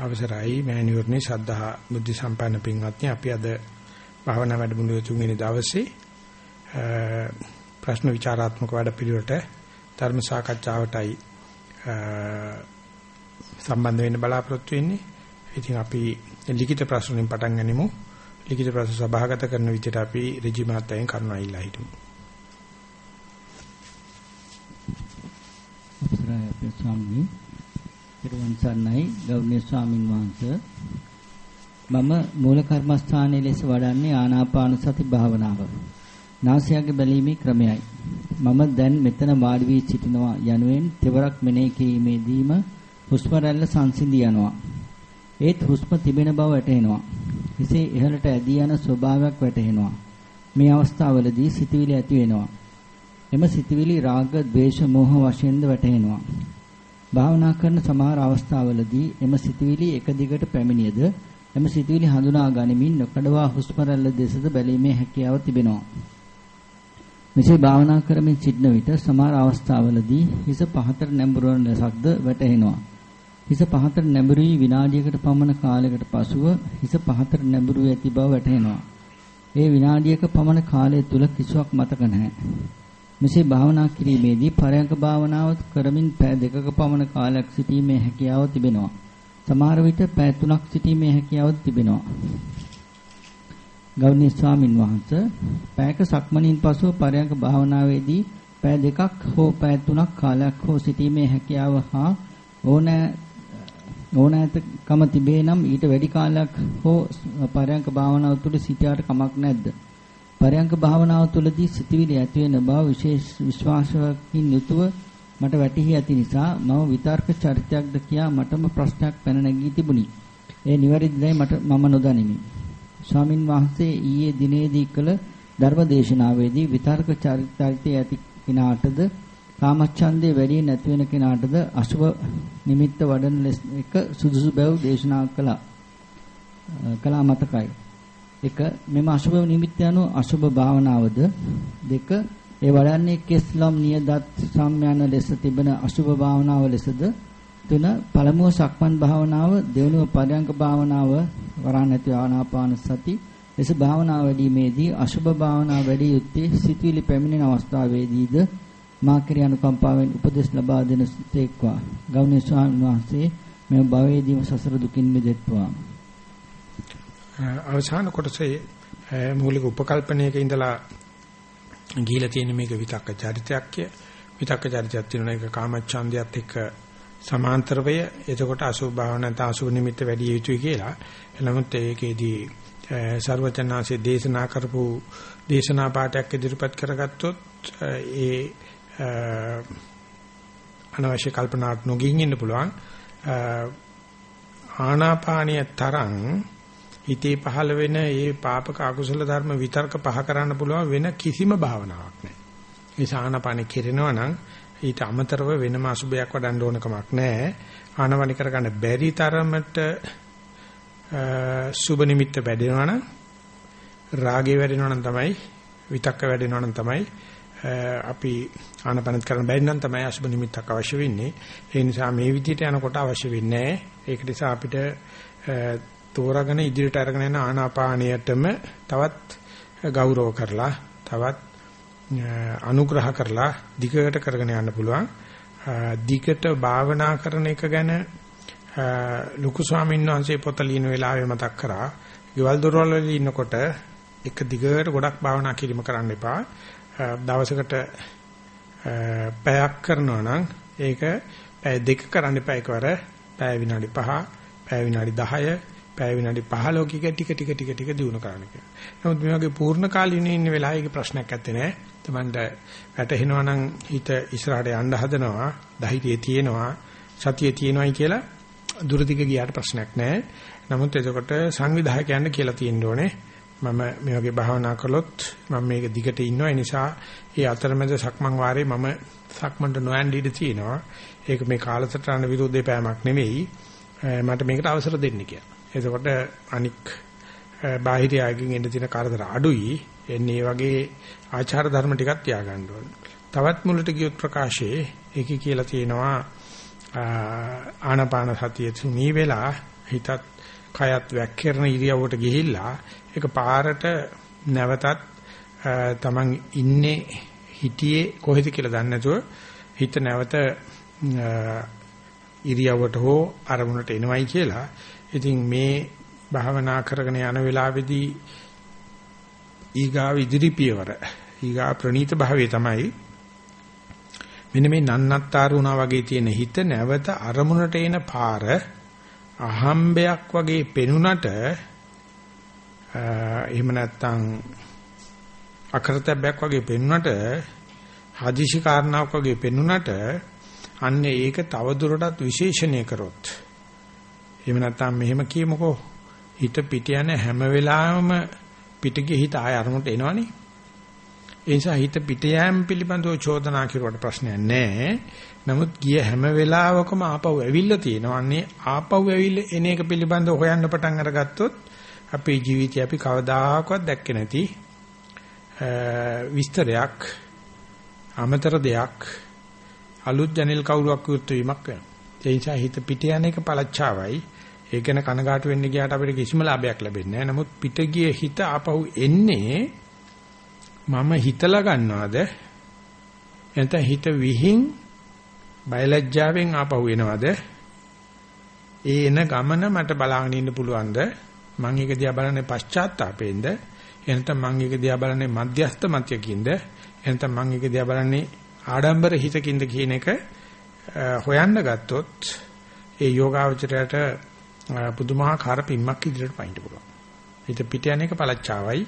අවසරයි මෑණියෝනි ශ්‍රද්ධා බුද්ධ සම්පන්න පින්වත්නි අපි අද භාවනා වැඩමුළුවේ තුන්වෙනි දවසේ ප්‍රශ්න විචාරාත්මක වැඩපිළිවෙලට ධර්ම සාකච්ඡාවටයි සම්බන්ධ වෙන්න බලාපොරොත්තු වෙන්නේ. ඉතින් අපි ලිඛිත ප්‍රශ්න වලින් පටන් ගනිමු. ලිඛිත ප්‍රශ්න සභාගත කරන විදිහට අපි රජි මහත්තයන් කරුණා ඉල්ලා හිටමු. අවසරයි අපේ ස්වාමීනි පිරුවන් සන්නයි ගෞරවනීය ස්වාමින් වහන්සේ මම මූල කර්මස්ථානයේ ලෙස වඩන්නේ ආනාපාන සති භාවනාව. නාසයගේ බැලීමේ ක්‍රමයයි. මම දැන් මෙතන වාඩි වී සිටිනවා යනුවෙන් තෙවරක් මෙනෙහි කිරීමේදීම හුස්ම රැල්ල සංසිඳී යනවා. ඒත් හුස්ම තිබෙන බව වැටහෙනවා. හිසේ ඉහළට ඇදී යන ස්වභාවයක් වැටහෙනවා. මේ අවස්ථාවවලදී සිතවිලි ඇති වෙනවා. එම සිතවිලි රාග, ద్వේෂ, මෝහ වශයෙන්ද වැටහෙනවා. භාවනා කරන සමහර අවස්ථාවලදී එම සිතුවිලි එක දිගට පැමිණියද එම සිතුවිලි හඳුනා ගනිමින් නොකඩවා හුස්ම රැල්ල දෙසද බැලීමේ හැකියාව තිබෙනවා. මෙසේ භාවනා කරමින් සිටන විට සමහර අවස්ථාවලදී හිස පහතට නැඹුරන ලෙසක්ද වැටහෙනවා. හිස පහතට නැඹුරු වී විනාඩියකට පමණ කාලයකට පසුව හිස පහතට නැඹුරු ඇති බව වැටහෙනවා. ඒ විනාඩියක පමණ කාලය තුල කිසිවක් මතක නැහැ. මෙසේ භාවනා කිරීමේදී පරයන්ක භාවනාව කරමින් පෑ දෙකක පමණ කාලයක් සිටීමේ හැකියාව තිබෙනවා. සමහර විට පෑ තුනක් සිටීමේ හැකියාවක් තිබෙනවා. ගෞරවනීය ස්වාමින් වහන්සේ පෑයක සක්මණින් පසුව පරයන්ක භාවනාවේදී පෑ දෙකක් හෝ පෑ තුනක් කාලයක් හෝ සිටීමේ හැකියාව හා ඕනෑ ඕනෑතකම තිබේ නම් ඊට වැඩි කාලයක් හෝ පරයන්ක භාවනාව තුළ සිටියාට කමක් නැද්ද? පරයන්ක භාවනාව තුළදී සිතවිලි ඇති වෙන බව විශේෂ විශ්වාසයකින් යුතුව මට වැටහි ඇති නිසා මම විතර්ක චරිතයක්ද කියා මටම ප්‍රශ්නයක් පැන නැගී තිබුණි. ඒ නිවැරදිදයි මට මම නොදනිමි. ස්වාමින් වහන්සේ ඊයේ දිනේදී කළ ධර්ම දේශනාවේදී විතර්ක චරිතය ඇති කෙනාටද කාමච්ඡන්දේ වැඩි නැති වෙන කෙනාටද අසුබ නිමිත්ත වඩන එක සුදුසු බව දේශනා කළා. කළා මතකයි. එක මෙම අසුබ නිමිත්ත යනු අසුබ භාවනාවද? දෙක ඒ වඩන්නේ කෙස්ලම් නියදත් සම්යන ලෙස තිබෙන අසුබ භාවනාව ලෙසද? තුන පළමුව සක්මන් භාවනාව දෙවනුව පරයන්ක භාවනාව වරණ ඇති ආනාපාන සති ලෙස භාවනා වැඩිීමේදී අසුබ භාවනාව වැඩි යුත්තේ සිතුවිලි පැමිණෙන අවස්ථාවේදීද? මා කිරිය අනුකම්පාවෙන් උපදෙස් ලබා දෙන තේක්වා ගෞණීය ස්වාමීන් වහන්සේ මේ භවයේදීම සසර දුකින් මිදෙත්වා. අවසාන කොටසේ මූලික උපකල්පනයක ඉඳලා ගිහිලා තියෙන මේක විතක්ක චරිතයක් කිය. විතක්ක චරිතයක් තියෙන එක කාමච්ඡන්දයත් එක්ක සමාන්තරවය. එතකොට අසුභ භාවනා නැත්නම් අසුභ නිමිත්ත වැඩි යුතුයි කියලා. එනමුත් ඒකේදී ਸਰවචනාසේ දේශනා කරපු දේශනා පාඩයක් ඉදිරිපත් කරගත්තොත් ඒ අනවශ්‍ය කල්පනාවක් නොගින් ඉන්න පුළුවන්. ආනාපානිය තරම් හිතේ පහළ වෙන ඒ පාපක අකුසල ධර්ම විතර්ක පහ කරන්න පුළුවන් වෙන කිසිම භාවනාවක් නැහැ. ඒ සාහනපණ කෙරෙනවා නම් ඊට අමතරව වෙනම අසුබයක් වඩන්න ඕන කමක් නැහැ. ආනවනි කරගන්න බැරි තරමට සුබ නිමිත්ත වැඩෙනවා නම් රාගේ වැඩෙනවා නම් තමයි විතක්ක වැඩෙනවා නම් තමයි අපි ආනපනත් කරන්න බැරි නම් තමයි අසුබ නිමිත්තක් අවශ්‍ය වෙන්නේ. ඒ නිසා මේ විදිහට යනකොට අවශ්‍ය වෙන්නේ නැහැ. ඒක නිසා අපිට තෝරාගෙන ඉදිරියට අරගෙන යන ආනාපානයටම තවත් ගෞරව කරලා තවත් අනුග්‍රහ කරලා දිගට කරගෙන යන්න පුළුවන්. දිගට භාවනා කරන එක ගැන ලොකු ස්වාමීන් වහන්සේ පොත ලියන වෙලාවේ මතක් කරා. ගෙවල් දොරවල් වල ඉන්නකොට එක දිගට ගොඩක් භාවනා කිරීම කරන්න එපා. දවසකට පැයක් කරනවා නම් ඒක පැය දෙක කරන්න එපා එකවර. පැය විනාඩි 5, පැය විනාඩි 10 පැය විනාඩි 15 ක ටික ටික ටික ටික දිනු කරන්න කියලා. නමුත් මේ වගේ පූර්ණ කාලීනේ ඉන්න වෙලාවේ ඒක ප්‍රශ්නයක් නැත්තේ නෑ. තමන්ට වැටහෙනවා නම් හිත ඉස්සරහට යන්න හදනවා, ධෛර්යය තියෙනවා, සතිය තියෙනවායි කියලා දුරදිග ගියාට ප්‍රශ්නයක් නෑ. නමුත් එතකොට සංවිධායකයන්ට කියලා තියෙන්න ඕනේ මම මේ වගේ භාවනා කළොත් මම මේක දිගට ඉන්නවා ඒ නිසා ඒ අතරමැද සක්මන් වාරේ මම සක්මන්ට නොයන් ඉඳී තියෙනවා ඒක මේ කාලසටහන විරුද්ධේ පෑමක් නෙවෙයි මට මේකට අවසර දෙන්න කියලා. එතකොට අනික් බාහිර ආගින් එන්න තියෙන කරදර අඩුයි. එන්නේ වගේ ආචාර ධර්ම ටිකක් තියාගන්න ඕන. තවත් මුලට ගියොත් ප්‍රකාශයේ ඒකේ කියලා තියෙනවා ආනාපාන සතිය තුනී වෙලා හිතත් කයත් වැක්කිරන ඉරියව්වට ගිහිල්ලා ඒක පාරට නැවතත් තමන් ඉන්නේ හිටියේ කොහෙද කියලා දන්නේ නැතුව හිත නැවත ඉරියව්වට හෝ අරමුණට එනවයි කියලා. ඉතින් මේ භාවනා කරගෙන යන වෙලාවේදී ඊගාව ඉදිරි පියවර ඊගා ප්‍රනීත භාවයේ තමයි මෙන්න මේ නන්නත්තර වුණා වගේ තියෙන හිත නැවත අරමුණට එන පාර අහම්බයක් වගේ පෙනුනට එහෙම නැත්නම් අකරතැබ්බයක් වගේ පෙනුනට හදිසි කාරණාවක් වගේ පෙනුනට අන්න ඒක තව දුරටත් විශේෂණය කරොත් එහෙම නැත්නම් මෙහෙම කියමුකෝ හිත පිට යන හැම වෙලාවෙම පිටගේ හිත ආය අරමුණට එනවනේ ඒ නිසා හිත පිට යෑම පිළිබඳව චෝදනා කිරුවට ප්‍රශ්නයක් නැහැ. නමුත් ගිය හැම වෙලාවකම ආපහු ඇවිල්ලා තියෙනවා. අන්නේ ආපහු ඇවිල්ලා එන එක පිළිබඳව හොයන්න පටන් අරගත්තොත් අපේ ජීවිතය අපි කවදාකවත් දැක්කේ නැති විස්තරයක් අමතර දෙයක් අලුත් ජනෙල් කවුරුවක් විවෘත වීමක් වෙනවා. ඒ නිසා හිත පිට යන එක පළච්චාවයි. ඒ ගැන කනගාටු වෙන්න ගියාට අපිට කිසිම ලාභයක් ලැබෙන්නේ නැහැ. නමුත් පිට ගිය හිත ආපහු එන්නේ මම හිතලා ගන්නවද? එතන හිත විහිං බයලජ්ජාවෙන් ආපහු එනවද? ඒ එන ගමන මට බලාගෙන ඉන්න පුළුවන්ද? මම ඒක දිහා බලන්නේ පශ්චාත්තාපයෙන්ද? එනතම් මම ඒක දිහා බලන්නේ මධ්‍යස්ත මතයකින්ද? එනතම් මම ඒක දිහා බලන්නේ ආඩම්බර හිතකින්ද කියන එක හොයන්න ගත්තොත් ඒ යෝගාවචරයට පුදුමාකාර පිම්මක් ඉදිරියට පයින්න පුළුවන්. හිත පිට යන එක පළච්චාවයි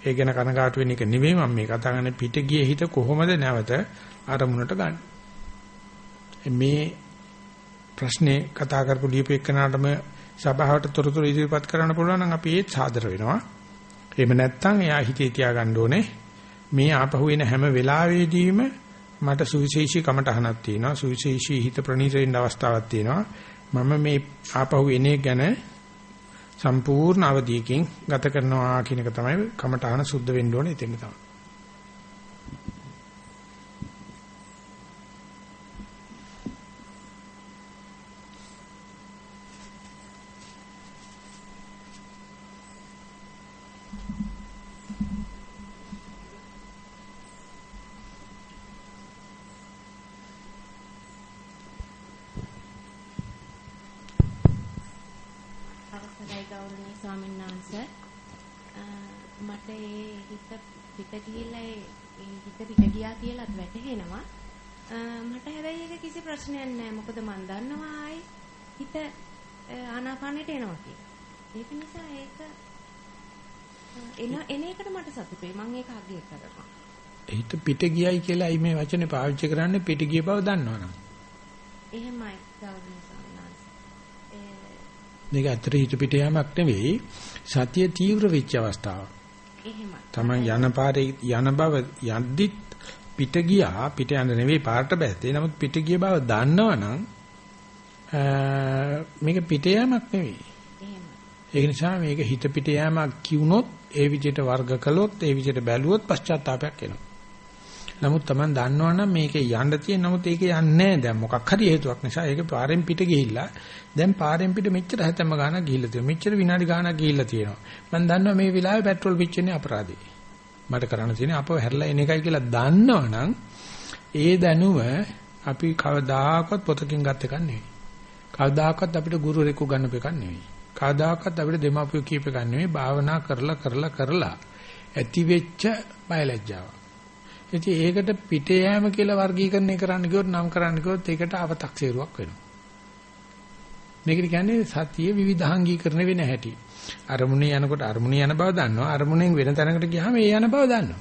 ඒ ගැන කනගාටු වෙන එක නෙවෙයි මම මේ කතා කරන්නේ පිට ගිය හිත කොහොමද නැවත අරමුණට ගන්න. මේ ප්‍රශ්නේ කතා කරපු ලියපු එක්කනටම සභාවට තොරතුරු ඉදිරිපත් කරන්න පුළුවන් නම් අපි ඒත් සාදර වෙනවා. එහෙම නැත්නම් එයා හිතේ තියාගන්න ඕනේ මේ ආපහු එන හැම වෙලාවෙදීම මට සුවිශේෂී කමටහනක් තියෙනවා. සුවිශේෂී හිත ප්‍රණීත වෙන්න අවස්ථාවක් තියෙනවා. මම මේ ආපහු එනේ ගැන සම්පූර්ණ අවධියකින් ගත කරනවා කියන එක තමයි කමඨාන සුද්ධ වෙන්න ඕනේ. එතෙන් තමයි. පිට ගිහිල්ලා ඒ හිත පිට ගියා කියලාත් වැටහෙනවා. මට හැබැයි ඒක කිසි ප්‍රශ්නයක් නෑ. මොකද මම දන්නවා ආයි හිත ආනාපානෙට එනවා කියලා. ඒක නිසා ඒක එන එන එකට මට සතුටුයි. මම ඒක අගය කරනවා. හිත පිට ගියයි කියලායි මේ වචනේ පාවිච්චි කරන්නේ පිට ගිය බව දන්නවනම්. එහෙමයි ගෞරවනීය ස්වාමීන් වහන්සේ. මේක ඇත්තට හිත පිට යamak නෙවෙයි සතිය තීව්‍ර වෙච්ච අවස්ථාවක්. Taman යන පාරේ යන බව යද්දිත් පිට ගියා පිට යන්න නෙවෙයි පාරට බැස්සේ. නමුත් පිට ගිය බව දන්නවනම් මේක පිට යෑමක් නෙවෙයි. ඒ නිසා මේක හිත පිට යෑමක් කිවුනොත් ඒ විදිහට වර්ග කළොත් ඒ විදිහට බැලුවොත් පශ්චාත්තාවයක් එනවා. නමුත් Taman දන්නවනම් මේකේ යන්න තියෙන නමුත් ඒක යන්නේ නැහැ. දැන් මොකක් හරි හේතුවක් නිසා ඒක පාරෙන් පිට ගිහිල්ලා දැන් පාරෙන් පිට මෙච්චර හැතැම්ම ගානක් ගිහිල්ලා තියෙනවා. මෙච්චර විනාඩි ගානක් ගිහිල්ලා තියෙනවා. මම දන්නවා මේ වෙලාවේ පෙට්‍රල් පිච්චෙන්නේ අපරාධේ. මට කරන්න තියෙන්නේ අපව හැරලා එන එකයි කියලා දන්නවනම් ඒ දැනුම අපි කවදාකවත් පොතකින් ගත් එකක් නෙවෙයි. කවදාකවත් අපිට ගුරුවරයෙකු ගන්න එකක් නෙවෙයි. කවදාකවත් අපිට දෙමාපියෝ කියප එකක් නෙවෙයි. භාවනා කරලා කරලා කරලා ඇති වෙච්ච බයලජ්ජාව ඉතින් ඒකට පිට යෑම කියලා වර්ගීකරණය කරන්න ගියොත් නම් කරන්න ගියොත් ඒකට අව탁සේරුවක් වෙනවා. මේකට කියන්නේ සතිය විවිධාංගීකරණ වෙන හැටි. අරමුණේ යනකොට අරමුණේ යන බව දන්නවා. අරමුණෙන් වෙන තැනකට ගියාම ඒ යන බව දන්නවා.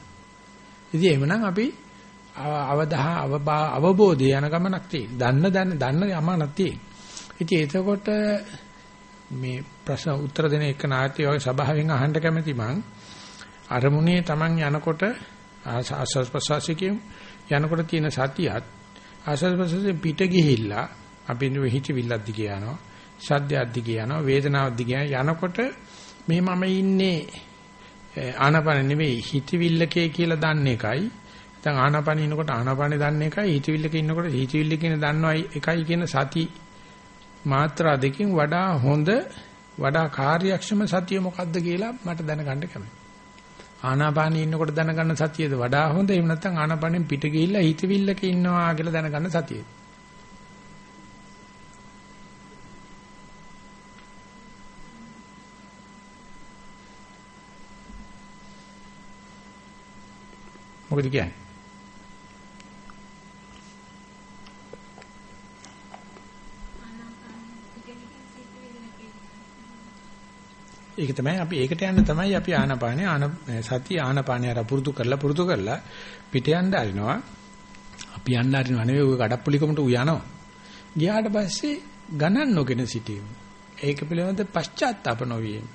ඉතින් එහෙමනම් අපි අවදහ අවබෝධය යන ගමනක් තියෙයි. දන්න දන්න දන්න යමනක් තියෙයි. ඉතින් එතකොට මේ ප්‍රශ්න උත්තර දෙන එක නාට්‍ය වගේ සභාවෙන් අහන්න කැමති මං අරමුණේ Taman යනකොට ආස්වාස් ප්‍රසවාසයේ යනකොට තියෙන සතියත් ආස්වාස් ප්‍රසවාසයෙන් පිට ගිහිල්ලා අපි හිතවිල්ලක් දිගේ යනවා සද්දයක් දිගේ යනවා වේදනාවක් දිගේ යනකොට මේ මම ඉන්නේ ආනාපාන නෙවෙයි හිතවිල්ලකේ කියලා දන්න එකයි නැත්නම් ආනාපාන ඉන්නකොට ආනාපානේ දන්න එකයි හිතවිල්ලක ඉන්නකොට හිතවිල්ල කියන දන්නවයි එකයි කියන සති මාත්‍රා දෙකකින් වඩා හොඳ වඩා කාර්යක්ෂම සතිය මොකක්ද කියලා මට දැනගන්න කැමතියි. ආනාපානී ඉන්නකොට දැනගන්න සතියද වඩා හොඳ එහෙම නැත්නම් ආනාපානෙන් පිට ගිහිල්ලා හිතවිල්ලක ඉන්නවා කියලා දැනගන්න සතියද? මොකද කියන්නේ? ඒක තමයි අපි ඒකට යන්න තමයි අපි ආනාපානේ ආන සතිය ආනාපානේ අර පුරුදු කරලා පුරුදු කරලා පිට යන්න ආරිනවා. අපි යන්න ආරිනවා නෙවෙයි ඔය කඩප්පුලිකමට උ යනවා. ගියාට පස්සේ ගණන් නොගෙන සිටීම. ඒක පිළිබඳ පශ්චාත්තාප නොවීම.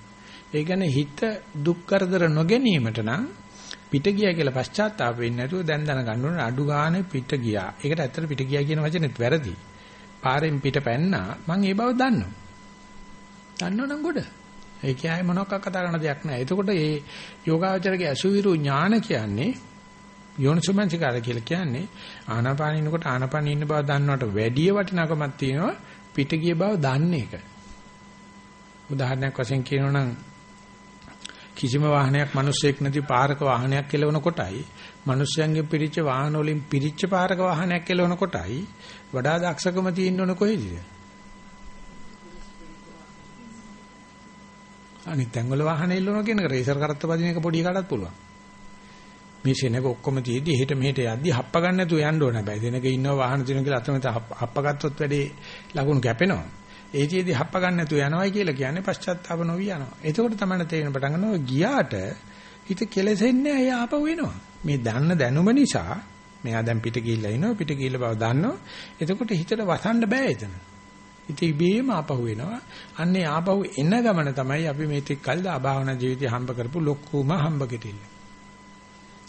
ඒ කියන්නේ හිත දුක් කරදර නොගැනීමට නම් පිට ගියා කියලා පශ්චාත්තාප වෙන්නේ නැතුව දැන් දැනගන්න ඕනේ අඩු ගානේ පිට ගියා. ඒකට ඇත්තට පිට ගියා කියන වචනේත් වැරදි. පාරෙන් පිට පැන්නා මම ඒ බව දන්නවා. දන්නවනම් ගොඩ. ඒ කියන්නේ මොනවක් කතා කරන දෙයක් නෑ. එතකොට මේ යෝගාවචරගේ අසුවිරු ඥාන කියන්නේ යෝනිසමංසිකාර කියලා කියන්නේ ආනාපානිනකොට ආනාපාන ඉන්න බව දන්නවට වැඩිය වටිනාකමක් තියෙනවා පිට ගිය බව දන්නේ එක. උදාහරණයක් වශයෙන් කියනවා නම් කිසිම වාහනයක් මිනිස්සෙක් නැති පාරක වාහනයක් කෙලවන කොටයි මිනිස්යන්ගේ පිරිච්ච වාහන වලින් පිරිච්ච පාරක වාහනයක් කෙලවන කොටයි වඩා දක්ෂකම තියෙන්න ඕන කොහෙද? අනිත් තැන්වල වාහන එල්ලනවා කියන එක රේසර් කරත්ත පදින එක පොඩි එකටත් පුළුවන්. මේ සෙනඟ ඔක්කොම තියදී හෙට මෙහෙට යද්දි හප්ප ගන්න නැතුව යන්න ඕන හැබැයි දෙනක ඉන්නවා වාහන දින කියලා අතමෙත හප්ප ගත්තොත් වැඩේ ලකුණු කැපෙනවා. ඒතියෙදි හප්ප ගන්න නැතුව යනවායි කියලා කියන්නේ පශ්චාත්තාප නොවි යනවා. එතකොට තමයි තේරෙන පටන් ගන්නවා ගියාට හිත කෙලෙසෙන්නේ නැහැ ආපහු එනවා. මේ දන්න දැනුම නිසා මෙයා දැන් පිට ගිහිල්ලා ඉනවා පිට ගිහිල්ලා බව දන්නවා. එතකොට හිතට වසන්න බෑ එතන. ඉතින් ඉබේම ආපහු එනවා. අන්නේ ආපහු එන ගමන තමයි අපි මේ තික් කල්ද අභාවනා ජීවිතය හම්බ කරපු ලොකුම හම්බ කෙටිල්ල.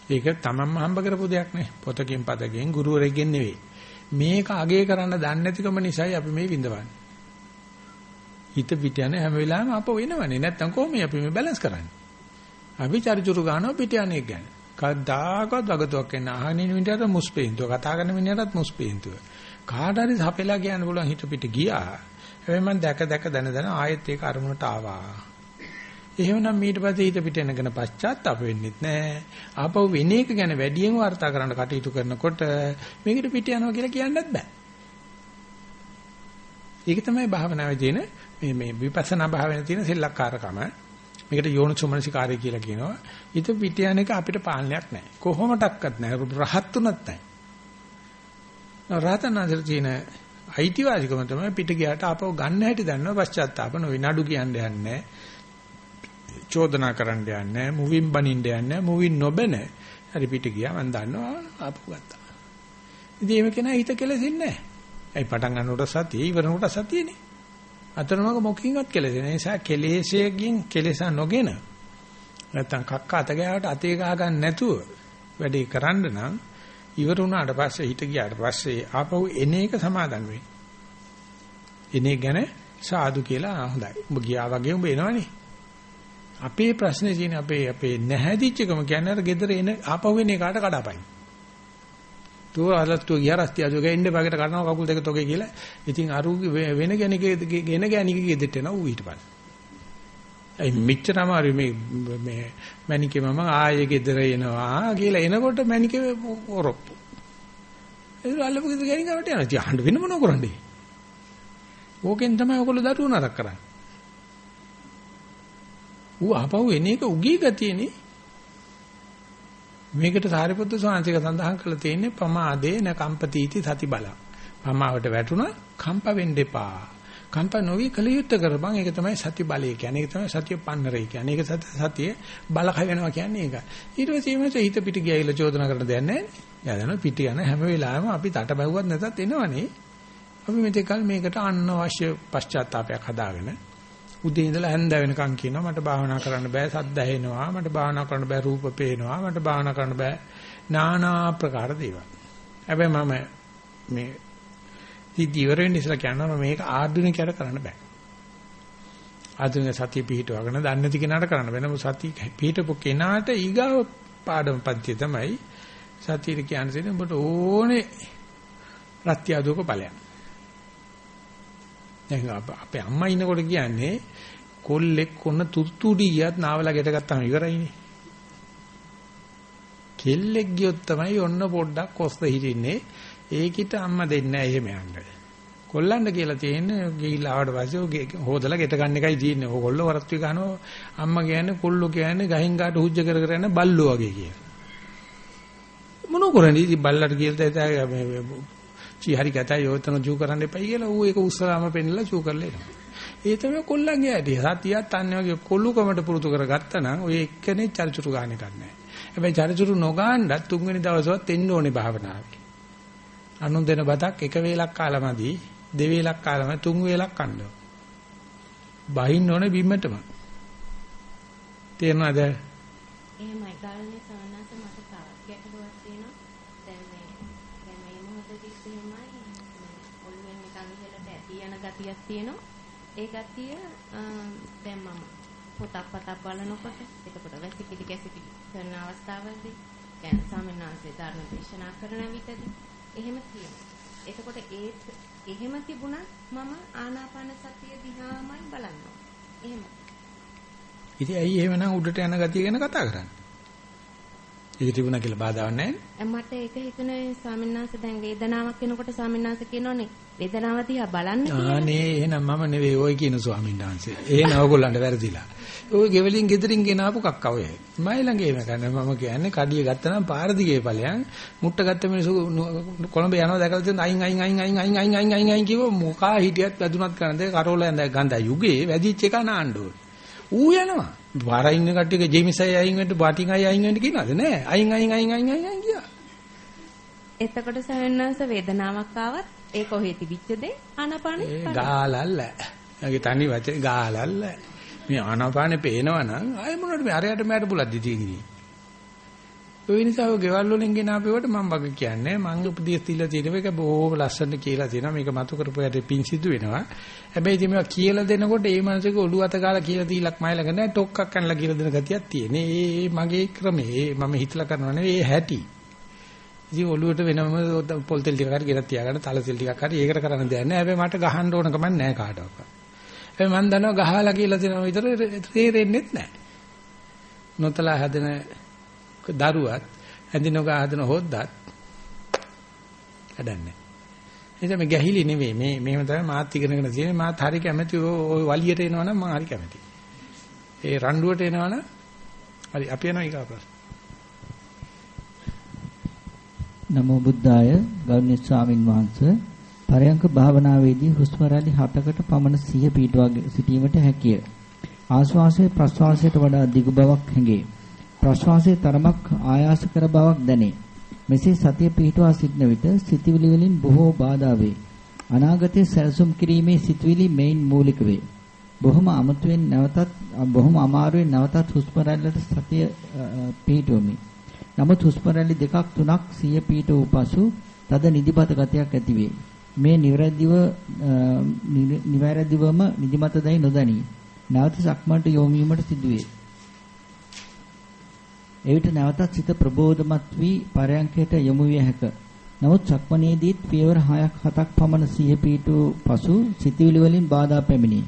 ඒක තමන්ම හම්බ කරපු දෙයක් නේ. පොතකින් පතකින් ගුරුවරයෙක්ගෙන් නෙවෙයි. මේක අගේ කරන්න දන්නේ නැතිකම නිසායි අපි මේ විඳවන්නේ. හිත පිට යන හැම වෙලාවෙම ආපහු එනවනේ. නැත්තම් කොහොමද අපි මේ බැලන්ස් කරන්නේ? අපි චරිචුරු ගන්නවා පිට යන්නේ ගැන. කවදාකවත් වගතුවක් එන්න අහන්නේ මිනිහට මුස්පේන්තුව කතා කරන මිනිහටත් මුස්පේන්තුව. කාට හරි සපෙලා කියන්න පුළුවන් හිත පිට ගියා. හැබැයි මම දැක දැක දන දන ආයෙත් ඒක අරමුණට ආවා. එහෙමනම් ඊට පස්සේ හිත පිට එනගෙන පශ්චාත්තාප වෙන්නෙත් නෑ. ආපහු වෙන එක ගැන වැඩියෙන් වර්තා කරන්න කටයුතු කරනකොට මේකට පිට යනවා කියලා කියන්නත් බෑ. ඒක තමයි භාවනාවේ තියෙන මේ මේ විපස්සනා භාවනාවේ තියෙන සෙල්ලක්කාරකම. මේකට යෝනිසෝමනසිකාරය කියලා කියනවා. හිත පිට යන එක අපිට පාලනයක් නැහැ. කොහොමඩක්වත් නැහැ. රහත් උනත් නැහැ. රහතන්වහන්සේට තියෙන අයිතිවාසිකම තමයි පිට ගියාට ආපහු ගන්න හැටි දන්නවා පශ්චාත්තාප නොවේ. නඩු කියන්න යන්නේ චෝදනා කරන්න යන්නේ මුවින් බනින්න යන්නේ මුවින් නොබන. හරි පිට ගියා. මම දන්නවා. ආපහු ගත්තා. ඉතින් එහෙම කෙනා හිත කෙලෙසින්නේ නැහැ. ඒ පටන් ගන්නකොට සතිය? ඉවරනකොට සතියනේ. අතරමඟ මොකකින්වත් කෙලෙසෙන්නේ නිසා කෙලෙසයෙන් කෙලෙස නොගෙන. නැත්තම් කක්ක අත ගෑවට අතේ ගහ ගන්න නැතුව වැඩේ කරන්න නම් ඉවර වුණාට පස්සේ හිත ගියාට පස්සේ ආපහු එන එක සමාදන් වෙයි. එනේ ගැන සාදු කියලා හොඳයි. උඹ ගියා වගේ උඹ එනවනේ. අපේ ප්‍රශ්නේ තියෙන්නේ අපේ අපේ නැහැදිච්චකම කියන්නේ අර ගෙදර එන ආපහු එන එකට කඩපයි. තෝ අලත්තු ගියා රස්තිය අදෝගේ ඉන්න බගට කඩනවා කකුල් දෙක තොගේ කියලා. ඉතින් අරු වෙන ගැණිකේ ගෙන ගැණිකේ ගෙදෙට එනවා ඌ ඊට පස්සේ. අයි මෙච්චර අමාරු මේ මේ මැනිකේ මම ආයේ ගෙදර එනවා කියලා එනකොට මැනිකේ ඔරොප්පු. ඒක අල්ලපු ගෙදර ගෑණි ගාවට යනවා. ඉතින් අහන්න වෙන මොනව කරන්නේ? ඕකෙන් තමයි ඔයගොල්ලෝ දරුවෝ නරක කරන්නේ. ඌ ආපහු එන එක උගී ගතියනේ. මේකට සාරිපුත්තු සාංශික සඳහන් කරලා තියෙන්නේ පමාදේ න කම්පතිති සති බල. පමාවට වැටුණා කම්ප වෙන්න එපා. කම්ප නොවි කලියුත් කරපන්. ඒක තමයි සති බලය කියන්නේ. ඒක තමයි සතිය පන්නරය කියන්නේ. ඒක සතිය බල වෙනවා කියන්නේ ඒක. ඊට පස්සේ මේ හිත පිට ගියයිලා චෝදනා කරන දෙයක් නැහැ යා දන්නවා පිට යන හැම වෙලාවෙම අපි තට බැවුවත් නැතත් එනවනේ අපි මෙතෙකල් මේකට අනවශ්‍ය පශ්චාත්තාවයක් හදාගෙන උදේ ඉඳලා හැන්ද වෙනකන් කියනවා. මට භාවනා කරන්න බෑ. සද්ද ඇහෙනවා. මට භාවනා කරන්න බෑ. රූප පේනවා. මට භාවනා කරන්න බෑ. নানা ප්‍රකාර දේවල්. හැබැයි මම මේ සිද්ධ ඉවර වෙන්න ඉස්සලා කියනවා මේක ආධුනිකයට කරන්න බෑ. ආධුනික සතිය පිහිටවගෙන දන්නේ නැති කෙනාට කරන්න බෑ. නමුත් සතිය පිහිටපු කෙනාට ඊගාව පාඩම පන්තිය තමයි සතියේ කියන්නේ උඹට ඕනේ රත්ය දුක ඵලයක්. දැන් අපේ අම්මා ඉන්නකොට කියන්නේ කොල්ලෙක් කොන්න තුත්තුඩි ගියත් නාවලා ගෙට ගත්තාම ඉවරයිනේ. කෙල්ලෙක් ගියොත් තමයි ඔන්න පොඩ්ඩක් කොස්ත හිටින්නේ. ඒකිට අම්මා දෙන්නේ නැහැ එහෙම යන්න. කොල්ලන්ට කියලා තියෙන්නේ ගිහිල්ලා ආවට පස්සේ ඔය හොදලා ගෙට ගන්න එකයි තියෙන්නේ. ඔය කොල්ල වරත්වි ගහනවා අම්මා කියන්නේ කොල්ලෝ කියන්නේ ගහින් ගාට හුජ්ජ කර කර යන බල්ලෝ වගේ කියලා. මොන කරන්නේ ඉතින් බල්ලට කියලා මේ චී හරි කතයි යෝතන ජූ කරන්න එපයි කියලා ඌ ඒක උස්සලාම පෙන්නලා චූ කරලා එනවා. ඒ තමයි කොල්ලන්ගේ ඇටි. සතියත් අන්නේ වගේ කොල්ලුකමට පුරුදු කරගත්තා නම් ඔය එක්කනේ චරිචුරු ගන්න එකක් නැහැ. හැබැයි චරිචුරු නොගාන්නත් තුන්වෙනි දවසවත් එන්න ඕනේ භාවනාවේ. අනුන් දෙන බතක් එක වේලක් කාලමදී දෙවේලක් කාලම තුන් වේලක් කන්න. බහින්න ඕනේ බිම්මටම. තේරෙනවද එහෙමයි. ගාලනේ සවනස මට තවත් ගැටලුවක් තියෙනවා. දැන් මේ දැන් මේ මොහොතේදී එහෙමයි ඔළුවෙන් නිකන් ඉහළට ඇති යන ගතියක් තියෙනවා. ඒ ගතිය දැන් මම පොතක් පතක් බලනකොට එතකොට වැසිකිලි කැසිකිලි කරන අවස්ථාවලදී දැන් සාමනාංශේ ධර්ම දේශනා කරන විටදී එහෙම තියෙනවා එතකොට ඒත් එහෙම තිබුණත් මම ආනාපාන සතිය දිහාමයි බලනවා. එහෙම. ඉතින් ඇයි එහෙමනම් උඩට යන ගතිය ගැන කතා කරන්නේ? ඒක තිබුණා කියලා බාධාවක් නැහැ මට ඒක හිතුනේ ස්වාමීන් වහන්සේ දැන් වේදනාවක් එනකොට ස්වාමීන් වහන්සේ කියනෝනේ වේදනාව දිහා බලන්න කියලා. අනේ එහෙනම් මම නෙවෙයි ඔය කියන ස්වාමීන් වහන්සේ. එහෙනම් ඕගොල්ලන්ට වැරදිලා. ඔය ගෙවලින් ගෙදරින් ගෙන ආපු කක්ක ඔය. මයි ළඟ එහෙම කරන්නේ මම කියන්නේ කඩිය ගත්තා නම් පාර දිගේ ඵලයන් මුට්ට ගත්ත මිනිස්සු කොළඹ යනවා දැකලා තියෙන අයින් අයින් අයින් අයින් අයින් අයින් අයින් අයින් අයින් කිව්ව මොකා හිටියත් වැදුනත් කරන්නේ කරෝල ඇඳ ගඳ යුගේ වැදිච්ච එක ඕනේ. ඌ යනවා. පාර ඉන්න කට්ටියක ජේමිසයි අයින් වෙන්න බාටින් අය අයින් වෙන්න කියනවාද නෑ. අයින් අයින් අයින් අයින් අයින් ගියා. එතකොට සයන්නාස වේදනාවක් ආවත් ඒ කොහේ තිබිච්ච දේ ආනාපානෙ ගාලල්ල. ඒගේ තනි වචනේ ගාලල්ල. මේ ආනාපානෙ පේනවනම් ආයෙ මොනවද මේ අරයට මෑට බුලද්දි තියෙන්නේ. ඒ නිසා ඔය ගෙවල් වලින් ගෙන ආපේවට මම වගේ කියන්නේ මම උපදේශ දීලා තියෙන එක බොහොම ලස්සනට කියලා තියෙනවා මේක මතු කරපු යට පිං සිදු වෙනවා හැබැයි ඉතින් මේවා කියලා දෙනකොට ඒ මනසක ඔළුව අත ගාලා කියලා දීලක් මයි ළඟ නැහැ ටොක්ක්ක් කනලා කියලා දෙන ගතියක් තියෙන. ඒ මගේ ක්‍රමේ මම හිතලා කරනව නෙවෙයි හැටි. ඉතින් ඔළුවට වෙනම පොල් තෙල් ටිකක් හරි ගෙනත් තියාගන්න තල තෙල් ටිකක් හරි ඒකට කරන්න දෙයක් නැහැ. හැබැයි මට ගහන්න ඕන කමක් නැහැ කාටවත්. හැබැයි මම දන්නවා ගහලා කියලා දෙනවා විතර තේරෙන්නේ නැහැ. නොතලා හැදෙන දරුවත් ඇඳිනෝග හදන හොද්දත් වැඩන්නේ. එතන මේ ගැහිලි නෙවෙයි මේ මෙහෙම තමයි මාත් ඉගෙනගෙන තියෙන්නේ මාත් හරි කැමති ඔය වලියට එනවනම් මම හරි කැමති. ඒ රණ්ඩුවට එනවනම් හරි අපි යනවා ඊගා ප්‍රශ්න. නමෝ බුද්ධාය ගෞරවනීය ස්වාමින් වහන්සේ පරයන්ක භාවනාවේදී හුස්ම රැලි 7කට පමණ සිහිය පිටවා සිටීමට හැකිය. ආශ්වාසයේ ප්‍රශ්වාසයට වඩා දිගු බවක් හැඟේ. ප්‍රශ්වාසයේ තරමක් ආයාස කර බවක් දැනේ. මෙසේ සතිය පිහිටුවා සිටන විට සිතවිලි වලින් බොහෝ බාධා වේ. අනාගතයේ සැලසුම් කිරීමේ සිතවිලි මේන් මූලික වේ. බොහොම අමුතුවෙන් නැවතත් බොහොම අමාරුවෙන් නැවතත් හුස්ම රැල්ලට සතිය පිහිටුවමි. නමුත් හුස්ම රැලි දෙකක් තුනක් සිය පිහිටවූ පසු තද නිදිමත ගතියක් ඇති වේ. මේ නිවැරදිව නිවැරදිවම නිදිමත දැයි නොදනී. නැවත සක්මන්ට යොමු වීමට සිදුවේ. එවිට නැවතත් සිත ප්‍රබෝධමත් වී පරයන්කයට යොමු විය හැක. නමුත් සක්මණේදීත් පියවර 6ක් 7ක් පමණ සිහිය පීඨු පසු සිතවිලි වලින් බාධා පැමිණේ.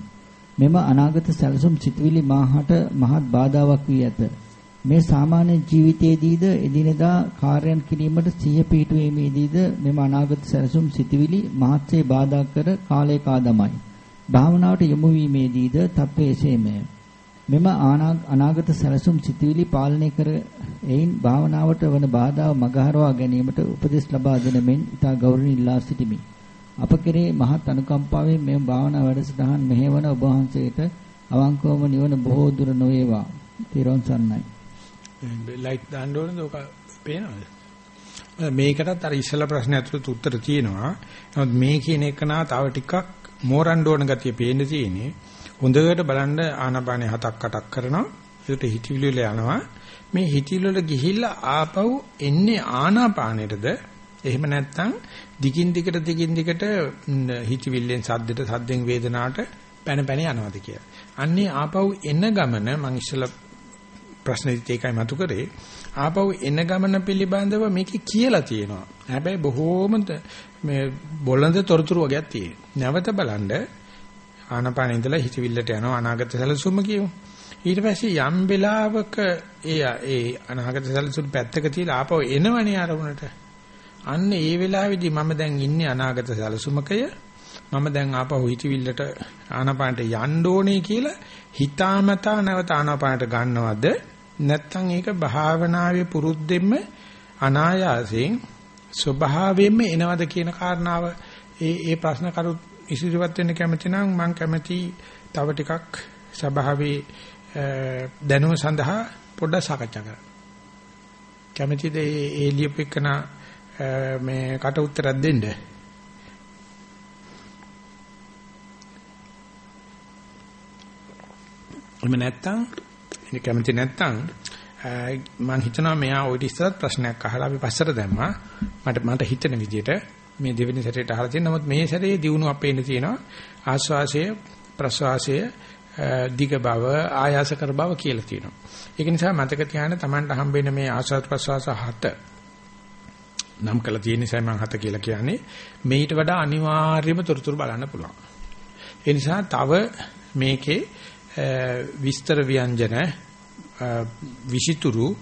මෙම අනාගත සැලසුම් සිතවිලි මාහට මහත් බාධාවක් වී ඇත. මේ සාමාන්‍ය ජීවිතයේදීද එදිනෙදා කාර්යයන් කිරීමට සිහිය පීඨුවීමේදීද මෙම අනාගත සැලසුම් සිතවිලි මහත්සේ බාධා කර කාලය කාදමයි. භාවනාවට යොමු වීමේදීද තත්ත්වය එසේමය. මෙම අනාගත සැලසුම් සිතුවිලි පාලනය කර එයින් භාවනාවට වන බාධාව මගහරවා ගැනීමට උපදෙස් ලබා දෙන මෙන් ඉතා ගෞරවණීය ඉල්ලා සිටිමි. අප කෙරේ මහත් අනුකම්පාවෙන් මෙම භාවනා වැඩසටහන් මෙහෙවන ඔබ වහන්සේට අවංකවම නිවන බොහෝ දුර නොවේවා. තිරොන් සන්නයි. ලයිට් දාන්න ඕනද ඔක පේනවද? මේකටත් අර ඉස්සලා ප්‍රශ්න ඇතුළත උත්තර තියෙනවා. නමුත් මේ කියන එක නා තව ටිකක් මෝරන්න ඕන ගතිය පේන්න තියෙන්නේ. හොඳට බලන්න ආනාපානේ හතක් අටක් කරනවා. ඒකට හිතවිලි වල යනවා. මේ හිතවිලි වල ගිහිල්ලා ආපහු එන්නේ ආනාපානෙටද එහෙම නැත්නම් දිගින් දිගට දිගින් දිගට හිතවිල්ලෙන් සද්දෙට සද්දෙන් වේදනාවට පැන පැන යනවාද කියලා. අන්නේ ආපහු එන ගමන මම ඉස්සලා ප්‍රශ්න දිත් ඒකයි මතු කරේ. ආපහු එන ගමන පිළිබඳව මේකේ කියලා තියෙනවා. හැබැයි බොහෝම මේ බොළඳ තොරතුරු වගේක් තියෙනවා. නැවත බලන්න ආනාපාන ඉඳලා හිතවිල්ලට යනවා අනාගත සැලසුම කියමු. ඊට පස්සේ යම් වෙලාවක ඒ ඒ අනාගත සැලසුම් පැත්තක තියලා ආපහු එනවනේ අරමුණට. අන්න ඒ වෙලාවේදී මම දැන් ඉන්නේ අනාගත සැලසුමකය. මම දැන් ආපහු හිතවිල්ලට ආනාපානට යන්න ඕනේ කියලා හිතාමතා නැවත ආනාපානට ගන්නවද? නැත්නම් ඒක භාවනාවේ පුරුද්දෙන්න අනායාසයෙන් ස්වභාවයෙන්ම එනවද කියන කාරණාව ඒ ඒ ප්‍රශ්න කරු ඉදිරිපත් වෙන්න කැමති නම් මම කැමති තව ටිකක් සභාවේ දැනුම සඳහා පොඩ්ඩක් සාකච්ඡා කරන්න. කැමතිද ඒ ලියපු එකන මේ කට උත්තරයක් දෙන්න? එහෙම නැත්තම් ඉතින් කැමති නැත්තම් මම හිතනවා මෙයා ওই ඉස්සරත් ප්‍රශ්නයක් අහලා අපි පස්සට දැම්මා. මට මට හිතෙන විදිහට මේ දෙවෙනි සැරේට අහලා තියෙන නමුත් මේ සැරේ දිනුව අපේන්න තියෙනවා ආස්වාසය ප්‍රස්වාසය දිග බව ආයාස කර බව කියලා තියෙනවා. ඒක නිසා මතක තියාගන්න Tamanට හම්බෙන මේ ආස්වාද ප්‍රස්වාස හත නම් කළ තියෙන නිසා මම හත කියලා කියන්නේ මේට වඩා අනිවාර්යයෙන්ම තොරතුරු බලන්න පුළුවන්. ඒ නිසා තව මේකේ විස්තර ව්‍යංජන විෂිතුරු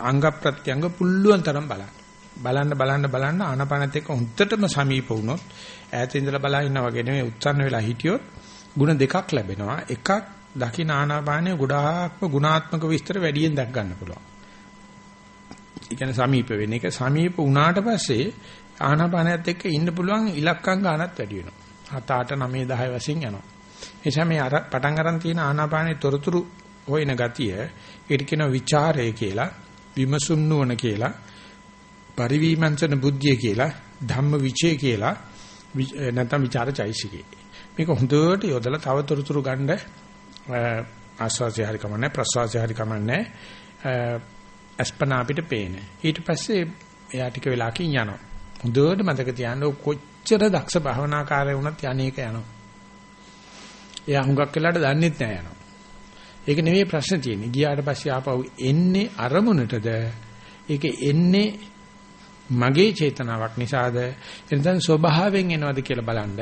අංග ප්‍රත්‍යංග පුල්ලුවන් තරම් බලන්න. බලන්න බලන්න බලන්න ආනපනත් එක්ක හොඳටම සමීප වුණොත් ඈත ඉඳලා බලා ඉන්නා වගේ නෙමෙයි උත්සන්න වෙලා හිටියොත් ಗುಣ දෙකක් ලැබෙනවා. එකක් දකින්න ආනාපානයේ ගොඩාක්ම ගුණාත්මක විස්තර වැඩියෙන් දැක් ගන්න පුළුවන්. ඒ කියන්නේ සමීප වෙන එක සමීප වුණාට පස්සේ ආනාපානයත් එක්ක ඉන්න පුළුවන් ඉලක්කම් ගන්නත් වැඩි වෙනවා. 7 8 9 10 වශයෙන් යනවා. එනිසා මේ අර පටන් ගන්න තියෙන ආනාපානයේ තොරතුරු හොයන ගතිය ඒකට කියනවා ਵਿਚාරය කියලා විමසුම් නුවණ කියලා පරිවිමංශන බුද්ධිය කියලා ධම්ම විචේ කියලා නැත්නම් ਵਿਚාරචෛසිකේ මේක හොඳට යොදලා තව තොරතුරු ගන්න ආස්වාසිය හරි කමන්නේ ප්‍රසවාසිය හරි කමන්නේ අස්පන අපිට පේන. ඊට පස්සේ එයා ටික වෙලාවකින් යනවා. හොඳට මතක තියාගන්න කොච්චර දක්ෂ භවනාකාරය වුණත් යන්නේක යනවා. එයා හුඟක් වෙලාට දන්නෙත් නෑ යනවා. ඒක නෙවෙයි ප්‍රශ්න තියෙන්නේ. ගියාට පස්සේ ආපහු එන්නේ අරමුණටද? ඒක එන්නේ මගේ චේතනාවක් නිසාද? එතන ස්වභාවයෙන් එනවද කියලා බලන්න.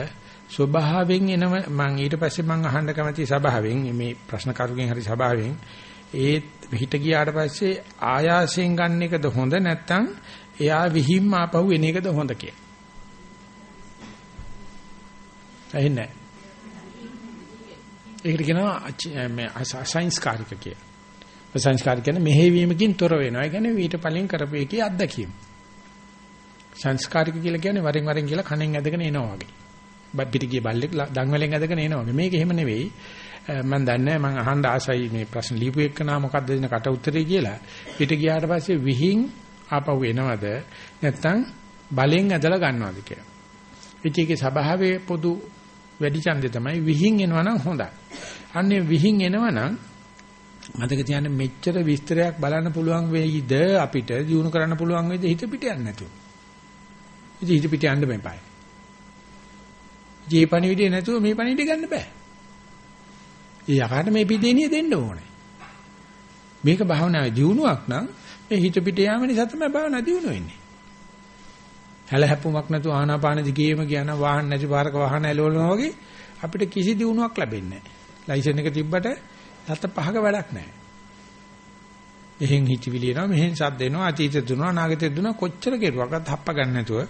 ස්වභාවයෙන් එනම මම ඊට පස්සේ මම අහන්න කැමති ස්වභාවයෙන් මේ ප්‍රශ්න කරුගෙන් හරි ස්වභාවයෙන් ඒ හිත ගියාට පස්සේ ආයාසයෙන් ගන්න එකද හොඳ නැත්නම් එයා විහිම්ම ආපහු එන එකද හොඳ කියලා. ඇහෙන්නේ ඒකට කියනවා මේ අසංස්කාරික කියලා. අසංස්කාරික කියන්නේ මෙහෙවීමකින් තොර වෙනවා. ඒ කියන්නේ ඊට පලින් කරපු එකේ අත්දැකීම. සංස්කාරික කියලා කියන්නේ වරින් වරින් කියලා කණෙන් ඇදගෙන එනවා වගේ. පිටිගිය බල්ලෙක් දන්වලෙන් ඇදගෙන එනවා වගේ. මේක එහෙම නෙවෙයි. මම දන්නේ මම අහන්න ආසයි මේ ප්‍රශ්න ලියපු එක්කනා මොකද්ද දෙන කට උත්තරේ කියලා. පිට ගියාට පස්සේ විහිං ආපහු එනවද නැත්නම් බලෙන් ඇදලා ගන්නවද කියලා. ඉතින් සභාවේ පොදු වැඩි ඡන්දේ තමයි විහිං එනවනම් හොඳයි. අන්නේ විහිං එනවනම් මතක තියාගන්න මෙච්චර විස්තරයක් බලන්න පුළුවන් වෙයිද අපිට දිනු කරන්න පුළුවන් වෙයිද හිත පිට යන්නේ නැතුව. ඉතින් හිත පිට යන්න බෑ. ජී පණිවිඩය නැතුව මේ පණිවිඩය ගන්න බෑ. ඒ යකාට මේ පිටිනිය දෙන්න ඕනේ. මේක භාවනාවේ දියුණුවක් නම් මේ හිත පිට යාම නිසා තමයි භාවනාව දියුණු වෙන්නේ. හැල හැප්පුමක් නැතුව ආනාපාන දිගේම කියන වාහන නැති පාරක වාහන ඇලවලනවා වගේ අපිට කිසි දියුණුවක් ලැබෙන්නේ නැහැ. ලයිසන් එක තිබ්බට හත පහක වැඩක් නැහැ. මෙහෙන් හිතවිලි එනවා මෙහෙන් සද්ද එනවා අතීතෙ දුනවා අනාගතෙ දුනවා කොච්චර කෙරුවක්වත් හප්ප ගන්න නැතුව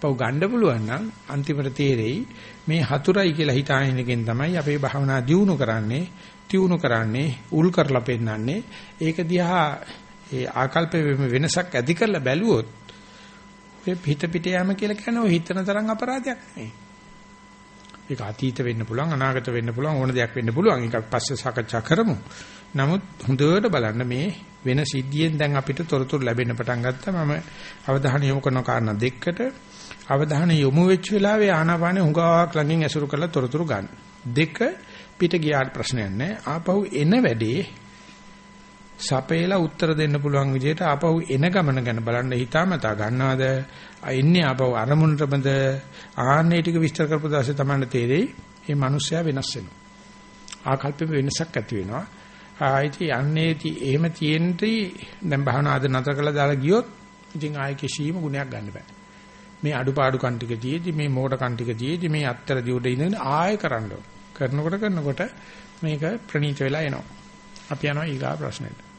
පව් ගන්න පුළුවන් නම් අන්තිමට තේරෙයි මේ හතුරයි කියලා හිතාගෙන ඉන්නකෙන් තමයි අපේ භාවනා දියුණු කරන්නේ තියුණු කරන්නේ උල් කරලා පෙන්නන්නේ ඒක දිහා ඒ ආකල්ප වෙනසක් ඇති කරලා බැලුවොත් ඒ හිත පිට යෑම කියලා කියන්නේ ඔය හිතන තරම් අපරාධයක් නෙවෙයි. ඒක අතීත වෙන්න පුළුවන් අනාගත වෙන්න පුළුවන් ඕන දෙයක් වෙන්න පුළුවන්. ඒකක් පස්සේ සාකච්ඡා කරමු. නමුත් හොඳට බලන්න මේ වෙන සිද්ධියෙන් දැන් අපිට තොරතුරු ලැබෙන්න පටන් ගත්තා. මම අවධානය යොමු කරන කාරණා දෙකකට අවධානය යොමු වෙච්ච වෙලාවේ ආනාපානෙ හුඟාවක් ළඟින් ඇසුරු කරලා තොරතුරු ගන්න. දෙක පිට ගියාට ප්‍රශ්නයක් නැහැ. ආපහු එන වැඩේ සපේලා උත්තර දෙන්න පුළුවන් විදිහට ආපහු එන ගමන ගැන බලන්න හිතාමතා ගන්නවද? එන්නේ ආපහු අරමුණටමද? ආන්නේ ටික විස්තර කරපු දාසේ තමයි තේරෙයි මේ මිනිස්සයා වෙනස් වෙනවා. ආකල්පෙ වෙනසක් ඇති වෙනවා. ආයිති යන්නේ එහෙම තියෙන්ටි දැන් භාවනා අද නතර කරලා දාලා ගියොත් ඉතින් ආයේ කිසිම ගුණයක් ගන්න බෑ. මේ අඩුපාඩු කන් ටික තියේදි මේ මෝඩ කන් ටික තියේදි මේ අත්තර දියුඩ ඉඳගෙන ආයෙ කරන්න කරනකොට කරනකොට මේක ප්‍රණීත වෙලා එනවා. අපි යනවා ඊගා ප්‍රශ්නෙට.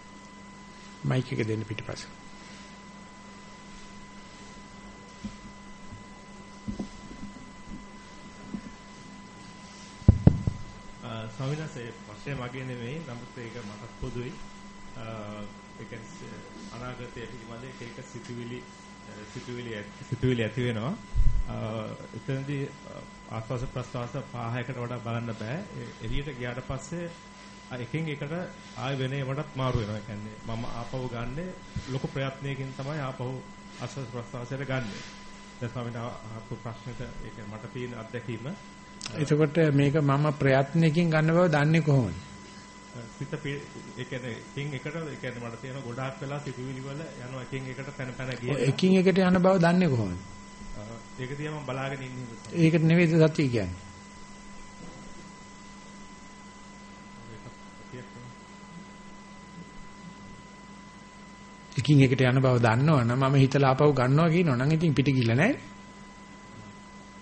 මයික් එක දෙන්න පිටිපස්සේ. ස්වාමීන් වහන්සේ ප්‍රශ්නේ මගේ නෙමෙයි නමුත් ඒක මට පොදුයි. ඒ කියන්නේ අනාගතයේ පිළිබඳ එක එක සිතුවිලි සිතුවිලි සිතුවිලි ඇති වෙනවා. එතනදී ආස්වාස ප්‍රස්වාස පහයකට වඩා බලන්න බෑ. එළියට ගියාට පස්සේ එකෙන් එකට ආය වෙන ඒවටත් මාරු වෙනවා. ඒ කියන්නේ මම ආපහු ගන්නෙ ලොකු ප්‍රයත්නයකින් තමයි ආපහු ආස්වාස ප්‍රස්වාසයට ගන්නෙ. දැන් ස්වාමීන් වහන්සේ ප්‍රශ්නෙට ඒක මට තියෙන අත්දැකීම එතකොට මේක මම ප්‍රයත්නයකින් ගන්න බව දන්නේ කොහොමද? සිත ඒ කියන්නේ එකින් එකට ඒ කියන්නේ මට තියෙන ගොඩාක් වෙලා සිතුවිලි වල යනවා එකින් එකට පැන පැන ගියා. එකින් එකට යන බව දන්නේ කොහොමද? ඒක දිහා මම බලාගෙන ඉන්නේ. ඒකට නෙවෙයි සත්‍ය කියන්නේ. එකින් එකට යන බව දන්නවනම් මම හිතලා ආපහු ගන්නවා කියනවනම් ඉතින් පිට ගිල්ල නැහැ.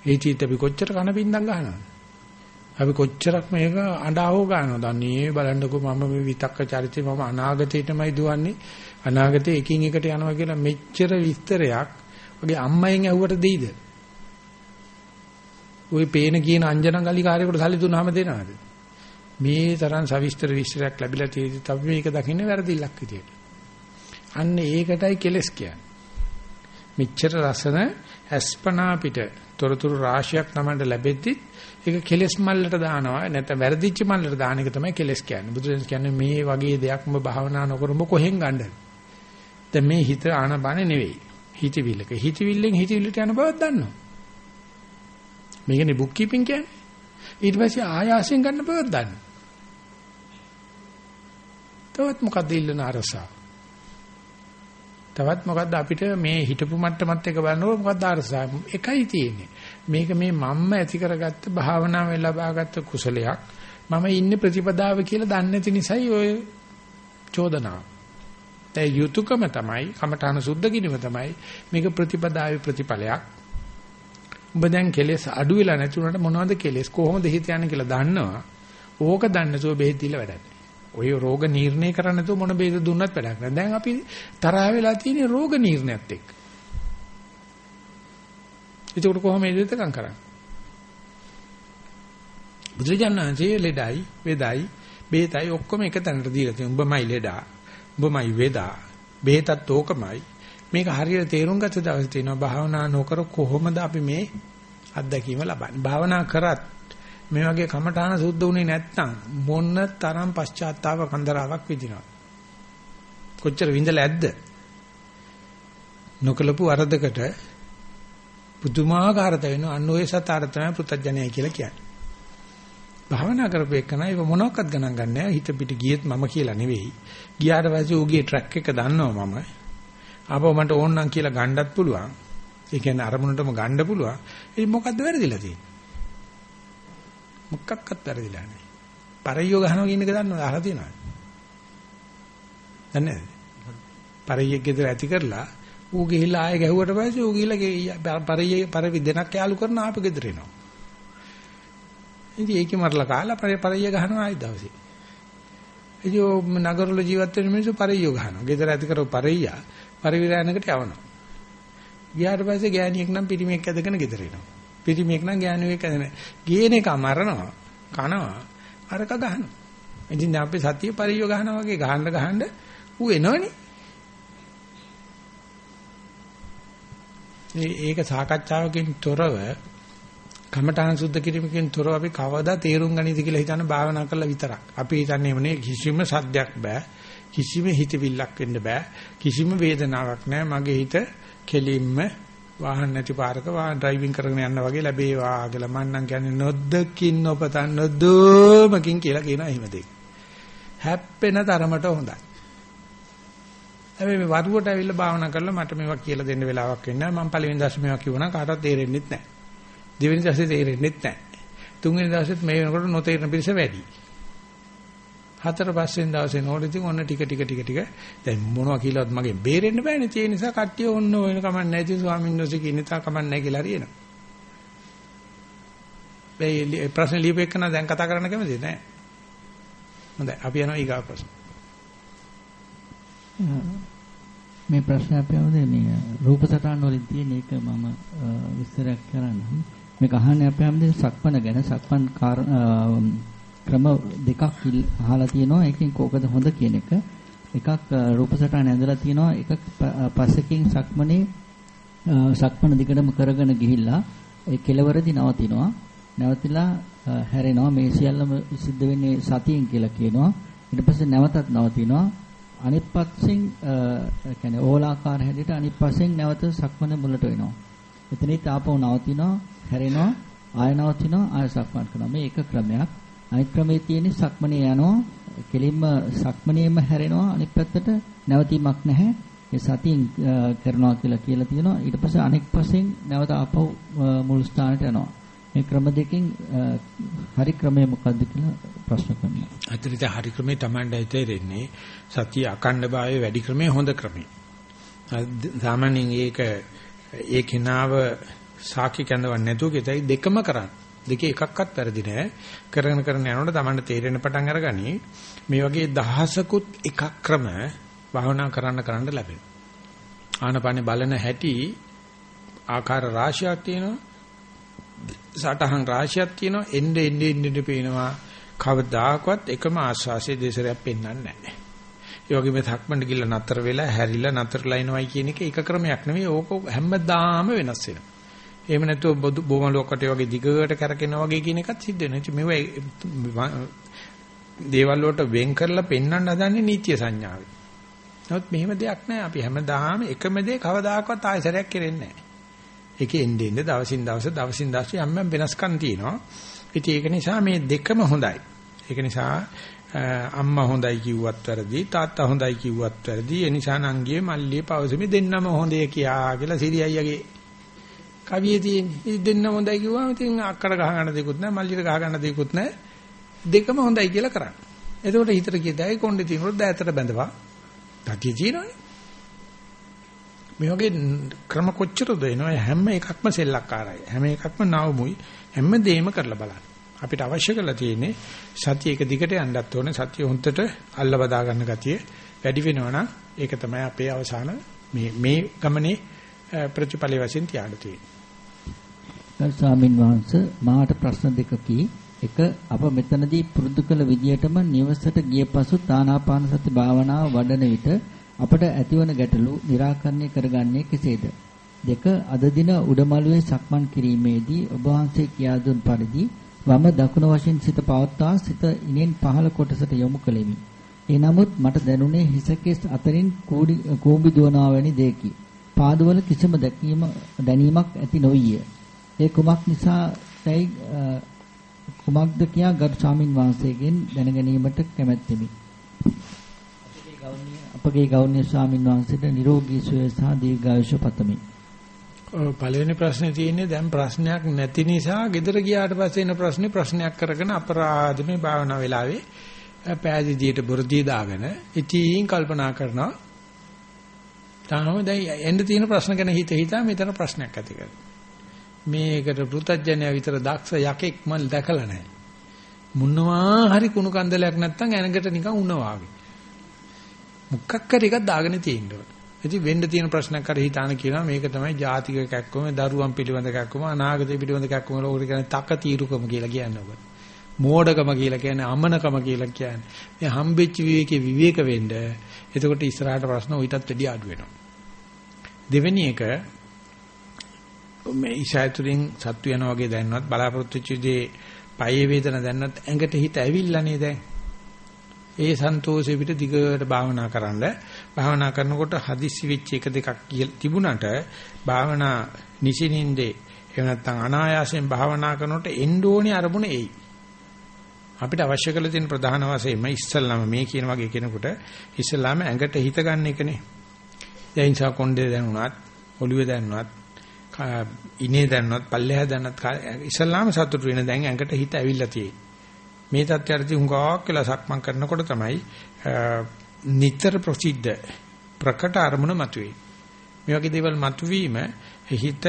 ඒ චීත අපි කොච්චර කන බින්දම් ගන්නවද? අපි කොච්චරක් මේක අඬාවෝ ගන්නවද? අනේ බලන්නකෝ මම මේ විතක්ක චරිතේ මම අනාගතේටමයි දුවන්නේ. අනාගතේ එකින් එකට යනවා කියලා මෙච්චර විස්තරයක් ඔගේ අම්මයෙන් ඇහුවට දෙයිද? ওই පේන කියන අංජන ගලි කාර්යයකට සල්ලි දුන්නාම දෙනවද? මේ තරම් සවිස්තර විස්තරයක් ලැබිලා තියෙද්දි අපි මේක දකින්නේ වැරදිල්ලක් විදියට. අන්න ඒකටයි කෙලස් කියන්නේ. මෙච්චර රසන අස්පනා පිට තොරතුරු රාශියක් තමයි ලැබෙද්දි ඒක කෙලස් මල්ලට දානවා නැත්නම් වැරදිච්ච මල්ලට දාන එක තමයි කෙලස් කියන්නේ. බුදුරජාණන් කියන්නේ මේ වගේ දෙයක් ඔබ භාවනා නොකරම කොහෙන් ගන්නද? දැන් මේ හිත ආනබන නෙවෙයි. හිතවිල්ලක. හිතවිල්ලෙන් හිතවිල්ලට යන බවක් දන්නවා. මේකනේ බුක් කීපින් කියන්නේ. ඊට පස්සේ ආයාසයෙන් ගන්න බවක් දන්නවා. තවත් මොකද්ද ඉල්ලන අරසා? තවත් මොකද්ද අපිට මේ හිටපු මට්ටමත් එක බලනකොට මොකද්ද අරසා? එකයි තියෙන්නේ. මේක මේ මම්ම ඇති කරගත්ත භාවනාවෙන් ලබාගත්ත කුසලයක්. මම ඉන්නේ ප්‍රතිපදාව කියලා දන්නේ නැති නිසායි ඔය චෝදනාව. ඒ යුතුයකම තමයි කමඨාන සුද්ධ කිරීම තමයි මේක ප්‍රතිපදාවේ ප්‍රතිඵලයක්. ඔබ දැන් කෙලෙස් අඩු වෙලා නැති උනට මොනවද කෙලෙස් කොහොමද හිත යන්නේ කියලා දන්නවා. ඕක දන්නේ නැතුව බෙහෙත් දීලා වැඩක් ඔය රෝග නිర్ణය කරන්න නැතුව මොන බේද දුන්නත් වැඩක් නැහැ. දැන් අපි තරහ වෙලා තියෙන්නේ රෝග නිర్ణයත් එක්ක. ඒක කොහොම ඉදිරියටකම් කරන්නේ? බුදුජානනාංශයේ ලෙඩයි, වේදයි, බේතයි ඔක්කොම එක තැනට දීලා තියෙනවා. උඹමයි ලෙඩා, උඹමයි වේදා, බේතත් ඕකමයි. මේක හරියට තේරුම් ගත්ත දවසේ තියෙනවා භාවනා නොකර කොහොමද අපි මේ අත්දැකීම ලබන්නේ? භාවනා කරත් මේ වගේ කමඨාන සුද්ධ වුණේ නැත්නම් මොන තරම් පශ්චාත්තාව කන්දරාවක් විඳිනවද? කොච්චර විඳලා ඇද්ද? නොකලපු වරදකට පුදුමාකාර දෙවෙන අන්න ඔය සතර තමයි පෘතජ්ජනයයි කියලා කියන්නේ. භාවනා කරපු එකන ඒක මොනවත් ගණන් ගන්නෑ හිත පිට ගියෙත් මම කියලා නෙවෙයි. ගියාට පස්සේ ඌගේ ට්‍රැක් එක දන්නවා මම. ආපහු මට ඕන නම් කියලා ගන්නත් පුළුවන්. ඒ කියන්නේ අරමුණටම ගන්න පුළුවන්. ඉතින් මොකද්ද වැරදිලා තියෙන්නේ? මොකක්වත් වැරදිලා නැහැ. පරියෝ ගහනවා කියන එක දන්නවද? අහලා තියෙනවද? දන්නේ නැහැ. පරියෙක් ගෙදර ඇති කරලා ඌ ගිහිල්ලා ආයෙ ගැහුවට පස්සේ ඌ ගිහිල්ලා පරිය පරිවි දෙනක් යාලු කරන ආපෙ ගෙදර එනවා. ඉතින් ඒකේ මරලා කාලා පරිය පරිය ගහනවා ආයෙ දවසේ. ඉතින් නගරවල ජීවත් වෙන මිනිස්සු පරිය ගහනවා. ගෙදර ඇති කරව පරිය පරිවිරායනකට යවනවා. ගියාට පස්සේ ගෑණියෙක් නම් පිරිමියෙක් ඇදගෙන ගෙදර එනවා. පිරිමියෙක් නම් ගෑණියෙක් ඇදගෙන ගේන එක මරනවා, කනවා, අරක ගහනවා. ඉතින් අපි සතිය පරිය ගහනවා වගේ ගහන්න ගහන්න ඌ එනවනේ. ඒක සාකච්ඡාවකින් තොරව කමඨාන් සුද්ධ කිරීමකින් තොරව අපි කවදා තේරුම් ගනීද කියලා හිතන භාවනා කරලා විතරක්. අපි හිතන්නේ මොනේ කිසිම සද්දයක් බෑ. කිසිම හිතවිල්ලක් වෙන්න බෑ. කිසිම වේදනාවක් නෑ. මගේ හිත කෙලින්ම වාහන නැති පාරක වාහන ඩ්‍රයිවිං කරගෙන යන්න වගේ ලැබේවා කියලා මම නම් කියන්නේ නොදකින් නොපතන් නොදොමකින් කියලා කියන එහෙම දෙයක්. හැප්පෙන තරමට හොඳයි. හැබැයි මේ වරුවට ඇවිල්ලා භාවනා කරලා මට මේවා කියලා දෙන්න වෙලාවක් වෙන්නේ නැහැ. මම පළවෙනි දවසේ මේවා කිව්වනම් කාටවත් තේරෙන්නේ නැහැ. දෙවෙනි දවසේ තේරෙන්නේ නැහැ. තුන්වෙනි දවසෙත් මේ වෙනකොට නොතේරෙන පිරිස වැඩි. හතර පස්වෙනි දවසේ නෝඩ ඉතින් ඔන්න ටික ටික ටික ටික දැන් මොනවා කියලාවත් මගෙන් බේරෙන්න බෑනේ. ඒ නිසා කට්ටිය ඔන්න වෙන කමක් නැහැ. ඉතින් ස්වාමීන් වහන්සේ කියන තා කමක් නැහැ කියලා හරියනවා. ඒ ප්‍රශ්න ලියපෙන්න දැන් කතා කරන්න කැමතිද නැහැ. හොඳයි අපි යනවා ඊගා ප්‍රශ්න. මේ ප්‍රශ්න අපි අවුදේ මේ රූප සටහන් වලින් තියෙන එක මම විස්තරයක් කරන්නම්. මේක අහන්නේ අපි හැමදේම සක්මන ගැන සක්මන් ක්‍රම දෙකක් අහලා තියෙනවා. එකකින් කෝකද හොඳ කියන එක. එකක් රූප සටහන ඇඳලා තියෙනවා. එකක් පස්සකින් සක්මනේ සක්මන දිගටම කරගෙන ගිහිල්ලා ඒ කෙලවරදී නවතිනවා. නැවතිලා හැරෙනවා. මේ සියල්ලම සිද්ධ වෙන්නේ සතියෙන් කියලා කියනවා. ඊට පස්සේ නැවතත් නවතිනවා. අනිත් පැත්තෙන් කියන්නේ ඕලාකාර හැඩයට අනිත් පැත්තෙන් නැවත සක්මන මුලට වෙනවා. එතනිත් ආපහු නවතිනවා, හැරෙනවා, ආය නවතිනවා, ආය සක්මන් කරනවා. මේ එක ක්‍රමයක්. අනිත් ක්‍රමයේ තියෙන්නේ සක්මනේ යනවා, කෙලින්ම සක්මනේම හැරෙනවා, අනිත් පැත්තට නැවතීමක් නැහැ. ඒ සතියෙන් කරනවා කියලා කියලා තියෙනවා. ඊට පස්සේ අනෙක් පස්සෙන් නැවත ආපහු මුල් ස්ථානට යනවා. මේ ක්‍රම දෙකෙන් හරි ක්‍රමය මොකද්ද කියලා ප්‍රශ්න කරනවා. අතරිත හරි ක්‍රමේ Tamandai තේරෙන්නේ සතිය අකණ්ඩ භාවයේ වැඩි ක්‍රමේ හොඳ ක්‍රමේ. සාමාන්‍යයෙන් ඒක ඒ කෙනාව සාකි කැඳවන්නේ නැතුව ගෙතයි දෙකම කරන්න. දෙකේ එකක්වත් වැරදි නෑ. කරගෙන කරගෙන යනකොට Tamanට තේරෙන පටන් අරගනි මේ වගේ දහසකුත් එකක් ක්‍රම භාවනා කරන්න කරන්න ලැබෙනවා. ආනපානේ බලන හැටි ආකාර රාශියක් තියෙනවා. සටහන් රාශියක් තියෙනවා. එnde එnde එnde පේනවා. කවදාකවත් එකම ආස්වාසිය දෙසරයක් පෙන්වන්නේ නැහැ. ඒ වගේම ධක්මණ්ඩ ගිල්ල නතර වෙලා හැරිලා නතරලා එනවයි කියන එක එක ක්‍රමයක් නෙවෙයි. ඕක හැමදාම වෙනස් වෙනවා. එහෙම නැතුව බොමලුවකට වගේ දිගට කරකිනවා වගේ කියන එකත් සිද්ධ වෙනවා. මේවා දේවල් වලට වෙන් කරලා පෙන්වන්න හදන්නේ නීත්‍ය සංඥාවේ. නමුත් මෙහෙම දෙයක් නැහැ. අපි හැමදාම එකම දේ කවදාකවත් ආයසරයක් කරෙන්නේ නැහැ. ඒකේ එන්නේ එන්නේ දවසින් දවස දවසින් දවස යම් යම් වෙනස්කම් තියෙනවා. ඉතින් ඒක නිසා මේ දෙකම හොඳයි. ඒක නිසා අම්මා හොඳයි කිව්වත් වැරදි තාත්තා හොඳයි කිව්වත් වැරදි ඒ නිසා නංගියේ මල්ලියේ පවසමි දෙන්නම හොඳේ කියා කියලා සිරි අයියාගේ කවියේ තියෙන්නේ දෙන්නම හොඳයි කිව්වම ඉතින් අක්කට ගහ ගන්න දෙයක්වත් නැහැ මල්ලියට ගහ ගන්න දෙයක්වත් නැහැ. දෙකම හොඳයි කියලා කරන්නේ එතකොට හිතට කියදයි කොණ්ඩේ තියෙනකොට දෑතට බැඳවා. තතිය තියෙනවනේ. මේ වගේ ක්‍රම කොච්චරද එනවා? හැම එකක්ම සෙල්ලක්කාරයි. හැම එකක්ම නවමුයි. හැම දෙයක්ම කරලා බලන්න. අපිට අවශ්‍ය කරලා තියෙන්නේ සතිය එක දිගට යන්නත් ඕනේ. සතිය හොන්දට අල්ල බදා ගන්න ගතිය වැඩි වෙනවා නම් ඒක තමයි අපේ අවසාන මේ මේ ගමනේ ප්‍රතිඵල වශයෙන් තියාගන්න තියෙන්නේ. ස්වාමින් වහන්සේ මාට ප්‍රශ්න දෙකකි එක අප මෙතනදී පුරුදු කළ විදියටම නිවසට ගිය පසු තානාපාන සති භාවනාව වඩන විට අපට ඇතිවන ගැටලු निराකරණය කරගන්නේ කෙසේද? දෙක අද දින උඩමළුවේ සක්මන් කිරීමේදී ඔබ වහන්සේ කියා දුන් පරිදි වම දකුණ වශයෙන් සිත පවත්වා සිත ඉනෙන් පහළ කොටසට යොමු කළෙමි. ඒ නමුත් මට දැනුනේ හිසකෙස් අතරින් කූඹි දුවනවා වැනි දෙයකි. පාදවල කිසිම දැකීම දැනීමක් ඇති නොවිය. ඒ කුමක් නිසායි කුමක්ද කියා ගරු ස්වාමින් වහන්සේගෙන් දැනගැනීමට කැමැත්තෙමි. අපගේ ගෞරවනීය ස්වාමින් වහන්සේට නිරෝගී සුවය සහ දීර්ඝායුෂ පතමි. පළවෙනි ප්‍රශ්නේ තියෙන්නේ දැන් ප්‍රශ්නයක් නැති නිසා ගෙදර ගියාට පස්සේ එන ප්‍රශ්නේ ප්‍රශ්නයක් කරගෙන අපරාධමේ භාවනා වෙලාවේ පෑදීදියට බුර්දී දාගෙන ඉතින් කල්පනා කරනවා තාම දැන් එන්න තියෙන ප්‍රශ්න ගැන හිත හිතා මෙතන ප්‍රශ්නයක් ඇති කරගන්න. මේකට පෘතජ්ජනය විතර දක්ෂ යකෙක් මල් දැකලා නැහැ. මුන්නවා හරි කුණු කන්දලයක් නැත්තම් ඇනකට නිකන් උනවා වගේ. මුක්කක් කර එකක් දාගෙන තියෙනවා. ඉතින් වෙන්න තියෙන ප්‍රශ්නයක් අර හිතාන කියනවා මේක තමයි ජාතික කැක්කම දරුවන් පිළිබඳ කැක්කම අනාගතය පිළිබඳ කැක්කම ලෝකෙට කියන්නේ තක තීරුකම කියලා කියන්නේ ඔබ. මෝඩකම කියලා කියන්නේ අමනකම කියලා කියන්නේ. මේ හම්බෙච්ච විවේකේ විවේක වෙන්න. එතකොට ඉස්සරහට ප්‍රශ්න උවිතත් වැඩි අඩු වෙනවා. දෙවෙනි එක මේ ඉෂාතුලින් සත්තු යනවා වගේ දැනනවත් බලාපොරොත්තු වෙච්ච දේ පයේ වේදන දැනනත් ඇඟට හිත ඇවිල්ලානේ දැන්. ඒ සන්තෝෂෙ පිට දිගට භාවනා කරන්න භාවනා කරනකොට හදිස්සි වෙච්ච එක දෙකක් තිබුණට භාවනා නිසිනින්දේ එහෙම නැත්නම් අනායාසයෙන් භාවනා කරනකොට එන්න ඕනේ අරමුණ එයි. අපිට අවශ්‍ය කරලා තියෙන ප්‍රධාන වශයෙන්ම ඉස්සල්ලාම මේ කියන වගේ කෙනෙකුට ඉස්සල්ලාම ඇඟට හිත ගන්න එකනේ. ඒ නිසා කොණ්ඩේ දැනුණත්, ඔළුවේ දැනුණත්, ඉනේ දැනුණත්, පල්ලෙහා දැනුණත් ඉස්සල්ලාම සතුටු වෙන දැන් ඇඟට හිත ඇවිල්ලා තියෙන්නේ. මේ තත්ත්වයටදී හුඟක් වෙලා සක්මන් කරනකොට තමයි නිතර ප්‍රසිද්ධ ප්‍රකට අරමුණ මතුවේ. මේ වගේ දේවල් මතුවීම හිත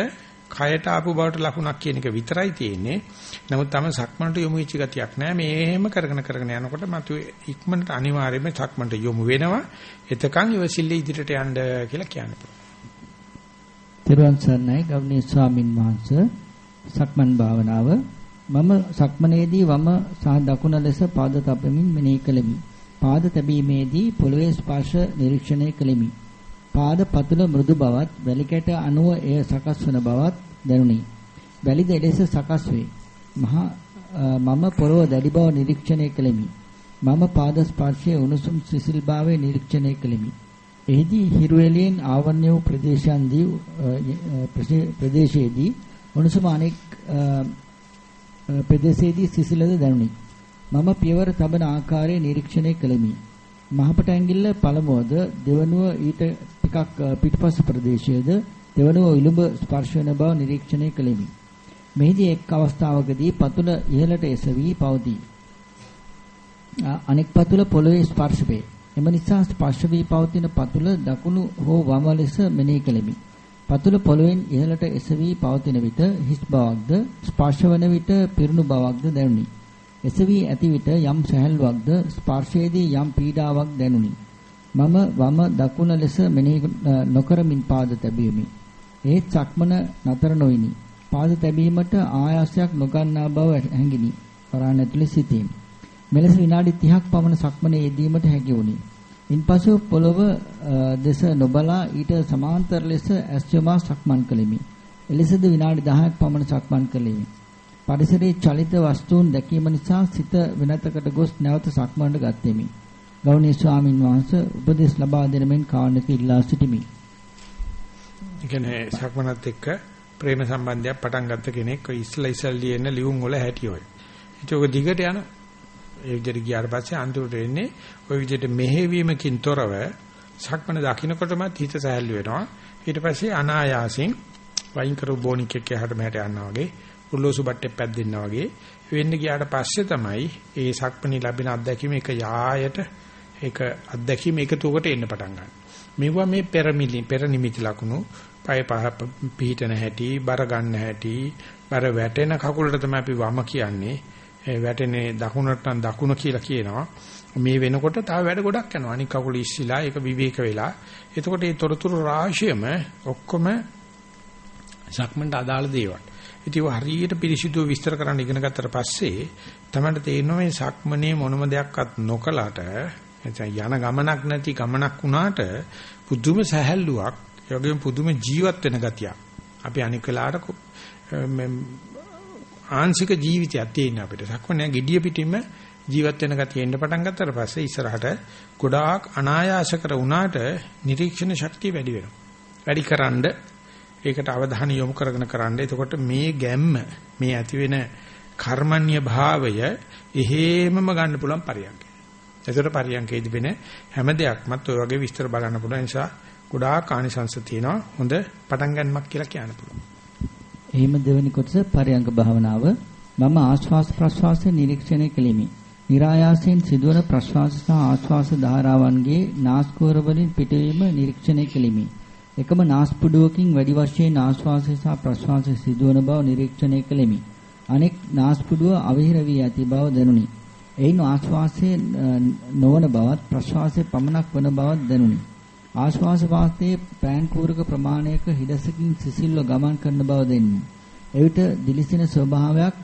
කයට ආපු බවට ලකුණක් කියන එක විතරයි තියෙන්නේ. නමුත් තම සක්මන්ට යොමු වෙච්ච ගතියක් නැහැ. මේහෙම කරගෙන කරගෙන යනකොට මතු ඉක්මනට අනිවාර්යයෙන්ම සක්මන්ට යොමු වෙනවා. එතකන් ඉවසිල්ල ඉදිරියට යන්න කියලා කියන්න පුළුවන්. තෙරුවන් සරණයි ගෞරවනීය ස්වාමින් වහන්සේ සක්මන් භාවනාව මම සක්මනේදී වම සහ දකුණ ලෙස පාද තබමින් මෙනෙහි කළෙමි. පාද තැබීමේදී පොළවේ ස්පර්ශ නිරීක්ෂණය කළෙමි. පාද පතුල මෘදු බවත් වැලි කැට අණුව එය සකස් වන බවත් දැනුනි. වැලිද එලෙස සකස් වේ. මහා මම පොළව දැඩි බව නිරීක්ෂණය කළෙමි. මම පාද ස්පර්ශයේ උණුසුම් සිසිල් භාවය නිරීක්ෂණය කළෙමි. එහිදී හිරු එළියෙන් ආවරණය වූ ප්‍රදේශයන්දී ප්‍රදේශයේදී උණුසුම අනෙක් ප්‍රදේශයේදී සිසිලද දැනුනි. මම පියවර තබන ආකාරය නිරීක්ෂණය කළෙමි. මහපට ඇඟිල්ල පළමුවද දෙවනුව ඊට ටිකක් පිටපස ප්‍රදේශයේද දෙවනුව විලුඹ ස්පර්ශ වෙන බව නිරීක්ෂණය කළෙමි. මෙහිදී එක් අවස්ථාවකදී පතුල ඉහළට එසවි පවතී. අනෙක් පතුල පොළවේ ස්පර්ශ වේ. එම නිසා ස්පර්ශ වී පවතින පතුල දකුණු හෝ වම ලෙස මෙනෙහි කෙලිමි. පතුල පොළවෙන් ඉහළට එසවි පවතින විට හිස් බවක්ද ස්පර්ශ වන විට පිරුණු බවක්ද දැනුනි. එසවි ඇති විට යම් සැහැල්ලුවක්ද ස්පර්ශයේදී යම් පීඩාවක් දැනුනි. මම වම දකුණ ලෙස මෙනෙහි නොකරමින් පාද තැබීමි. ඒත් සක්මන නතර නොවිනි. පාද තැබීමට ආයාසයක් නොගන්නා බව හැඟිනි. වරාණ ඇතුලේ සිටීමි. මෙලෙස විනාඩි 30ක් පමණ සක්මනේ යෙදීමට හැකි වුණි. ඉන්පසු පොළව දෙස නොබලා ඊට සමාන්තර ලෙස ඇස් යොමා සක්මන් කළෙමි. එලෙසද විනාඩි 10ක් පමණ සක්මන් කළෙමි. පරිසරයේ චලිත වස්තුන් දැකීම නිසා සිත වෙනතකට ගොස් නැවත සක්මන්ට ගත්ෙමි. ගෞණීය ස්වාමින් වහන්සේ උපදෙස් ලබා දෙන මෙන් කාණ්ඩක ඉල්ලා සිටිමි. ඉගෙන සක්මනත් එක්ක ප්‍රේම සම්බන්ධයක් පටන් ගත්ත කෙනෙක් ඔය ඉස්ලා ඉස්ලා ලියන ලියුම් වල හැටියෝයි. ඒක දිගට යනවා. ඒ විදිහට ගියාට පස්සේ අන්තිමට වෙන්නේ ওই විදිහට මෙහෙවීමකින් තොරව සක්මන දකින්නකොටම හිත සැහැල්ලු වෙනවා. ඊට පස්සේ අනායාසින් වයින් කරු බොනික් එක්ක එහාට මෙහාට යනවා වගේ උල්ලෝසු බට්ටේ පැද්දෙනවා වගේ වෙන්න ගියාට පස්සේ තමයි ඒ සක්මණේ ලැබෙන අත්දැකීම එක යායට ඒක අත්දැකීම එකතුවකට එන්න පටන් ගන්නවා. මෙවුවා මේ පෙරමිලි පෙර නිමිති ලකුණු පය පහ පිහිටන හැටි බර ගන්න හැටි බර වැටෙන කකුලට තමයි අපි වම කියන්නේ වැටෙනේ දකුණට නම් දකුණ කියලා කියනවා. මේ වෙනකොට තව වැඩ ගොඩක් යනවා. අනික කකුල ඉස්සිලා ඒක විවේක වෙලා. එතකොට මේ තොරතුරු රාශියම ඔක්කොම සක්මන්ට අදාළ දේවල්. ඉතින් හරියට පිරිසිදුව විස්තර කරන්න ඉගෙන ගත්තට පස්සේ තමයි තේරෙනවා මේ සක්මනේ මොනම දෙයක්වත් නොකලට යන ගමනක් නැති ගමනක් වුණාට පුදුම සැහැල්ලුවක් ඒ වගේම පුදුම ජීවත් වෙන ගතියක්. අපි අනික් වෙලාවට ආංශික ජීවිතයක් තියෙන අපිට. සක්මනේ gediya පිටින්ම ජීවත් වෙන ගතිය එන්න පටන් ගත්තට පස්සේ ඉස්සරහට ගොඩාක් අනායාස කර වුණාට නිරීක්ෂණ ශක්තිය වැඩි වෙනවා. වැඩිකරනද ඒකට අවධානය යොමු කරගෙන කරන්න. එතකොට මේ ගැම්ම මේ ඇති වෙන කර්මන්‍ය භාවය එහෙමම ගන්න පුළුවන් පරියන්කය. ඒතර පරියන්කේදී වෙන හැම දෙයක්මත් ඔය වගේ විස්තර බලන්න පුළුවන් නිසා ගොඩාක් ආනිසංශ තියෙනවා. හොඳ පටන් ගන්නමක් කියලා කියන්න පුළුවන්. එහිම දෙවැනි කොටස පරයන්ක භාවනාව මම ආශ්වාස ප්‍රශ්වාස නිරීක්ෂණය කෙලිමි. નિરાයාසයෙන් සිදුවන ප්‍රශ්වාස සහ ආශ්වාස ධාරාවන්ගේ නාස්කුවර වලින් පිටවීම නිරීක්ෂණය කෙලිමි. එකම නාස්පුඩුවකින් වැඩි වශයෙන් ආශ්වාසය සහ ප්‍රශ්වාසය සිදුවන බව නිරීක්ෂණය කෙලිමි. අනෙක් නාස්පුඩුව අවහිර වී ඇති බව දැනුනි. එයින් ආශ්වාසයේ නොවන බවත් ප්‍රශ්වාසයේ පමණක් වන බවත් දැනුනි. ආශ්වාස වාතයේ පෑන් කූරක ප්‍රමාණයක හිඩසකින් සිසිල්ව ගමන් කරන බව දෙන්නේ. එවිට දිලිසෙන ස්වභාවයක්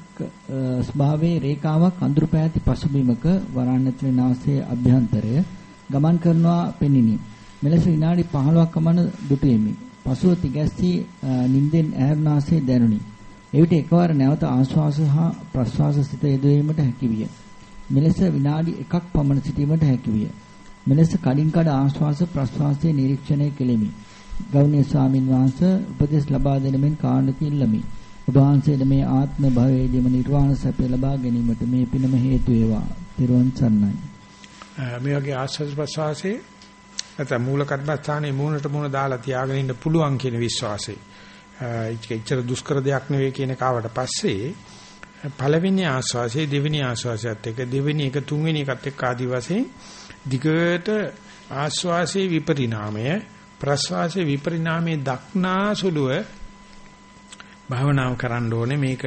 ස්වභාවයේ රේඛාවක් අඳුරු පෑති පසුබිමක වරාණත්‍රි නාසයේ අභ්‍යන්තරය ගමන් කරනවා පෙනිනි. මෙලෙස විනාඩි 15ක් පමණ දුටුෙමි. පසුව තිගැස්සී නිින්දෙන් ඈරුණාසේ දැනුනි. එවිට එකවර නැවත ආශ්වාස හා ප්‍රශ්වාස සිත යෙදවීමට හැකියිය. මෙලෙස විනාඩි 1ක් පමණ සිටීමට හැකියිය. මෙලෙස කඩින් කඩ ආශ්වාස ප්‍රශ්වාසයේ නිරීක්ෂණය කෙලිමි. ගෞණීය ස්වාමින් වහන්සේ උපදෙස් ලබා දෙන මෙන් කාණ්ඩක ඉල්ලමි. ඔබ වහන්සේට මේ ආත්ම භවයේදීම නිර්වාණ සැපය ලබා ගැනීමට මේ පිනම හේතු වේවා. ත්‍රිවන් සරණයි. මේ වගේ ආශ්වාස ප්‍රශ්වාසයේ නැත්නම් මූල කර්මස්ථානයේ මූණට මූණ දාලා තියාගෙන ඉන්න පුළුවන් කියන විශ්වාසය. ඒච්චර දුෂ්කර දෙයක් නෙවෙයි කියන කාවට පස්සේ පළවෙනි ආශ්වාසයේ දෙවෙනි ආශ්වාසයත් එක්ක දෙවෙනි එක තුන්වෙනි එකත් එක්ක ආදි වශයෙන් දිගට ආශ්වාසයේ විපරිණාමය ප්‍රශ්වාසයේ විපරිණාමයේ දක්නා සුළුව භාවනාව කරන්න ඕනේ මේක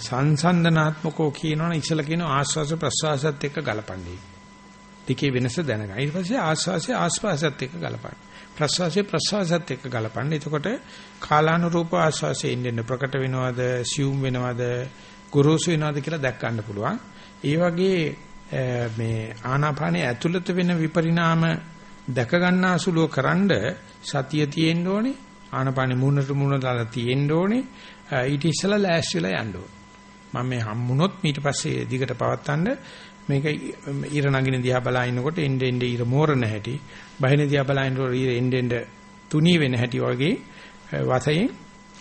සංසන්දනාත්මකෝ කියනවනේ ඉස්සල කියන ආස්වාස ප්‍රස්වාසත් එක්ක ගලපන්නේ. දෙකේ වෙනස දැනගන්න. ඊට පස්සේ ආස්වාසය ආස්වාසත් එක්ක ගලපන්න. ප්‍රස්වාසය ප්‍රස්වාසත් එක්ක ගලපන්න. එතකොට කාලානුරූප ආස්වාසයේ ඉන්න ප්‍රකට වෙනවද, සියුම් වෙනවද, ගුරුසු වෙනවද කියලා දැක් ගන්න පුළුවන්. ඒ වගේ මේ ආනාපානයේ ඇතුළත වෙන විපරිණාම දැක ගන්නාසුලුව කරන්ඩ සතිය තියෙන්න ඕනේ. ආනාපානේ මූණට මූණ දාලා තියෙන්න ඕනේ. ඊට ඉස්සෙල්ලා ලෑස්තිලා යන්න ඕනේ. මම මේ හම්බුනොත් ඊට පස්සේ දිගට පවත්තන්න මේක ඊර නගින දිහා බලා ඉන්නකොට එnde ende ඊර මෝරණ හැටි බහින දිහා බලා ඉන්නකොට ඊර එnde ende තුනී වෙන හැටි වගේ වශයෙන්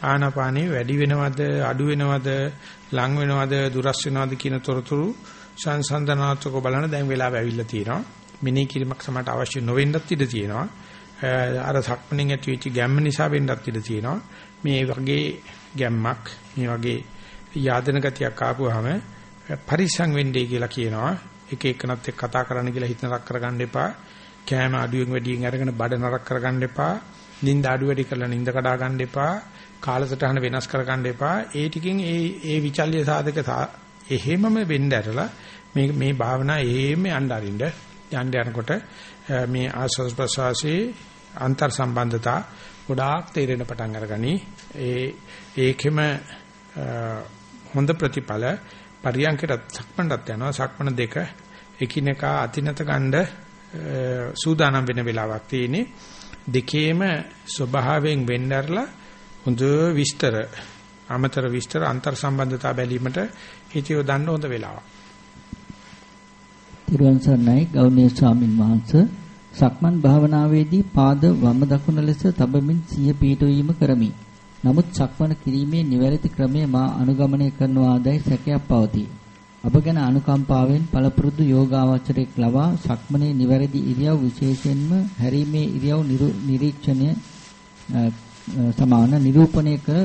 ආනාපානේ වැඩි වෙනවද අඩු වෙනවද ලං වෙනවද දුරස් වෙනවද කියන තොරතුරු සංසන්දනාත්මකව බලන දැන් වෙලාව ඇවිල්ලා තියෙනවා මිනී කිරීමක් සමට අවශ්‍ය නොවෙන්නත් ඉඩ තියෙනවා අර සක්මණෙන් ඇති වෙච්ච ගැම්ම නිසා වෙන්නත් ඉඩ තියෙනවා මේ වගේ ගැම්මක් මේ වගේ යාදන ගතියක් ආපුවාම පරිස්සම් වෙන්නේ කියලා කියනවා. එක එකනත් එක්ක කතා කරන්න කියලා හිත නරක කරගන්න එපා. කෑම අඩුවෙන් වැඩියෙන් අරගෙන බඩ නරක කරගන්න එපා. නිින්ද අඩු වැඩි කරලා නිින්ද කඩා ගන්න එපා. කාලසටහන වෙනස් කරගන්න එපා. ඒ ටිකෙන් ඒ ඒ විචල්්‍ය සාධක එහෙමම වෙන්න ඇරලා මේ මේ භාවනා එහෙම යන්න අරින්න යන්න යනකොට මේ ආස්වාස් ප්‍රසවාසයේ අන්තර් සම්බන්ධතා ගොඩාක් තේරෙන පටන් අරගනි. ඒ ඒකෙම හොඳ ප්‍රතිඵල පරියන්කටත් සක්මණටත් යනවා සක්මණ දෙක එකිනෙකා අතිනත ගන්න සූදානම් වෙන වෙලාවක් තියෙන්නේ දෙකේම ස්වභාවයෙන් වෙන්නර්ලා හොඳ විස්තර අමතර විස්තර අන්තර් සම්බන්ධතා බැලීමට හිතියෝ දන්න හොඳ වෙලාවක්. තිරුවන් සරණයි ගෞරවනීය ස්වාමින් වහන්සේ සක්මන් භාවනාවේදී පාද වම දකුණ ලෙස තබමින් සිය පීඨවීම කරමි. නමුත් සක්මන කිරීමේ නිවැරදි ක්‍රමය මා අනුගමනය කරනවාදයි සැකයක් පවතී. අප ගැන අනුකම්පාවෙන් පළපුරුදු යෝගාවචරයක් ලවා සක්මනේ නිවැරදි ඉරියව් විශේෂයෙන්ම හැරීමේ ඉරියව් නිරීක්ෂණය සමාන නිරූපණය කර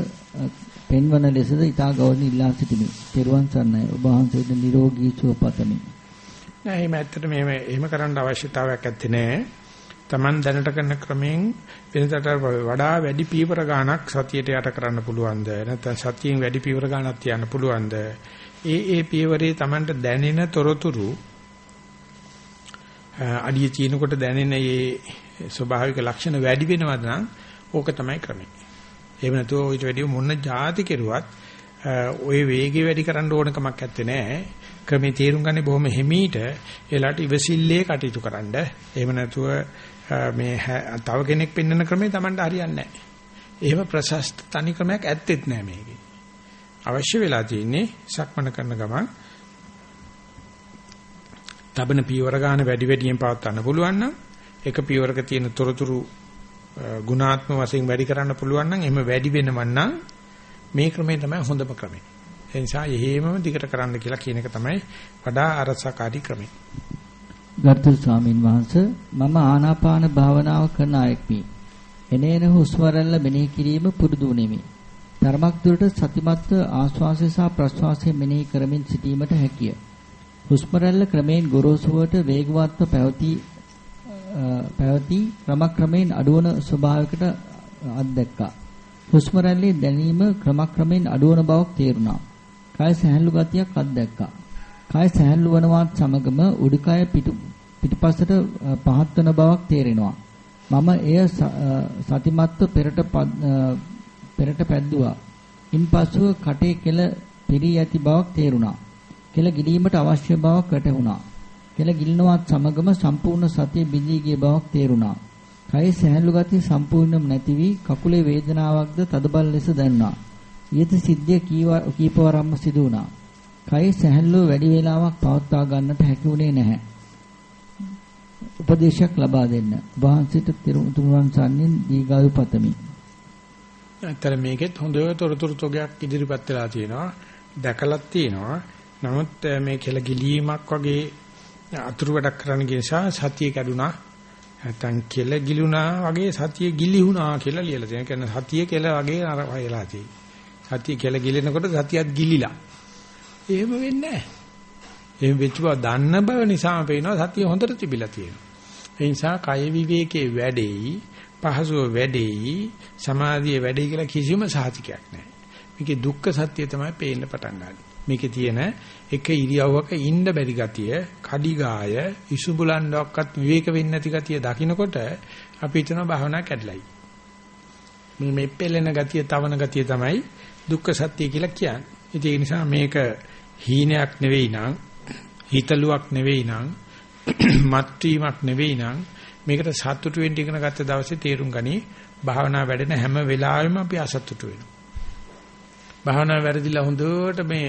පෙන්වන ලෙසද ඊටා ගෞරවණීය ඉල්ලා සිටිමි. තෙරුවන් සරණයි. ඔබ වහන්සේට නිරෝගී සුව පතමි. නෑ එහෙම ඇත්තට මෙහෙම එහෙම කරන්න අවශ්‍යතාවයක් ඇත්තේ නෑ. Taman දැනට කරන ක්‍රමයෙන් වෙනතට වඩා වැඩි පීවර ගාණක් සතියට යට කරන්න පුළුවන්ද නැත්නම් සතියෙන් වැඩි පීවර ගාණක් තියන්න පුළුවන්ද ඒ ඒ පීවරේ Tamanට දැනෙන තොරතුරු අඩිය චීනකොට දැනෙන මේ ස්වභාවික ලක්ෂණ වැඩි වෙනවද නම් ඕක තමයි ක්‍රමය. එහෙම නැතුව ඊට වැඩිය මොන જાති කෙරුවත් ওই වේගය වැඩි කරන්න ඕන කමක් නැත්තේ නෑ. ක්‍රමේ තේරුම් ගන්නේ බොහොම හිමීට ඒලාට ඉවසිල්ලේ කටයුතු කරන්න. එහෙම නැතුව මේ තව කෙනෙක් පෙන්වන ක්‍රමේ Tamanට හරියන්නේ නෑ. එහෙම ප්‍රශස්ත තනි ක්‍රමයක් ඇත්තෙත් නෑ මේකේ. අවශ්‍ය වෙලා තියෙන්නේ සක්මන කරන ගමන් තබන පියවර ගන්න වැඩි වැඩියෙන් පවත් ගන්න පුළුවන් නම් එක පියවරක තියෙන තොරතුරු ගුණාත්මක වශයෙන් වැඩි කරන්න පුළුවන් නම් එහෙම වැඩි වෙනවන් නම් මේ ක්‍රමය තමයි හොඳම ක්‍රමය. ඒ නිසා එහෙමම දිගට කරන්න කියලා කියන එක තමයි වඩා අරසකාරී ක්‍රමය. ගර්ථ ස්වාමින් වහන්සේ මම ආනාපාන භාවනාව කරන අයෙක්මි. එනේන හුස්ම රැල්ල මෙනෙහි කිරීම පුරුදු වෙමි. ධර්මයක් දුරට සතිමත්ව ආශ්වාසය සහ ප්‍රශ්වාසය මෙනෙහි කරමින් සිටීමට හැකිය. හුස්ම රැල්ල ක්‍රමයෙන් ගොරෝසුවට වේගවත්ව පැවති පැවති ක්‍රමක්‍රමයෙන් අඩුවන ස්වභාවයකට අත්දැක්කා. හුස්ම රැල්ලේ දැනීම ක්‍රමක්‍රමයෙන් අඩුවන බවක් තේරුණා. කය සැහැල්ලු ගතියක් අත්දැක්කා. කය සැහැල්ලු වනවත් සමගම උඩුකය පිටු පිටිපස්සට පහත් වන බවක් තේරෙනවා. මම එය සතිමත්ව පෙරට පෙරට පැද්දුවා. ඉන්පසුව කටේ කෙල පිරී ඇති බවක් තේරුණා. කෙල ගිලීමට අවශ්‍ය බවක් වැටහුණා. කෙල ගිලිනවත් සමගම සම්පූර්ණ සතිය බිඳී ගිය බවක් තේරුණා. කයේ සැහැල්ලු ගතිය සම්පූර්ණයෙන්ම නැති වී කකුලේ වේදනාවක්ද තදබල ලෙස දැනුණා. ඊට සිද්ධිය කීපවරක්ම සිදු වුණා. කයේ සැහැල්ලුව වැඩි වේලාවක් පවත්වා ගන්නට හැකි වුණේ නැහැ. උපදේශයක් ලබා දෙන්න. වහන්සේට තුරුවන් සම්නින් දීගායු පතමි. ඇත්තට මේකෙත් හොඳ තොරතුරු තෝගයක් ඉදිරිපත් වෙලා තියෙනවා. දැකලත් තියෙනවා. නමුත් මේ කෙල ගිලීමක් වගේ අතුරු වැඩක් කරන්න ගිය නිසා සතිය කැඩුනා. නැත්තම් කෙල ගිලුණා වගේ සතිය ගිලිහුණා කියලා ලියලා තියෙනවා. කියන්නේ සතිය කෙල වගේ අර වයලා තියෙනවා. සතිය කෙල ගිලෙනකොට සතියත් ගිලිලා. එහෙම වෙන්නේ නැහැ. එහෙම වෙච්ච බව දන්න බව නිසාම පේනවා සතිය හොඳට තිබිලා තියෙනවා. ඒ නිසා කය විවේකයේ වැඩෙයි, පහසුව වැඩෙයි, සමාධියේ වැඩෙයි කියලා කිසිම සාතිකයක් නැහැ. මේකේ දුක්ඛ සත්‍ය තමයි පේන්න පටන් ගන්න. මේකේ තියෙන එක ඉරියව්වක ඉන්න බැරි ගතිය, කඩිගාය, ඉසුඹලන්ඩක්වත් විවේක වෙන්නේ නැති ගතිය දකින්නකොට අපි හිතනවා භාවනා කැඩලයි. මේ මේ පෙළෙන ගතිය, තවන ගතිය තමයි දුක්ඛ සත්‍ය කියලා කියන්නේ. ඒ නිසා මේක හීනයක් නෙවෙයි නං, හිතලුවක් නෙවෙයි නං, මත්වීමක් නෙවෙයි නං මේකට සතුටු වෙන්න ඉගෙන ගත්ත දවසේ තේරුම් ගනි භාවනා වැඩෙන හැම වෙලාවෙම අපි අසතුටු වෙනවා. භාවනා වැරදිලා හොඳට මේ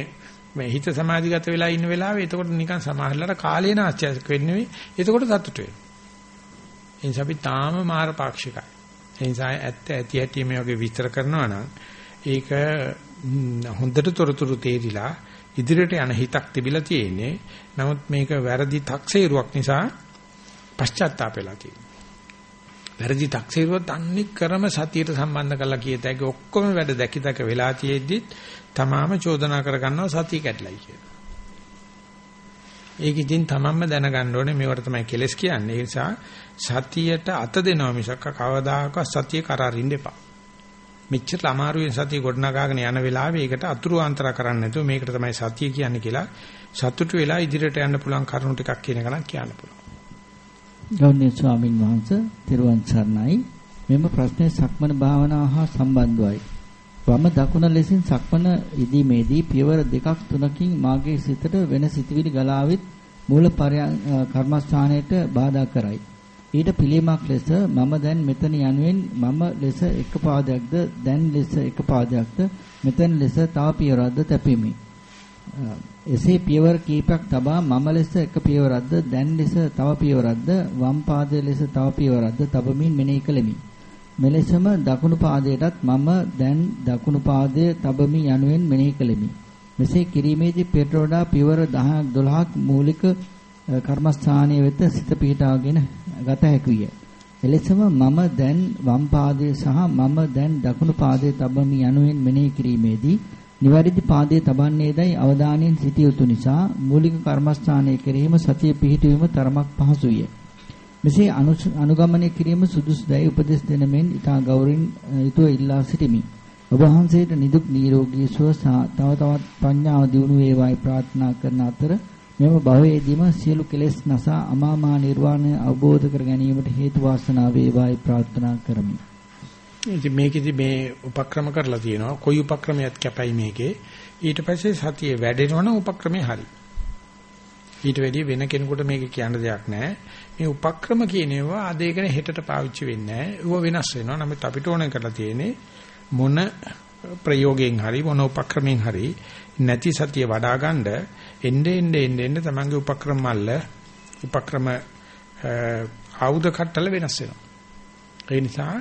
මේ හිත සමාධිගත වෙලා ඉන්න වෙලාවේ එතකොට නිකන් සමාහලට කාලේ නාස්තියක් වෙන්නේ නෙවෙයි. එතකොට සතුටු වෙනවා. ඒ නිසා අපි තාම මාර පාක්ෂිකයි. ඒ නිසා ඇත්ත ඇති ඇති මේ වගේ විස්තර කරනවා නම් ඒක හොඳට තොරතුරු තේරිලා ඉදිරියට යන හිතක් තිබිලා තියෙන්නේ. නමුත් මේක වැරදි තක්සේරුවක් නිසා පශ්චාත්තාප වෙලා තියෙනවා. වැරදි තක්සේරුව තන්නේ ක්‍රම සතියට සම්බන්ධ කරලා කියත හැකි ඔක්කොම වැඩ දැකිතක වෙලා තියෙද්දිත් තමාම චෝදනා කරගන්නවා සතිය කැඩලයි කියලා. ඒක ඉතින් තමන්ම දැනගන්න ඕනේ මේවට තමයි කෙලස් කියන්නේ. ඒ නිසා සතියට අත දෙනවා මිසක් කවදාකවත් සතිය කරාරින්න එපා. මෙච්චර අමාරුවෙන් සතිය ගොඩනගාගෙන යන වෙලාවේ ඒකට අතුරු ආන්තර කරන්නේ නැතුව මේකට තමයි සතිය කියන්නේ කියලා සතුටු වෙලා ඉදිරියට යන්න පුළුවන් කරුණු ටිකක් කියන එක නම් කියන්න පුළුවන්. ගෞරවනීය ස්වාමින් වහන්සේ තිරුවන් සරණයි. මෙම ප්‍රශ්නේ සක්මන භාවනාව හා සම්බන්ධවයි. වම දකුණ ලෙසින් සක්මන ඉදීමේදී පියවර දෙකක් තුනකින් මාගේ සිතට වෙන සිතවිලි ගලාවිත් මූල කර්මස්ථානයට බාධා කරයි. ඊට පිළියමක් ලෙස මම දැන් මෙතන යනුවෙන් මම ලෙස එක පාදයක්ද දැන් ලෙස එක පාදයක්ද මෙතන ලෙස තව පියවරක්ද තැපීමි. එසේ පියවර කීපයක් තබා මම ලෙස එක පියවරක්ද දැන් ලෙස තව පියවරක්ද වම් පාදයේ ලෙස තව පියවරක්ද තබමින් මෙනෙහි කළෙමි. මෙලෙසම දකුණු පාදයටත් මම දැන් දකුණු පාදයේ තබමි යනුවෙන් මෙනෙහි කළෙමි. මෙසේ කිරීමේදී පෙරට වඩා පියවර 10ක් 12ක් මූලික කර්මස්ථානයේ වෙත සිත පිහිටාගෙන ගත හැකිය. එලෙසම මම දැන් වම් පාදයේ සහ මම දැන් දකුණු පාදයේ තබමි යනුවෙන් මෙනෙහි කිරීමේදී නිවැරදි පාදයේ තබන්නේදයි අවධානයෙන් සිටිය යුතු නිසා මූලික කර්මස්ථානයේ කෙරෙහිම සතිය පිහිටවීම තරමක් පහසුය. මෙසේ අනුගමනය කිරීම සුදුසුදයි උපදෙස් දෙන මෙන් ඊටා ගෞරවයෙන් යුතුව ඉල්ලා සිටිමි. ඔබ වහන්සේට නිදුක් නිරෝගී සුව තව තවත් ප්‍රඥාව දියුණු වේවායි ප්‍රාර්ථනා කරන අතර මෙම භවයේදීම සියලු කෙලෙස් නසා අමාමා නිර්වාණය අවබෝධ කර ගැනීමට හේතු වාසනා වේවායි ප්‍රාර්ථනා කරමි. ඉතින් මේකෙදි මේ උපක්‍රම කරලා තියෙනවා. කොයි උපක්‍රමයක් කැපයි මේකේ. ඊට පස්සේ සතිය වැඩෙනවනම් උපක්‍රමේ හරි. ඊට වැඩිය වෙන කෙනෙකුට මේක කියන්න දෙයක් නැහැ. මේ උපක්‍රම කියන ඒවා අද ඒකනේ හෙටට පාවිච්චි වෙන්නේ නැහැ. ඒව වෙනස් වෙනවා. නමුත් අපිට ඕන කරලා තියෙන්නේ මොන ප්‍රයෝගයෙන් හරි මොන උපක්‍රමයෙන් හරි නැති සතිය වඩා ගන්න එnde ende ende ende තමන්ගේ උපක්‍රම මල්ල උපක්‍රම ආයුධ කට්ටල වෙනස් වෙනවා. ඒ නිසා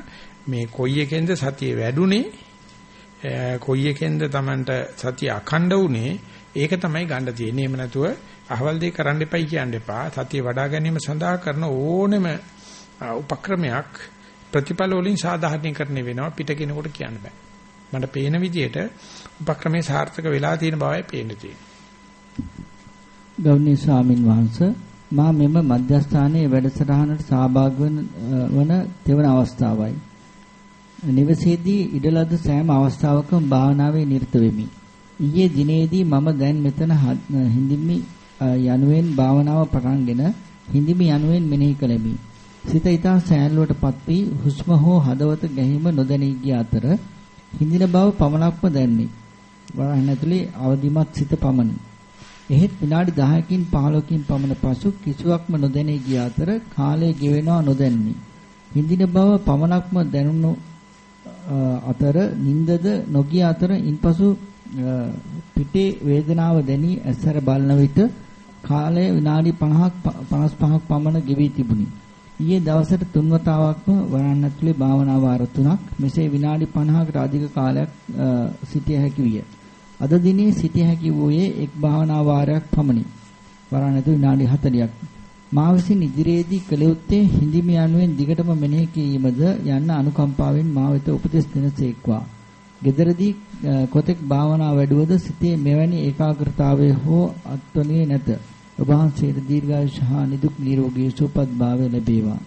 මේ කොයි එකෙන්ද සතිය වැඩුණේ කොයි එකෙන්ද තමන්ට සතිය අඛණ්ඩ වුණේ ඒක තමයි ගන්න තියෙන්නේ. එහෙම නැතුව අහවල් දෙයක් කරන්න එපයි කියන්න එපා. සතිය වඩා ගැනීම සඳහා කරන ඕනෙම උපක්‍රමයක් ප්‍රතිඵල වලින් සාධාරණීකරණය වෙනවා පිට කෙනෙකුට කියන්න බෑ. මට පේන විදිහට උපක්‍රමයේ සාර්ථක වෙලා තියෙන බවයි පේන්න තියෙන්නේ. ගෞරවනීය ස්වාමින් වහන්සේ මා මෙම මධ්‍යස්ථානයේ වැඩසටහනට සහභාගී වන තෙවන අවස්ථාවයි. නිවසේදී ඉඩලද සෑම අවස්ථාවකම භාවනාවේ නිරත වෙමි. ඊයේ දිනේදී මම දැන් මෙතන හිඳිමි යනුවෙන් භාවනාව පටන්ගෙන හිඳිමි යනුවෙන් මෙනෙහි කළෙමි. සිත ඊතා සෑල්ලුවටපත් වී හුස්ම හෝ හදවත ගැහිම නොදැනී ගිය අතර හිඳින බව පමණක්ම දැන්නේ. වරහන් ඇතුලේ අවදිමත් සිත පමණි. එහෙත් විනාඩි 10කින් 15කින් පමණ පසු කිසිවක්ම නොදැනී ගිය අතර කාලය ගෙවෙනවා නොදැන්නි. හිඳින බව පමණක්ම දැනුණු අතර නින්දද නොගිය අතර ඉන්පසු පිටේ වේදනාව දැනී ඇස්සර බලන විට කාලය විනාඩි 50ක් 55ක් පමණ ගෙවි තිබුණි. ඊයේ දවසට තුන් වතාවක්ම වරන් ඇතුලේ භාවනා වාර තුනක් මෙසේ විනාඩි 50කට අධික කාලයක් සිටිය හැකි විය. අද දිනේ සිටිය හැකි වූයේ එක් භාවනා වාරයක් පමණි. වරන් ඇතුලේ විනාඩි 40ක්. මා විසින් ඉදිරියේදී කළ යුත්තේ හිඳිමි යනුවෙන් දිගටම මෙනෙහි කිරීමද යන්න අනුකම්පාවෙන් මා වෙත උපදෙස් දෙනසේක්වා. gederදී කොතෙක් භාවනා වැඩුවද සිතේ මෙවැනි ඒකාග්‍රතාවය හෝ අත්වන්නේ නැත. ඔබ වහන්සේට දීර්ඝායුෂ හා නිදුක් නිරෝගී සුවපත් භාවය ලැබේවා.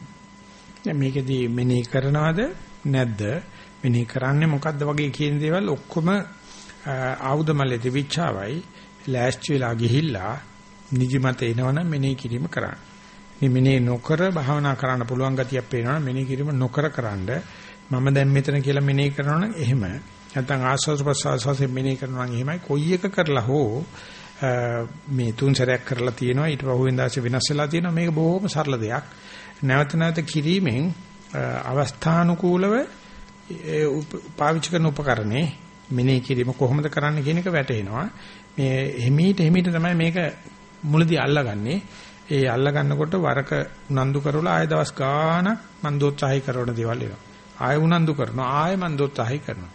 දැන් මේකදී මෙනෙහි කරනවද නැද්ද? මෙනෙහි කරන්නේ මොකද්ද වගේ කියන දේවල් ඔක්කොම ආයුධ මල්ලේ තිබිච්චාවයි ලෑස්ති වෙලා ගිහිල්ලා නිදිමත එනවනම් මෙනෙහි කිරීම කරන්න. මේ මෙනෙහි නොකර භාවනා කරන්න පුළුවන් ගතියක් පේනවනම් මෙනෙහි කිරීම නොකර කරන්න මම දැන් මෙතන කියලා මෙනෙහි කරනවනම් එහෙම. නැත්නම් ආස්වාද ප්‍රසවාසයෙන් මෙනෙහි කරනවා නම් එහෙමයි. කොයි එක කරලා හෝ මේ තුන් සැරයක් කරලා තියෙනවා. ඊට පහුවෙන් දාසේ වෙනස් වෙලා තියෙනවා. මේක බොහොම සරල දෙයක්. නැවත නැවත කිරීමෙන් අවස්ථානුකූලව පාවිච්චි කරන උපකරණේ මෙනෙහි කිරීම කොහොමද කරන්න කියන එක වැටහෙනවා. මේ හිමීට හිමීට තමයි මේක මුලදී අල්ලගන්නේ. ඒ අල්ල ගන්නකොට වරක උනන්දු කරලා ආය දවස් ගාණක් මන් දෝත්සාහය කරන දේවල් එනවා. ආය උනන්දු කරනවා. ආය මන් දෝත්සාහය කරනවා.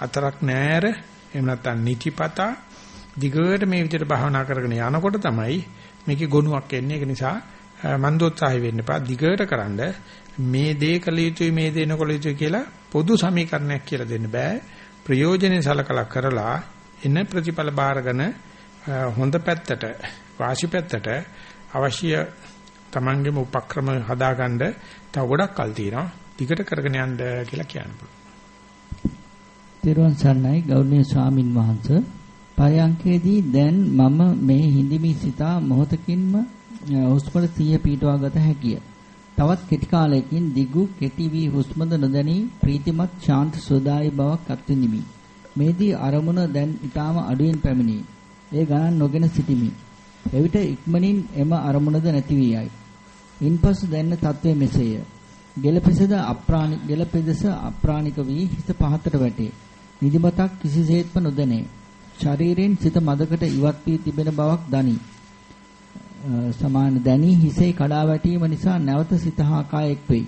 අතරක් නෑර එහෙම නැත්නම් නිතිපතා දිගට මේ විදිහට භාවනා කරගෙන යනකොට තමයි මේකේ ගුණයක් එන්නේ. ඒක නිසා මන්දෝත්සාහය වෙන්න එපා. දිගට කරන්ඩ මේ දේ කළ යුතුයි මේ දේ නොකළ යුතුයි කියලා පොදු සමීකරණයක් කියලා දෙන්න බෑ. ප්‍රයෝජනෙ සලකලා කරලා එන ප්‍රතිඵල බාරගෙන හොඳ පැත්තට වාසි පැත්තට අවශ්‍ය තමන්ගේම උපක්‍රම හදාගන්න තව ගොඩක් කල් තියෙනවා දිගට කරගෙන යන්න කියලා කියන්න පුළුවන් තෙරුවන් සරණයි ගෞරවනීය ස්වාමින් වහන්සේ පරයන්කේදී දැන් මම මේ හිඳිමි සිතා මොහොතකින්ම හුස්මට සිය පීටවා ගත හැකිය. තවත් කෙටි කාලයකින් දිගු කෙටි වී හුස්මද නොදැනී ප්‍රීතිමත් ශාන්ත සෝදායි බවක් අත්විඳිමි. මේදී අරමුණ දැන් ඊටාම අඩුවෙන් පැමිණේ. ඒ ගණන් නොගෙන සිටිමි. එවිට ඉක්මනින් එම අරමුණද නැති වී යයි. ඉන්පසු දැන්න තත්ත්වය මෙසේය. ගෙලපෙසද අප්‍රාණික ගෙලපෙදස අප්‍රාණික වී හිත පහතට වැටේ. නිදිමතක් කිසිසේත්ම නොදැනේ. ශරීරයෙන් සිත මදකට ඉවත් වී තිබෙන බවක් දනි. සමාන දැනි හිසේ කඩා වැටීම නිසා නැවත සිත හා කාය එක් වෙයි.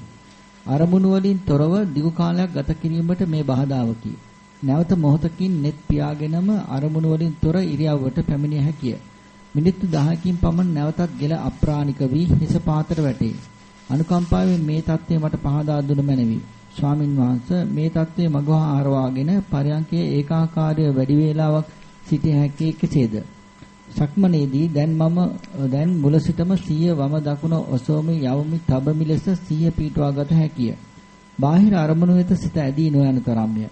අරමුණු වලින් තොරව දිගු කාලයක් ගත කිරීමට මේ බාධාවකි. නැවත මොහොතකින් net පියාගෙනම අරමුණු වලින් තොර ඉරියව්වට පැමිණිය හැකිය. මිනිත්තු 10කින් පමණ නැවතත් ගෙල අප්‍රාණික වී හිස පාතට වැටේ. අනුකම්පාවෙන් මේ தත්ත්වය මට පහදා දුන මැනවි. ස්වාමින් වහන්සේ මේ தත්ත්වය මගවා ආරවාගෙන පරයන්කේ ඒකාකාරය වැඩි වේලාවක් සිටිය හැකි කෙසේද? සක්මනේදී දැන් මම දැන් මුල සිටම සිය වම දකුණ ඔසෝමි යවමි තබමි ලෙස සිය පීටුවා ගත හැකිය. බාහිර අරමුණු වෙත සිත ඇදී නොයන තරම්ය.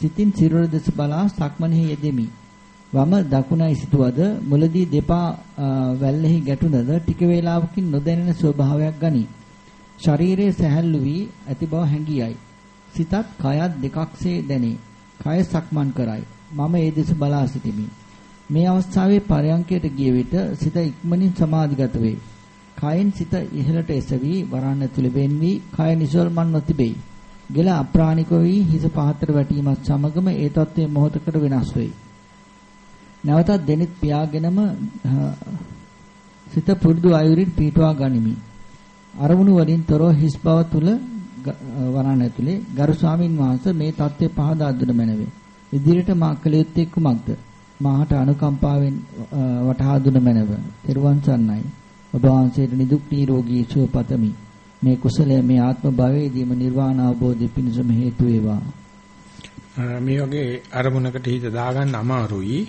සිතින් සිරුර දෙස බලා සක්මනෙහි යෙදෙමි. වම දකුණයි සිටුවද මුලදී දෙපා වැල්ලෙහි ගැටුණද ටික වේලාවකින් නොදැනෙන ස්වභාවයක් ගනී. ශරීරයේ සැහැල්ලු වී ඇති බව හැඟියයි. සිතත් කයත් දෙකක්සේ දැනේ. කය සක්මන් කරයි. මම ඒ දෙස බලා සිටිමි. මේ අවස්ථාවේ පරයන්කයට ගිය විට සිත ඉක්මනින් සමාධිගත වේ. කයෙන් සිත ඉහළට එසවි වරණ ඇතුළේ වෙන්වි කය නිසල්මන් නොතිබේ. ගෙල අප්‍රාණික වී හිස පහතට වැටීමත් සමගම ඒ තත්ත්වය මොහොතකට වෙනස් වෙයි. නැවතත් දෙනිත් පියාගෙනම සිත පුරුදු අයුරින් පීටවා ගනිමි. අරමුණු වලින් තොරව හිස් බව තුල වරණ ඇතුලේ ගරු ස්වාමින් වහන්සේ මේ தත්ත්වය පහදා දුන මැනවේ. ඉදිරියට මා කළ යුත්තේ කුමක්ද? මාහට අනුකම්පාවෙන් වටහා දුන මැනව. තෙරුවන් සරණයි. ඔබ වහන්සේට නිදුක් නිරෝගී සුව පතමි. මේ කුසලය මේ ආත්ම භවයේදීම නිර්වාණ අවබෝධය පිණිසම හේතු වේවා. මේ වගේ අරමුණකට හිත දාගන්න අමාරුයි.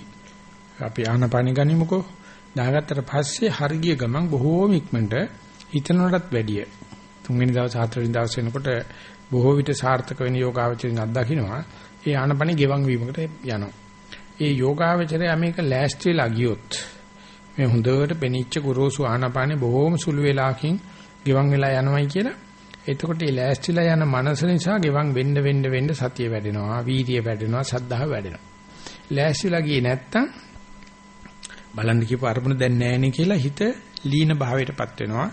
අපි ආනපානි ගනිමුකෝ. දාගත්තට පස්සේ හරිය ගමන් බොහෝම ඉක්මනට හිතනටත් වැඩිය. තුන්වෙනි දවස් හතරවෙනි දවස් වෙනකොට බොහෝ විට සාර්ථක වෙන යෝගාවචරින් අත්දකින්නවා. ඒ ආනපනෙ ගෙවන් වීමකට යනවා. ඒ යෝගාවචරය මේක ලෑස්ති වෙලා ගියොත් මේ හොඳට පෙනිච්ච ගුරුසු ආනපනෙ බොහෝම සුළු වෙලාකින් ගෙවන් වෙලා යනවයි කියලා. එතකොට මේ ලෑස්තිලා යන මනස නිසා ගෙවන් වෙන්න වෙන්න වෙන්න සතිය වැඩෙනවා වීර්යය වැඩෙනවා සද්ධාව වැඩෙනවා. ලෑස්තිලා ගියේ නැත්තම් බලන්න කියපු අරමුණ දැන් නැහැ නේ කියලා හිත ලීන භාවයටපත් වෙනවා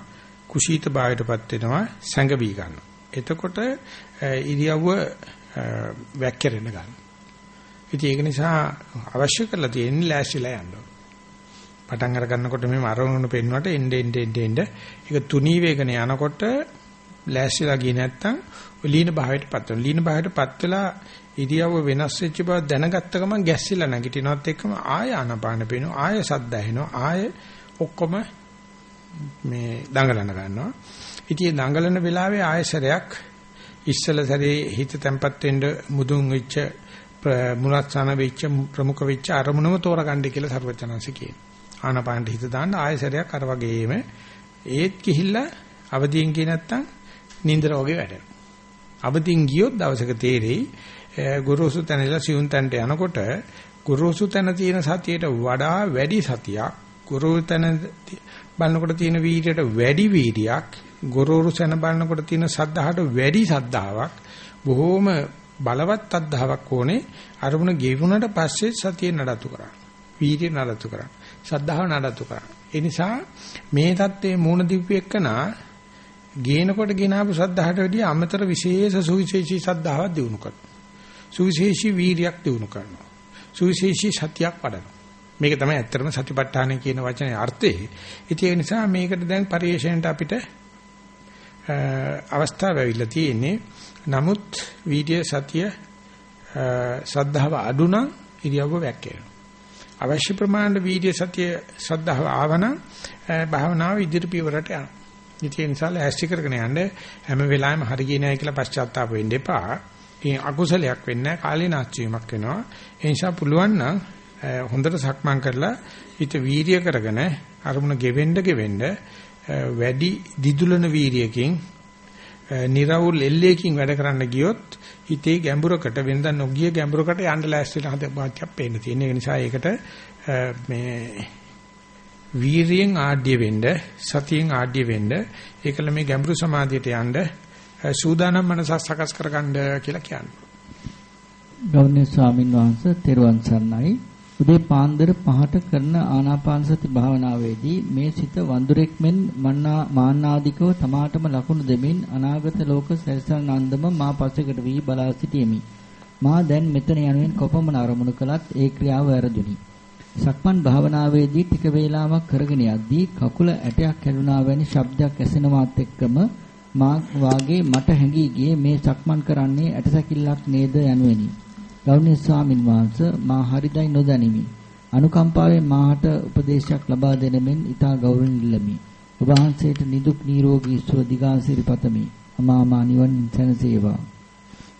කුසීත භාවයටපත් වෙනවා සංගවි ගන්නවා. එතකොට ඉරියව්ව වැක්කිරෙන්න ගන්නවා. ඉතින් ඒක නිසා අවශ්‍ය කරලා තියෙන්නේ ලෑස්තිලා යන්න. පටන් අර ගන්නකොට මේ මරවුණු පෙන්වට එnde ende ende ende ඒක තුනී වේගන යනකොට ලෑස්තිලා ගියේ නැත්තම් ලීන භාවයටපත් වෙනවා. ලීන භාවයටපත් වෙලා ඉරියව්ව වෙනස් වෙච්ච බව දැනගත්ත ගමන් ගැස්සිලා නැගිටිනවත් එක්කම ආය ආනපාන පේනවා ආය සද්ද ඇහෙනවා ආය ඔක්කොම මේ දඟලන ගන්නවා. ඉතින් දඟලන වෙලාවේ ආයසරයක් ඉස්සල සැරේ හිත තැම්පත් වෙන්න මුදුන් වෙච්ච මුලස්සන වෙච්ච ප්‍රමුඛ වෙච්ච අරමුණම තෝරගන්න කියලා සර්වචනංශ කියනවා. ආනපානට හිත දාන්න ආයසරයක් අර වගේම ඒත් ගිහිල්ලා අවදියෙන් ගියේ නැත්තම් නින්දර වගේ වැඩෙනවා. අවදියෙන් ගියොත් දවසක තේරෙයි ගුරුසු තැනලා සියුන් තැනට යනකොට ගුරුසු තැන තියෙන සතියට වඩා වැඩි සතියක් ගුරු තැන බලනකොට තියෙන වීර්යයට වැඩි වීර්යයක් ගොරෝරු සැන බලනකොට තියෙන සද්ධාහට වැඩි සද්ධාාවක් බොහෝම බලවත් අද්ධාවක් ඕනේ අරමුණ ගෙවුනට පස්සේ සතිය නඩත්තු කරන්න. වීර්ය නඩත්තු කරන්න. සද්ධාව නඩත්තු කරන්න. ඒ නිසා මේ தත්ත්වයේ මූණ දිව්පු එක්කනා ගේනකොට ගෙනාවු සද්ධාහට වැඩිය අමතර විශේෂ සුවිශේෂී සද්ධාවක් දිනු කරනවා. සුවිශේෂී වීර්යයක් දිනු කරනවා. සුවිශේෂී සතියක් වඩනවා. මේක තමයි ඇත්තටම සතිපට්ඨාන කියන වචනේ අර්ථය. ඉතින් ඒ නිසා මේකට දැන් පරිශ්‍රණයට අපිට අවස්ථාව ඇවිල්ලා තියෙන්නේ. නමුත් වීර්ය සතිය සද්ධාව අඩු නම් ඉරියව්ව වැක්කේනවා. අවශ්‍ය ප්‍රමාණයට වීර්ය සතිය සද්ධාව ආවනම් භාවනාව ඉදිරි පියවරට යනවා. ඉතින් ඒ නිසා ලෑස්ති කරගෙන යන්න හැම වෙලාවෙම හරි ගියේ නැහැ කියලා පශ්චාත්තාප වෙන්න එපා. ඒ අකුසලයක් වෙන්නේ නැහැ කාලීනාස්තියක් වෙනවා. ඒ නිසා පුළුවන් නම් හොඳට සක්මන් කරලා හිත වීරිය කරගෙන අරමුණ ගෙවෙන්න ගෙවෙන්න වැඩි දිදුලන වීරියකින් නිර්වුල් එල්ලේකින් වැඩ කරන්න ගියොත් හිතේ ගැඹුරකට වෙනද නොගිය ගැඹුරකට යන්න ලෑස්තිලා හද වාක්‍යයක් පේන්න තියෙන. ඒ නිසා ඒකට මේ වීරියෙන් ආඩ්‍ය වෙන්න සතියෙන් ආඩ්‍ය වෙන්න ඒකල මේ ගැඹුරු සමාධියට යන්න සූදානම් මනසක් සකස් කරගන්න කියලා කියන්නේ. ගෞරවනීය ස්වාමින් වහන්සේ තෙරුවන් සරණයි උදේ පාන්දර පහට කරන ආනාපාන සති භාවනාවේදී මේ සිත වඳුරෙක් මෙන් මන්නා මාන්නාදිකව තමාටම ලකුණු දෙමින් අනාගත ලෝක සැරිසල් නන්දම මා පසෙකට වී බලා සිටීමි. මා දැන් මෙතන යනුවෙන් කොපමණ අරමුණු කළත් ඒ ක්‍රියාව වැරදුනි. සක්මන් භාවනාවේදී ටික වේලාවක් කරගෙන යද්දී කකුල ඇටයක් කැඩුනා වැනි ශබ්දයක් ඇසෙනවත් එක්කම මා වාගේ මට හැඟී ගියේ මේ සක්මන් කරන්නේ ඇටසැකිල්ලක් නේද යනුවෙනි. ගෞරවනීය ස්වාමින් වහන්සේ මා හරිදයි නොදනිමි. අනුකම්පාවෙන් මාහට උපදේශයක් ලබා දෙන මෙන් ඊටා ගෞරවණ ඉල්ලමි. ඔබ වහන්සේට නිදුක් නිරෝගී සුව දිගාසිරි පතමි. අමාමා නිවන් සැනසේවා.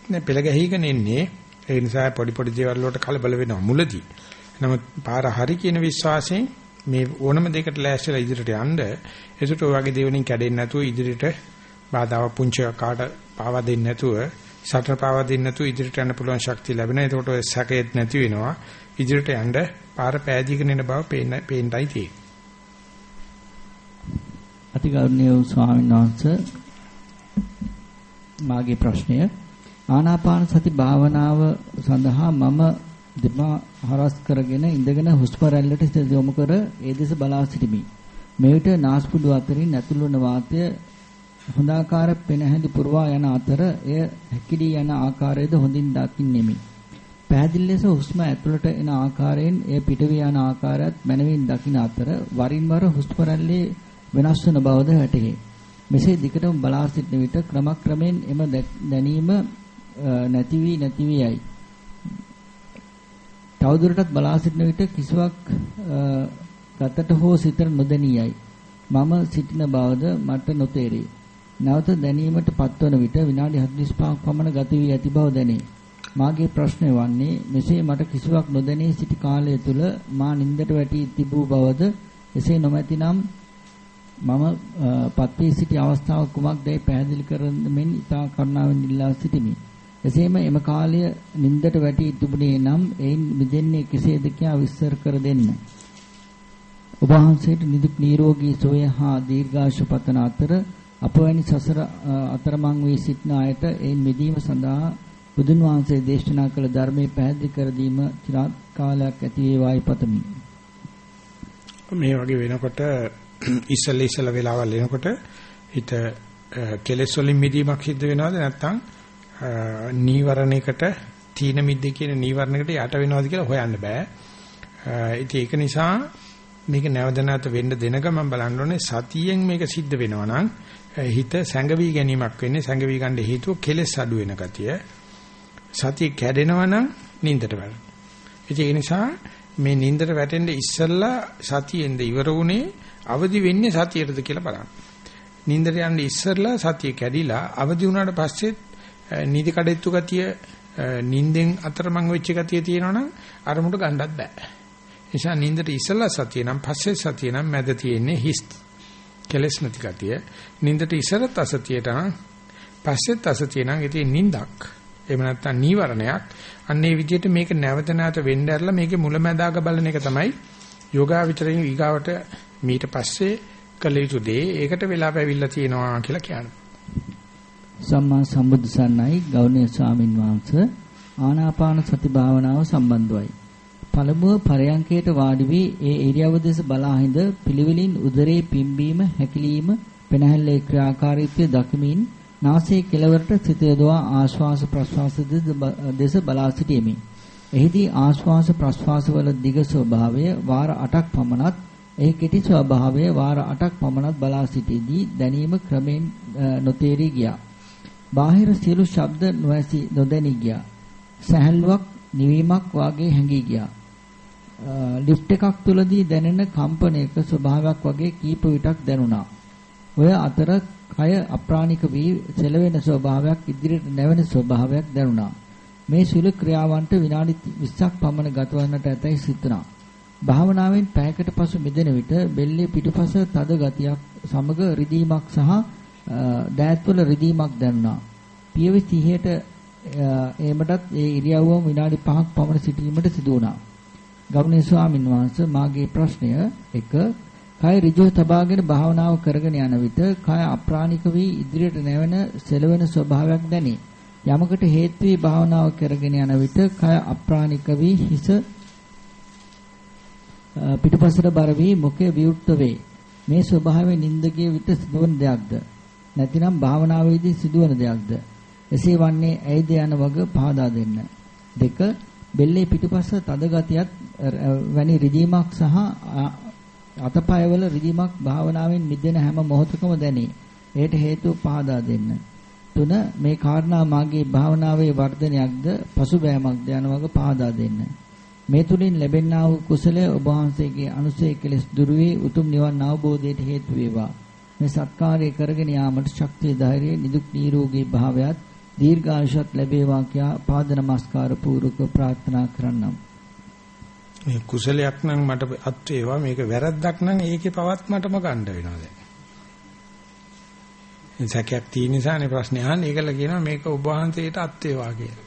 නේ පෙළ ගැහිගෙන එන්නේ ඒ නිසා පොඩි පොඩි දේවල් වලට කලබල වෙනවා මුලදී. නමුත් පාර හරි කියන විශ්වාසයෙන් මේ ඕනම දෙයකට ලෑස්තිලා ඉදිරියට යන්න ඒසට ඔය වගේ දේවලින් කැඩෙන්නේ නැතුව ඉදිරියට බාධාව පුංචි කාට පාවා දෙන්නේ නැතුව සතර පාවා දෙන්නේ නැතුව ඉදිරියට යන්න පුළුවන් ශක්තිය ලැබෙනවා. එතකොට ඔය සැකයේත් නැති වෙනවා. ඉදිරියට යන්න පාර පෑදීගෙන එන බව පේන්න පේන්නයි තියෙන්නේ. අතිගෞරවනීය ස්වාමීන් වහන්සේ මාගේ ප්‍රශ්නය ආනාපාන සති භාවනාව සඳහා මම දෙපා හරස් කරගෙන ඉඳගෙන හුස්ම රැල්ලට සිත යොමු කර ඒ දෙස බලා සිටිමි. මෙවිට නාස්පුඩු අතරින් ඇතුළු වන වාතය හොඳාකාර පෙනහැඳි පුරවා යන අතර එය හැකිලී යන ආකාරයද හොඳින් දකින්නෙමි. පැහැදිලි ලෙස හුස්ම ඇතුළට එන ආකාරයෙන් එය පිටවී යන ආකාරයත් මනවින් දකින අතර වරින් වර හුස්ම රැල්ලේ වෙනස් වන බවද වැටහේ. මෙසේ දිගටම බලා සිටින විට ක්‍රමක්‍රමයෙන් එම දැනීම නැති වී නැති වී යයි. තවදුරටත් බලා සිටින විට කිසිවක් ගතට හෝ සිතට නොදැනියයි. මම සිටින බවද මට නොතේරේ. නැවත දැනීමට පත්වන විට විනාඩි 45ක් පමණ ගත වී ඇති බව දැනේ. මාගේ ප්‍රශ්නය වන්නේ මෙසේ මට කිසිවක් නොදැනී සිටි කාලය තුල මා නින්දට වැටි තිබූ බවද එසේ නොමැතිනම් මම පත්වී සිටි අවස්ථාව කුමක්දයි පැහැදිලි කරමින් ඉතා කරුණාවෙන් ඉල්ලා සිටිමි. එසේම එම කාලය නින්දට වැටි තිබුණේ නම් එයින් මිදෙන්නේ කෙසේද කියා විස්තර කර දෙන්න. ඔබ වහන්සේට නිදුක් නිරෝගී සුවය හා දීර්ඝායුෂ පතන අතර අපවැනි සසර අතරමං වී සිටින අයට ඒ මිදීම සඳහා බුදුන් වහන්සේ දේශනා කළ ධර්මයේ පැහැදිලි කර දීම চিරාත් කාලයක් ඇති වේවායි පතමි. මේ වගේ වෙනකොට ඉස්සල ඉස්සල වෙලාවල් එනකොට හිත කෙලෙස් වලින් මිදීමක් සිද්ධ වෙනවද නැත්නම් නීවරණයකට තීන මිද්දේ කියන නීවරණයකට යට වෙනවද කියලා හොයන්න බෑ. ඉතින් ඒක නිසා මේක නැවත නැවත වෙන්න දෙන ගමන් බලන්න ඕනේ සතියෙන් මේක සිද්ධ වෙනවා නම් හිත සැඟවි ගැනීමක් වෙන්නේ සැඟවි ගන්න හේතුව කෙලෙස් අඩු වෙන ගතිය. සතිය කැඩෙනවා නම් නින්දට වැටෙනවා. ඒ නිසා මේ නින්දට වැටෙන්න ඉස්සෙල්ලා සතියෙන්ද ඉවර වුණේ අවදි වෙන්නේ සතියටද කියලා බලන්න. නින්දට යන්න ඉස්සෙල්ලා සතිය කැඩිලා අවදි වුණාට පස්සේ නිදි කඩෙත්තු ගතිය නින්දෙන් අතරමං වෙච්ච ගතිය තියෙනවනම් අරමුණට ගන්නවත් බෑ. නිසා නින්දට ඉස්සෙල්ලා සතිය නම් පස්සේ සතිය නම් මැද තියෙන්නේ හිස් කෙලස් නැති ගතිය. නින්දට ඉසරත් අසතියට නම් පස්සෙත් අසතිය නම් ඉතින් නින්දක්. එහෙම නැත්නම් නීවරණයක්. අන්න ඒ විදිහට මේක නැවත නැවත වෙන්න ඇරලා මේකේ මුලැමැදාක බලන එක තමයි යෝගාවිචරයෙන් ඊගාවට මීට පස්සේ කළ යුතු දේ. ඒකට වෙලා පැවිල්ලා තියෙනවා කියලා කියනවා. සම්මා සම්බුදු සරණයි ගෞරවනීය ස්වාමින් වහන්සේ ආනාපාන සති භාවනාව සම්බන්ධවයි. පළමුව පරයන්කයට වාඩි වී ඒ ඉරියව්ව දෙස බලා හිඳ පිළිවෙලින් උදරයේ පිම්බීම හැකිලිම පෙනහැල්ලේ ක්‍රියාකාරීත්වය දකිමින් නාසයේ කෙළවරට සිත යොදවා ආශ්වාස ප්‍රශ්වාස දෙස බලා සිටීමේ එහිදී ආශ්වාස ප්‍රශ්වාස වල දිග ස්වභාවය වාර 8ක් පමණත් එහි කෙටි ස්වභාවය වාර 8ක් පමණත් බලා සිටීදී දැනීම ක්‍රමෙන් නොතේරී ගියා. බාහිර සියලු ශබ්ද නොඇසී නොදැනී ගියා. සැහැල්ලුවක් නිවීමක් වාගේ හැඟී ගියා. ලිෆ්ට් එකක් තුලදී දැනෙන කම්පනයක ස්වභාවයක් වගේ කීප විටක් දැනුණා. ඔය අතර කය අප්‍රාණික වී සෙලවෙන ස්වභාවයක් ඉදිරියට නැවෙන ස්වභාවයක් දැනුණා. මේ සුළු ක්‍රියාවන්ට විනාඩි 20ක් පමණ ගතවන්නට ඇතැයි සිතුණා. භාවනාවෙන් පැයකට පසු මිදෙන විට බෙල්ලේ පිටුපස තද ගතියක් සමග රිදීමක් සහ දෑත්වල රිදීමක් දැනුණා. පියවි 30ට එමටත් ඒ ඉරියව්වම විනාඩි 5ක් පමණ සිටීමට සිදු වුණා. ගෞරවනීය ස්වාමීන් වහන්සේ මාගේ ප්‍රශ්නය 1 කය ඍජුව තබාගෙන භාවනාව කරගෙන යන විට කය අප්‍රාණික වී ඉදිරියට නැවෙන සෙලවෙන ස්වභාවයක් දැනේ. යමකට හේතු වී භාවනාව කරගෙන යන විට කය අප්‍රාණික වී හිස පිටුපසට බර වී මුඛය විවෘත වේ. මේ ස්වභාවය නින්දකයේ විට සිදුවන දෙයක්ද? නැතිනම් භාවනාවේදී සිදුවන දෙයක්ද? එසේ වන්නේ ඇයිද යන වග පහදා දෙන්න. දෙක බෙල්ලේ පිටුපස තද ගතියත් වැනි රිදීමක් සහ අතපයවල රිදීමක් භාවනාවෙන් මිදෙන හැම මොහොතකම දැනේ. එයට හේතුව පහදා දෙන්න. තුන මේ කාරණා මාගේ භාවනාවේ වර්ධනයක්ද පසුබෑමක්ද යන වග පහදා දෙන්න. මේ තුලින් ලැබෙනා වූ කුසලය ඔබ වහන්සේගේ අනුසය කෙලෙස් දුරු වේ උතුම් නිවන් අවබෝධයට හේතු වේවා. මේ සත්කාරය කරගෙන යාමට ශක්තිය ධෛර්යය නිදුක් නිරෝගී භාවයත් දීර්ඝායුෂත් ලැබේවා කියා පාද නමස්කාර පූර්වක ප්‍රාර්ථනා කරන්නම්. මේ කුසලයක් නම් මට අත් වේවා මේක වැරද්දක් නම් ඒකේ පවත් මටම ගන්න වෙනවා දැන්. සැකයක් තියෙන නිසානේ ප්‍රශ්නේ අහන්නේ. ඒකල කියනවා මේක ඔබ වහන්සේට අත් වේවා කියලා.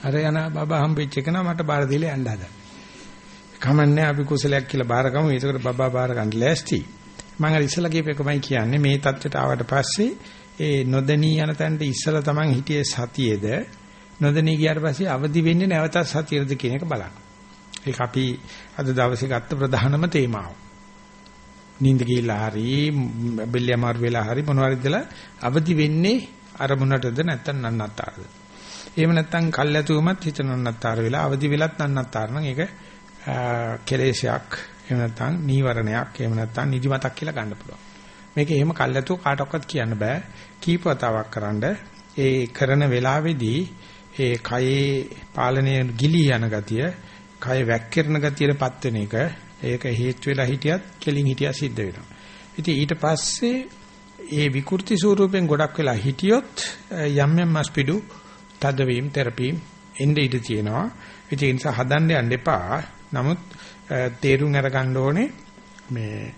අර යන බබා හම්බෙච්ච එක නම් මට බාර දීලා යන්න හදා. කමන්නේ අපි කුසලයක් කියලා බාරගමු. ඒකට බබා බාර ගන්න ලෑස්ති. මම අර ඉස්සලා කියපේකමයි කියන්නේ මේ தත්වෙට ආවට පස්සේ ඒ නොදෙනී යන තැනට ඉස්සලා Taman හිටියේ සතියේද නොදෙනී ගියාට පස්සේ අවදි වෙන්නේ නැවතත් සතියේද කියන එක බලන්න. ඒක අපි අද දවසේ ගත්ත ප්‍රධානම තේමාව. නිින්ද ගිහිල්ලා හරි බෙල්ල අමාරු වෙලා හරි මොනවාරිදලා අවදි වෙන්නේ අරමුණටද නැත්නම් නන්නත්තරද. එහෙම නැත්නම් කල්ැතුවමත් හිත නන්නත්තර වෙලා අවදි වෙලත් නන්නත්තර නම් ඒක කෙලේශයක් එහෙම නැත්නම් නීවරණයක් එහෙම නැත්නම් නිදිමතක් කියලා ගන්න පුළුවන්. මේක එහෙම කල්ැතුව කාටවත් කියන්න බෑ. කීප වතාවක් කරන්ඩ ඒ කරන වෙලාවේදී ඒ කයේ පාලනය ගිලී යන ගතිය කය වැක්කිරන ගතියටපත් වෙන එක ඒක හේතු වෙලා හිටියත් කෙලින් හිටියා සිද්ධ වෙනවා. ඉතින් ඊට පස්සේ ඒ විකෘති ස්වරූපෙන් ගොඩක් වෙලා හිටියොත් යම් යම් මස්පිඩු තදවීම තෙරපීම් එන්නේ ඉඳ තියෙනවා. ඉතින් ඒ නිසා හදන්න යන්න එපා. නමුත් තේරුම් අරගන්න ඕනේ මේ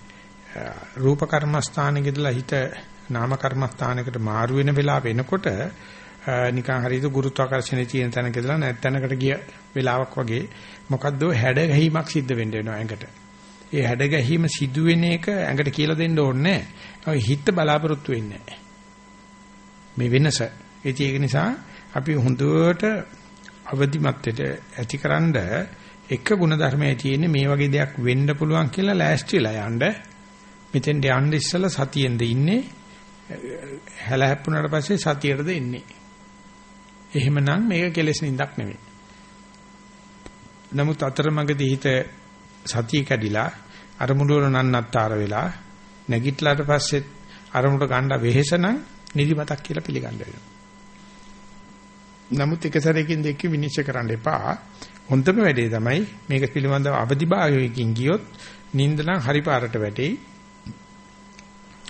රූප කර්මස්ථානෙකදලා හිත නාම කර්මස්ථානයකට මාරු වෙන වෙලාව වෙනකොට නිකන් හරියට ගුරුත්වාකර්ෂණයේ තියෙන තැනකදලා නැත්ැනකට ගිය වෙලාවක් වගේ මොකද්ද හැඩ ගැහිමක් සිද්ධ වෙන්න වෙනවා ඇඟට. ඒ හැඩ ගැහිම සිදු වෙන එක ඇඟට කියලා දෙන්න ඕනේ නැහැ. හිත බලාපොරොත්තු වෙන්නේ නැහැ. මේ වෙනස. ඒක නිසා අපි හොඳට අවදිමත්යට ඇතිකරනද එක ගුණ ධර්මයේ තියෙන්නේ මේ වගේ දෙයක් වෙන්න පුළුවන් කියලා ලෑස්තිලා යන්න. මෙතෙන්ට යන්න ඉස්සලා සතියෙන්ද ඉන්නේ. හැල හැප්පුණාට පස්සේ සතියටද එන්නේ. එහෙමනම් මේක කෙලෙස් නින්දක් නෙවෙයි. නමුත් අතරමඟදී හිත සතිය කැඩිලා අරමුණු වල නන්නත්තර වෙලා නැගිටලාට පස්සේ අරමුණට ගන්න වෙහෙසනම් නිදිමතක් කියලා පිළිගන්න වෙනවා. නමුත් එක සැරේකින් දෙක විනිශ්චය කරන්න එපා. හොඳම වැඩේ තමයි මේක පිළිබඳව අවදිභාවයකින් ගියොත් නිින්ද නම් හරි පාරට වැටෙයි.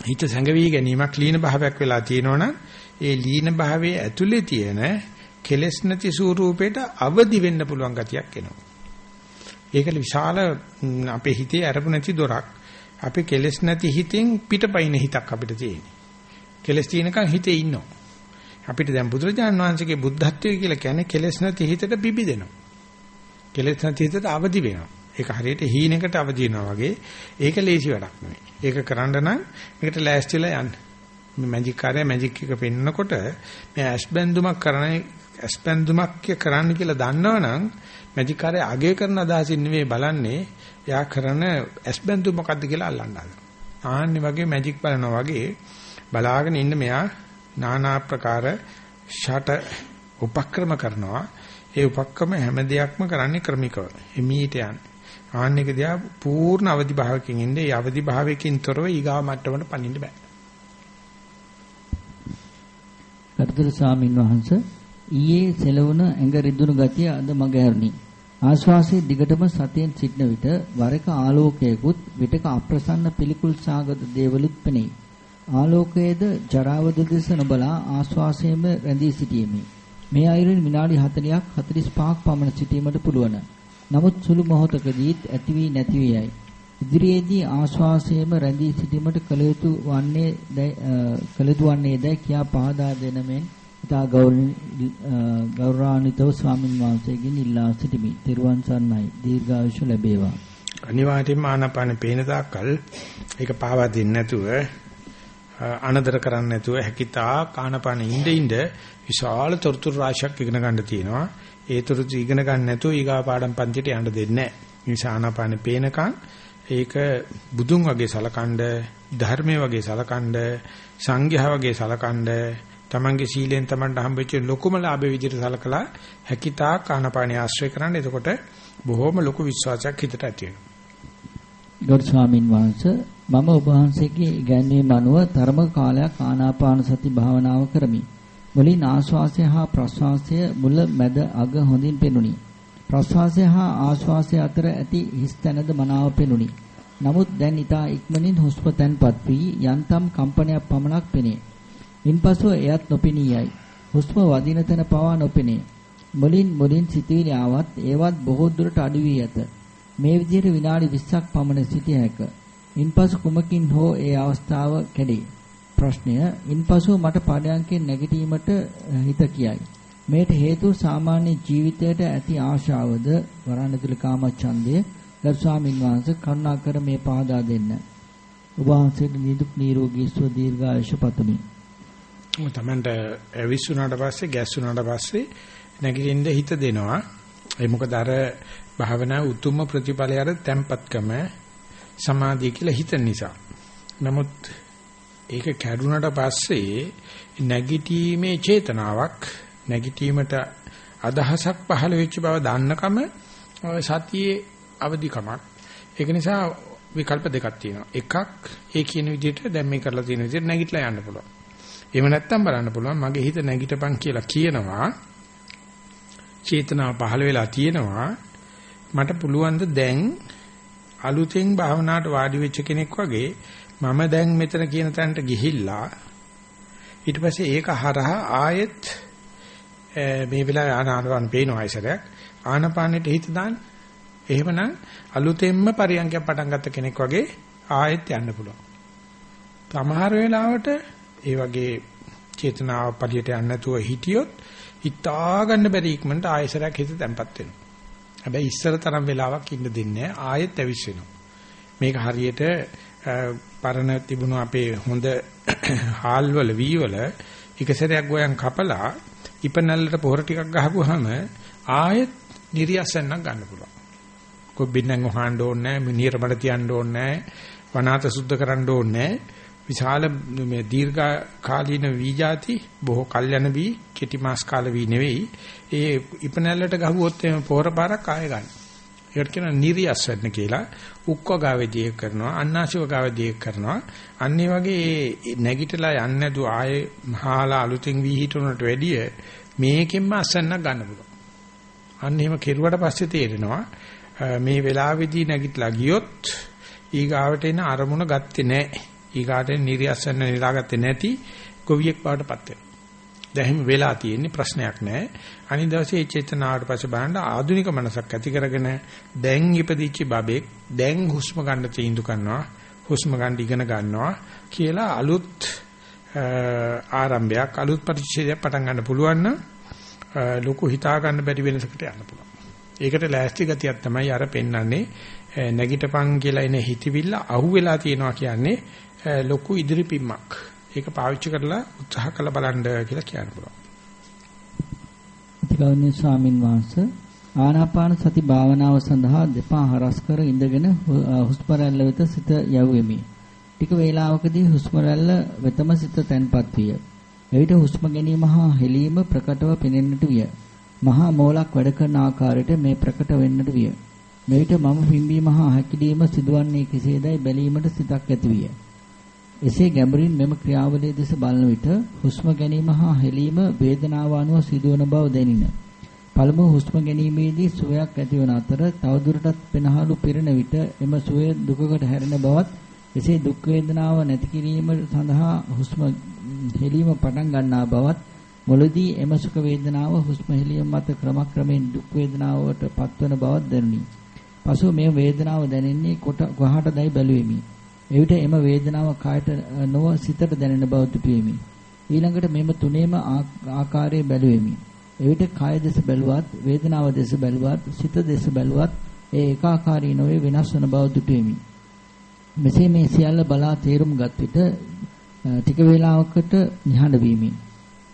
හිත සැඟවි ගැනීමක් ලීන භාවයක් වෙලා තියෙනවනම් ඒ ලීන භාවයේ ඇතුලේ තියෙන කෙලෙස් නැති ස්වරූපයට අවදි වෙන්න පුළුවන් ගතියක් එනවා. ඒක විශාල අපේ හිතේ අරපු නැති දොරක්. අපේ කෙලෙස් නැති හිතෙන් පිටපයින් හිතක් අපිට තියෙන්නේ. කෙලෙස් තියෙනකන් හිතේ ඉන්නවා. අපිට දැන් බුදුරජාණන් වහන්සේගේ බුද්ධත්වයේ කියලා කියන්නේ කෙලෙස් නැති හිතට පිබිදෙනවා. කෙලෙස් නැති හිතට අවදි වෙනවා. ඒක හරියට හීනෙකට අවදි වෙනවා වගේ. ඒක ලේසි වැඩක් නෙවෙයි. ඒක කරන්න නම් මේකට ලෑස්තිලා යන්න. මේ මැජික් කාර්යය මැජික් එක පෙන්නකොට මේ ඇස් බැඳුමක් කරන්නේ ඇස් බැඳුමක් කරන්න කියලා දන්නවනම් මැජික් කාර්යය අගය කරන අදහසින් නෙවෙයි බලන්නේ එයා කරන ඇස් බැඳුම මොකද්ද කියලා අල්ලන්න හදනවා. ආන්නේ වගේ මැජික් බලනවා වගේ බලාගෙන ඉන්න මෙයා নানা ආකාර ෂට උපක්‍රම කරනවා. ඒ උපක්‍රම හැම දෙයක්ම කරන්නේ ක්‍රමිකව. එමීට යන්නේ. ආන්නේක දිහා පූර්ණ අවදි භාවයකින් ඉන්නේ. ඒ අවදි භාවයකින් තොරව ඊගාව මට්ටමට පනින්න බෑ. කර්තෘ ස්වාමින් වහන්සේ ඊයේ සෙලවුන ඇඟ රිදුණු ගතිය අද මග හැරුණි. ආශ්වාසයේ දිගටම සතියෙන් සිටන විට වරක ආලෝකයකුත් විටක අප්‍රසන්න පිළිකුල් සාගත දේවලුත් පෙනේ. ආලෝකයේද ජරාවද දෙස නොබලා ආශ්වාසයේම රැඳී සිටීමේ. මේ අයුරින් විනාඩි 40ක් 45ක් පමණ සිටීමට පුළුවන්. නමුත් සුළු මොහොතකදීත් ඇති වී නැති වී යයි. ඉදිරියේදී ආශ්වාසයේම රැඳී සිටීමට කල යුතු වන්නේ කල යුතු වන්නේ දැයි කියා පහදා දෙන මෙන් ඉතා ගෞරවාන්විතව ස්වාමින් වහන්සේගෙන් ඉල්ලා සිටිමි. තෙරුවන් සරණයි. දීර්ඝායුෂ ලැබේවා. අනිවාර්යයෙන්ම ආනාපාන පේන තාක්කල් ඒක පාවා දෙන්නේ නැතුව අනදර කරන්නේ නැතුව හැකිතා ආනාපාන ඉඳ ඉඳ විශාල තොරතුරු රාශියක් ඉගෙන ගන්න තියෙනවා. ඒ තොරතුරු ඉගෙන ගන්න නැතුව ඊගා පාඩම් පන්තියට යන්න දෙන්නේ නැහැ. නිසා ආනාපාන පේනකන් ඒක බුදුන් වගේ සලකඬ ධර්මයේ වගේ සලකඬ සංඝයා වගේ සලකඬ තමන්ගේ සීලෙන් තමන්ට හම්බෙච්ච ලොකුම ලාභෙ විදිහට සලකලා හැකිතා කානපාණි ආශ්‍රය කරන්න. එතකොට බොහොම ලොකු විශ්වාසයක් හිතට ඇති වෙනවා. ගරු ස්වාමින් වහන්සේ මම ඔබ වහන්සේගේ ඉගැන්වීම අනුව තරම කාලයක් ආනාපාන සති භාවනාව කරමි. මුලින් ආශ්වාසය හා ප්‍රශ්වාසය මුල මැද අග හොඳින් පෙනුනි. ප්‍රශ්වාසය හා ආශ්වාසය අතර ඇති හිස් තැනද මනාව පෙනුනි. නමුත් දැන් ඊට ඉක්මනින් හුස්ම තැන්පත් වී යන්තම් කම්පනයක් පමණක් පෙනේ. ඉන්පසු එයත් නොපෙනී යයි. හුස්ම වදින තැන පවා නොපෙනේ. මුලින් මුලින් සිතුවිලි ආවත් ඒවත් බොහෝ දුරට අඩු වී ඇත. මේ විදිහට විනාඩි 20ක් පමණ සිටිය හැක. ඉන්පසු කුමකින් හෝ ඒ අවස්ථාව කැඩේ. ප්‍රශ්නය ඉන්පසු මට පාඩයන්කෙන් නැගිටීමට හිත කියයි. මේට හේතුව සාමාන්‍ය ජීවිතයට ඇති ආශාවද වරණතුල කාමච්ඡන්දය ගරු ස්වාමින් වහන්සේ කරුණාකර මේ පහදා දෙන්න. ඔබ වහන්සේට නිදුක් නිරෝගී සුව දීර්ඝායුෂ පතමි. තමන්ට ඇවිස්සුනාට පස්සේ ගැස්සුනාට පස්සේ නැගිටින්න හිත දෙනවා. ඒ මොකද අර භාවනා උතුම්ම ප්‍රතිඵලය අර tempatකම සමාධිය කියලා හිතන නිසා. නමුත් ඒක කැඩුනට පස්සේ නැගිටීමේ චේතනාවක් නැගිටීමට අදහසක් පහළ වෙච්ච බව දන්නකම සතියේ අවදිකමක්. ඒක නිසා විකල්ප දෙකක් තියෙනවා. එකක් ඒ කියන විදිහට දැන් මේ කරලා තියෙන විදිහට නැගිටලා යන්න පුළුවන්. එහෙම නැත්තම් බලන්න පුළුවන් මගේ හිත නැගිටපන් කියලා කියනවා. චේතනාව පහළ වෙලා තියෙනවා. මට පුළුවන් දැන් අලුතෙන් භාවනාවට වාඩි වෙච්ච කෙනෙක් වගේ මම දැන් මෙතන කියන තැනට ගිහිල්ලා ඊට පස්සේ ඒක හරහා ආයෙත් මේ වෙලාවේ ආනාපාන පේනවා ඉසරයක් ආනාපානෙට හිත දාන්න. එහෙමනම් අලුතෙන්ම පරියන්කයක් පටන් ගත්ත කෙනෙක් වගේ ආයෙත් යන්න පුළුවන්. සමහර වෙලාවට ඒ වගේ චේතනාව පළියට යන්නේ නැතුව හිටියොත් හිතා ගන්න බැරි ඉක්මනට ආයෙසරයක් හිත තැම්පත් වෙනවා. හැබැයි ඉස්සර තරම් වෙලාවක් ඉන්න දෙන්නේ ආයෙත් ඇවිස් වෙනවා. මේක හරියට පරණ තිබුණු අපේ හොඳ හාල් වල වී වල එක සැරයක් ගෝයන් කපලා ඉපනල්ලට පොහොර ටිකක් ගහපුවාම ආයෙත් නිරියසන්නක් ගන්න පුළුවන්. කොබ්බින්නම් වහන්න ඕනේ නැහැ, නිරමඩ තියන්න ඕනේ නැහැ, වනාත සුද්ධ කරන්න ඕනේ නැහැ. විශාල මේ දීර්ඝ කාලීන වී જાති බොහෝ කල්යන වී කෙටි මාස් කාල වී නෙවෙයි ඒ ඉපනැල්ලට ගහුවොත් එහම පොහොර පාරක් ආය ගන්න. ඒකට කියනවා නිරියස් වෙන්න කියලා. උක්ක ගාවේදී ඒක කරනවා අන්නාශිව ගාවේදී ඒක කරනවා. අන්න ඒ වගේ නැගිටලා යන්නේ නැතුව ආයේ මහාලා අලුතෙන් වී හිටුනට වැඩිය මේකෙන්ම අසන්නක් ගන්න පුළුවන්. අන්න එහෙම කෙරුවට පස්සේ තේරෙනවා මේ වෙලාවේදී නැගිටලා ගියොත් ඊගාවට එන අරමුණ ගත්තේ නැහැ. ඊගාට නිර්යසන්න නිරාගත්තේ නැති ගොවියෙක් බවට පත් වෙනවා. දැන් එහෙම වෙලා තියෙන්නේ ප්‍රශ්නයක් නැහැ. අනිත් දවසේ චේතනාවට පස්සේ බලන්න ආධුනික මනසක් ඇති කරගෙන දැන් ඉපදිච්ච බබෙක් දැන් හුස්ම ගන්න තීන්දුව කරනවා. හුස්ම ගන්න ඉගෙන ගන්නවා කියලා අලුත් ආරම්භයක් අලුත් පරිච්ඡේදයක් පටන් ගන්න පුළුවන් නම් ලොකු හිතා ගන්න බැරි වෙනසකට යන්න පුළුවන්. ඒකට ලෑස්ති ගතියක් තමයි අර පෙන්වන්නේ නැගිටපන් කියලා එන හිතවිල්ල අහුවෙලා තියෙනවා කියන්නේ ලොකු ඉදිරි පිම්මක්. ඒක පාවිච්චි කරලා උත්සාහ කළ බලන්න කියලා කියන්න පුළුවන්. ගෞරවනීය ස්වාමින් වහන්සේ ආනාපාන සති භාවනාව සඳහා දෙපා හරස් කර ඉඳගෙන හුස්ම රැල්ල වෙත සිත යැවෙමි. ටික වේලාවකදී හුස්ම රැල්ල වෙතම සිත තැන්පත් විය. එවිට හුස්ම ගැනීම හා හෙලීම ප්‍රකටව පෙනෙන්නට විය. මහා මෝලක් වැඩ කරන ආකාරයට මේ ප්‍රකට වෙන්නට විය. මෙවිට මම පිම්බීම හා හැකිලීම සිදුවන්නේ කෙසේදයි බැලීමට සිතක් ඇති විය. එසේ ගැඹුරින් මෙම ක්‍රියාවලිය දෙස බලන විට හුස්ම ගැනීම හා හෙලීම වේදනාව අනුව සිදුවන බව දැනින. පළමුව හුස්ම ගැනීමේදී සුවයක් ඇතිවන අතර තවදුරටත් පෙනහළු පිරෙන විට එම සුවය දුකකට හැරෙන බවත් එසේ දුක් වේදනාව නැති කිරීම සඳහා හුස්ම හෙලීම පටන් ගන්නා බවත් මුලදී එම සුඛ වේදනාව හුස්ම හෙලීම මත ක්‍රමක්‍රමයෙන් දුක් වේදනාවට පත්වන බවත් දැනුනි. පසුව මේ වේදනාව දැනෙන්නේ කොහාටදයි බැලුවෙමි. එවිට එම වේදනාව කායට නොව සිතට දැනෙන බව දුටුවෙමි. ඊළඟට මෙම තුනේම ආකාරයේ බැලුවෙමි. එවිට කය දෙස බැලුවත්, වේදනාව දෙස බැලුවත්, සිත දෙස බැලුවත් ඒ ඒකාකාරී නොවේ වෙනස් වන බව දුටුවෙමි. මෙසේ මේ සියල්ල බලා තේරුම් ගත් විට ටික වේලාවකට නිහඬ වීමි.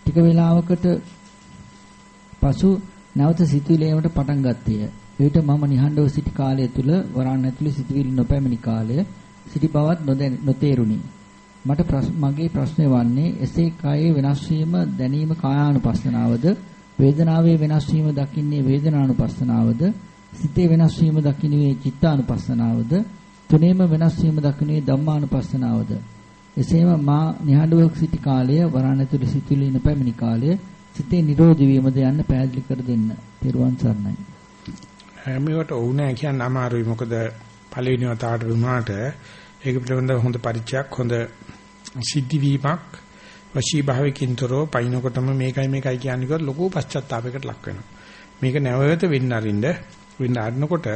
ටික වේලාවකට පසු නැවත සිතුවිලේකට පටන් ගත්තේය. එවිට මම නිහඬව සිටි කාලය තුල වරාන් ඇතුළේ සිතුවිලි නොපැමිණි කාලය සිටි බවත් නොතේරුණි. මට මගේ ප්‍රශ්නේ වන්නේ එසේ කායේ වෙනස් වීම දැනීම කායානුපස්සනාවද වේදනාවේ වෙනස් වීම දකින්නේ වේදනානුපස්සනාවද සිතේ වෙනස් වීම දකින්නේ චිත්තානුපස්සනාවද තුනේම වෙනස් වීම දකින්නේ ධම්මානුපස්සනාවද එසේම මා නිහඬව සිටි කාලය වරණ ඇතුළේ සිතුවිලි නොපැමිණි කාලය සිතේ නිරෝධ වීමද යන්න පැහැදිලි කර දෙන්න. තෙරුවන් සරණයි. මේකට ඕනෑ කියන්න අමාරුයි මොකද පළවෙනි වතාවට වුණාට ඒක පිළිබඳව හොඳ පරිචයක් හොඳ සිද්ධි වීමක් වශී භාවිකින්තරෝ පයින්කොටම මේකයි මේකයි කියන්නේ කිව්වොත් ලොකු පශ්චාත්තාවයකට ලක් වෙනවා. මේක නැවත වෙන්න අරින්න වෙන්න අරනකොට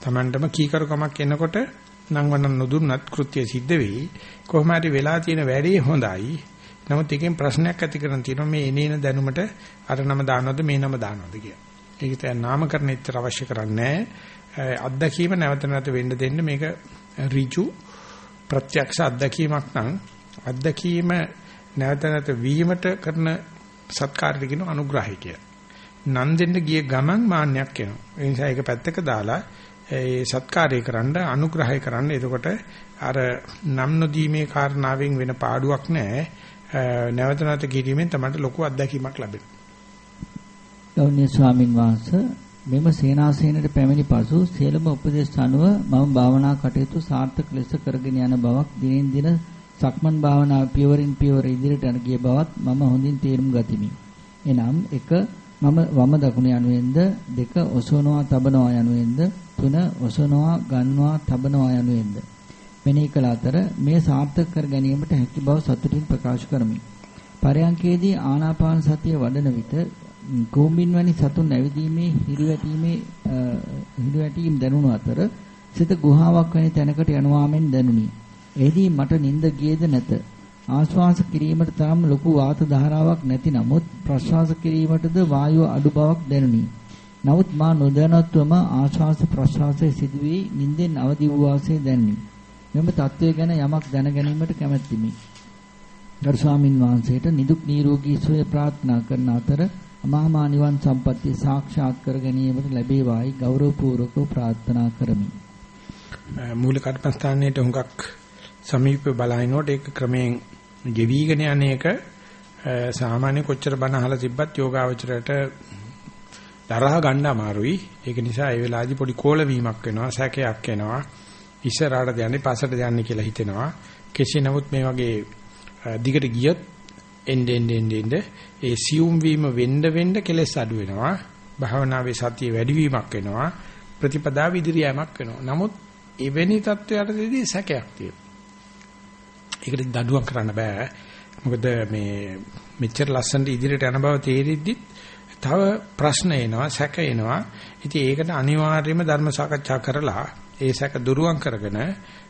Tamanටම කීකරුකමක් එනකොට නම් වන්න නොදුන්නත් කෘත්‍ය සිද්ධ වෙයි. කොහොම හරි වෙලා තියෙන වැඩේ හොඳයි. නමුත් එකෙන් ප්‍රශ්නයක් ඇති කරන් තියෙනවා මේ එනේන දැනුමට අර නම දානවද මේ නම දානවද කියලා. ඒක තමයි නාමකරණ ඉතර අවශ්‍ය කරන්නේ අත්දැකීම නැවත නැවත වෙන්න දෙන්න මේක ඍජු ප්‍රත්‍යක්ෂ අත්දැකීමක් නම් අත්දැකීම නැවත නැවත වීමට කරන සත්කාරය කියන අනුග්‍රහය කියලා. නන් දෙන්න ගිය ගමන් මාන්නයක් එනවා. ඒ නිසා ඒක පැත්තක දාලා ඒ සත්කාරය කරන්න අනුග්‍රහය කරන්න එතකොට අර නම් නොදීමේ කාරණාවෙන් වෙන පාඩුවක් නැහැ. නැවත නැවත කිරීමෙන් තමයි ලොකු අත්දැකීමක් ලැබෙන්නේ. ගෞරවනීය ස්වාමින් වහන්සේ මෙම සේනාසේනට පැමිණි පසු සියලුම උපදේශ අනුව මම භාවනා කටයුතු සාර්ථක ලෙස කරගෙන යන බවක් දිනෙන් දින සක්මන් භාවනාව පියවරින් පියවර ඉදිරියට යන ගිය බවත් මම හොඳින් තේරුම් ගතිමි. එනම් 1 මම වම දකුණ යනුවෙන්ද 2 ඔසවනවා තබනවා යනුවෙන්ද 3 ඔසවනවා ගන්නවා තබනවා යනුවෙන්ද මෙනෙහි කළ අතර මේ සාර්ථක කර ගැනීමට හැකි බව සතුටින් ප්‍රකාශ කරමි. පරයන්කේදී ආනාපාන සතිය වඩන විට කෝඹින් වැනි සතුන් නැවිදීමේ හිරිවැටීමේ හිරිවැටීම් දැනුණු අතර සිත ගුහාවක් වැනි තැනකට යනවා මෙන් දැනුනි. එෙහිදී මට නිින්ද ගියේද නැත. ආශ්වාස කිරීමට තරම් ලොකු වාත ධාරාවක් නැති නමුත් ප්‍රශ්වාස කිරීමටද වායුව අඩු බවක් දැනුනි. නමුත් මා නොදැනත්වම ආශ්වාස ප්‍රශ්වාසයේ සිදුවී නිින්දෙන් අවදි වූ වාසේ දැනුනි. මෙම தત્ත්වය ගැන යමක් දැන ගැනීමට කැමැත්තිමි. ගරු ස්වාමින් වහන්සේට නිදුක් නිරෝගී සුවය ප්‍රාර්ථනා කරන අතර අමාමා නිවන් සම්පත්තිය සාක්ෂාත් කර ගැනීමට ලැබේවායි ගෞරවපූර්වකව ප්‍රාර්ථනා කරමි. මූලික කර්මස්ථානයේට හුඟක් සමීප බලහිනකොට ඒක ක්‍රමයෙන් ගෙවිගෙන යන එක සාමාන්‍ය කොච්චර බණ අහලා තිබ්බත් යෝගාවචරයට දරහ ගන්න අමාරුයි. ඒක නිසා ඒ වෙලාවේදී පොඩි කෝල වීමක් වෙනවා, සැකයක් එනවා. ඉස්සරහට යන්නේ පස්සට යන්නේ කියලා හිතෙනවා. කෙසේ නමුත් මේ වගේ දිගට ගියොත් එnde end end end ඒ සියුම් වීම වෙන්න වෙන්න කෙලස් අඩු වෙනවා. භාවනාවේ සතිය වැඩි වීමක් වෙනවා. ප්‍රතිපදාව ඉදිරියමක් වෙනවා. නමුත් එවැනි තත්වයකටදී සැකයක් තියෙනවා. ඒකට දඩුවම් කරන්න බෑ. මොකද මේ මෙච්චර ලස්සනට ඉදිරියට යන බව තේරිද්දි තව ප්‍රශ්න එනවා, සැක එනවා. ඉතින් ඒකට අනිවාර්යයෙන්ම ධර්ම සාකච්ඡා කරලා ඒ සැක දුරුවන් කරගෙන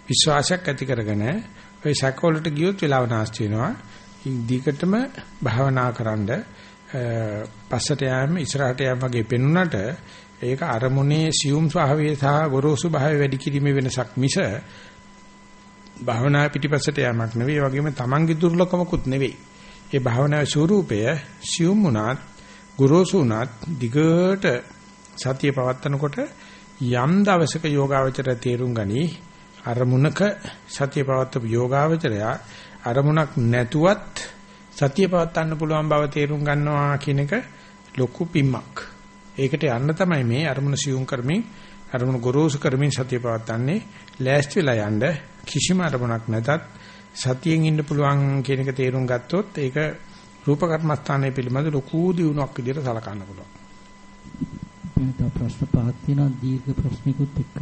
විශ්වාසයක් ඇති කරගෙන ওই සැක වලට ගියොත් වෙලාව නාස්ති වෙනවා. දිගටම භාවනා කරන්ඩ පස්සට යෑම ඉස්සරහට යෑම වගේ පෙනුනට ඒක අරමුණේ සියුම් ස්වභාවය සහ ගොරෝසු භාවය වැඩි කිරීමේ වෙනසක් මිස භාවනා පිටිපස්සට යෑමක් නෙවෙයි ඒ වගේම තමන්ගේ දුර්ලභමකුත් නෙවෙයි. ඒ භාවනාවේ ස්වરૂපය සියුම් වුණත් ගොරෝසු වුණත් දිගට සතිය පවත්නකොට යම් දවසක යෝගාවචරය තේරුම් ගනි අරමුණක සතිය පවත්වපු යෝගාවචරය අරමුණක් නැතුවත් සතිය පවත්වන්න පුළුවන් බව තේරුම් ගන්නවා කියන එක ලොකු පිම්මක්. ඒකට යන්න තමයි මේ අරමුණ සියුම් කරමින් අරමුණ ගොරෝසු කරමින් සතිය පවත්වන්නේ ලෑස්ති වෙලා යන්න කිසිම අරමුණක් නැතත් සතියෙන් ඉන්න පුළුවන් කියන එක තේරුම් ගත්තොත් ඒක රූප කර්මස්ථානයේ පිළිබඳ ලොකු දියුණුවක් විදිහට සලකන්න පුළුවන්. මට ප්‍රශ්න පහක් තියෙනවා දීර්ඝ ප්‍රශ්නිකුත් එක්ක.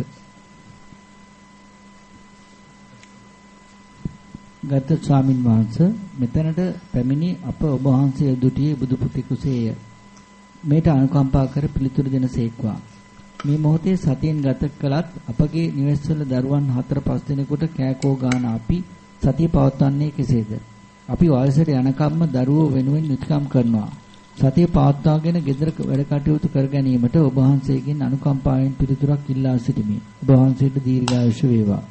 ගත ස්වාමින් වහන්සේ මෙතනට පැමිණි අප ඔබ වහන්සේ දුටියේ බුදු පුතෙකුසේය. මේට අනුකම්පා කර පිළිතුරු දෙනසේක්වා. මේ මොහොතේ සතියෙන් ගත කළත් අපගේ නිවෙස්වල දරුවන් හතර පහ දෙනෙකුට කෑකෝ ගාන අපි සතිය පවත්වන්නේ කෙසේද? අපි වයසට යනකම්ම දරුවෝ වෙනුවෙන් යුතුයකම් කරනවා. සතිය පවත්වාගෙන ගෙදර වැඩ කටයුතු කර ගැනීමට ඔබ වහන්සේගෙන් අනුකම්පාවෙන් පිළිතුරක් ඉල්ලා සිටිමි. ඔබ වහන්සේට දීර්ඝායුෂ වේවා.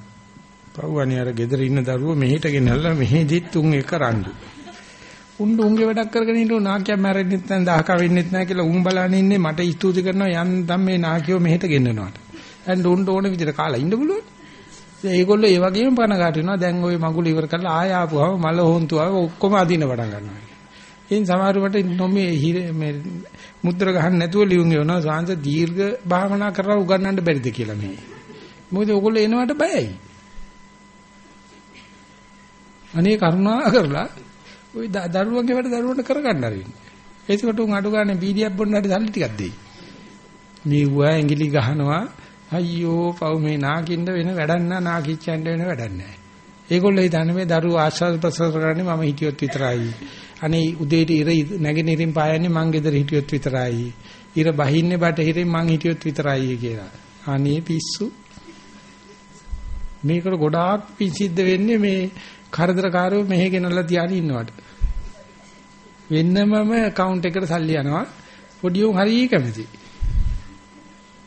පව්වනේ අර ගෙදර ඉන්න දරුවෝ මෙහෙට ගෙනල්ලා මෙහෙදිත් උන් එක රණ්ඩු. උන් උන්ගේ වැඩක් කරගෙන ඉන්න නාකිය මැරෙන්නෙත් නැහැ දහක වෙන්නෙත් නැහැ කියලා උන් බලන ඉන්නේ මට ස්තුති කරනවා යන්තම් මේ නාකියෝ මෙහෙට ගෙන්නනවාට. දැන් උන්ට ඕන විදිහට කාලා ඉන්න පුළුවන්. ඒගොල්ලෝ ඒ වගේම පනගාට වෙනවා. දැන් ওই මගුල ඉවර කරලා ආය ආපුවම මල හොන්තු ආව ඔක්කොම අදින පටන් ගන්නවා. ඉතින් සමහරවට නොමේ මේ මුද්‍ර ගහන්න නැතුව ලියුම් එවනවා. සාංශ දීර්ඝ භාවනා කරලා උගන්නන්න බැරිද කියලා මේ. මොකද ඕගොල්ලෝ එනවට බයයි. අනේ කරුණා කරලා ওই දරුවන්ගේ වැඩ දරුවන්ට කරගන්න ආරින්න. ඒකට උන් අඩු ගන්න බීඩියක් බොන්න හරි සල්ලි ටිකක් දෙයි. මේ වුණා ඇඟිලි ගහනවා අයියෝ පව් මේ නාකින්න වෙන වැඩක් නෑ නාකිච්චන්න වෙන වැඩක් නෑ. ඒගොල්ලෝ හිතන්නේ මේ දරුවෝ ආශාස ප්‍රසව කරන්නේ මම හිටියොත් විතරයි. අනේ උදේට ඉර නැගිනිරින් පායන්නේ මං ගෙදර හිටියොත් විතරයි. ඉර බහින්නේ බටහිරින් මං හිටියොත් විතරයි කියලා. අනේ පිස්සු. මේකට ගොඩාක් පිසිද්ධ වෙන්නේ මේ කරදරකාරයෝ මෙහෙ ගෙනල්ලා තියාගෙන ඉන්නවට. වෙන්නමම account එකට සල්ලි යනවා. පොඩි උන් හරිය කැමතියි.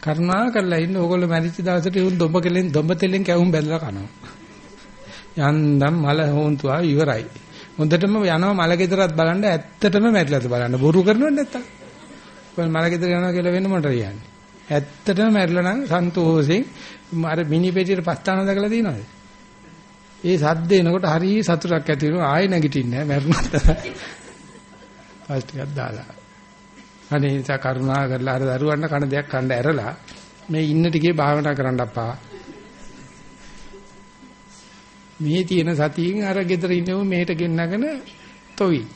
කරුණා කරලා ඉන්න ඕගොල්ලෝ මැරිච්ච දවසට උන් දොඹ කෙලෙන් දොඹ තෙලෙන් කැවුම් බැලලා කනවා. යන්දම් මල හොන්තුවා ඉවරයි. හොඳටම යනවා මල ගෙදරත් බලන්න ඇත්තටම මැරිලාද බලන්න බොරු කරනවද නැත්තම්. කොහොම මල ගෙදර යනවා කියලා වෙන මොකට කියන්නේ. ඇත්තටම මැරිලා නම් සන්තෝෂෙන් අර මිනි පෙටියට පස්තාන දකලා දිනවද? ඒ සද්ද එනකොට හරිය සතුටක් ඇති වෙනවා ආයෙ නැගිටින්නේ නැහැ මැරුණත්. පස් ටිකක් දාලා. අනේ නිසා කරුණා කරලා අර දරුවන්ට කන දෙයක් කන්න ඇරලා මේ ඉන්න ටිකේ භාවනා කරන්න අප්පා. මේ තියෙන සතියින් අර ගෙදර ඉන්නව මෙහෙට ගෙන්නගෙන තොවි.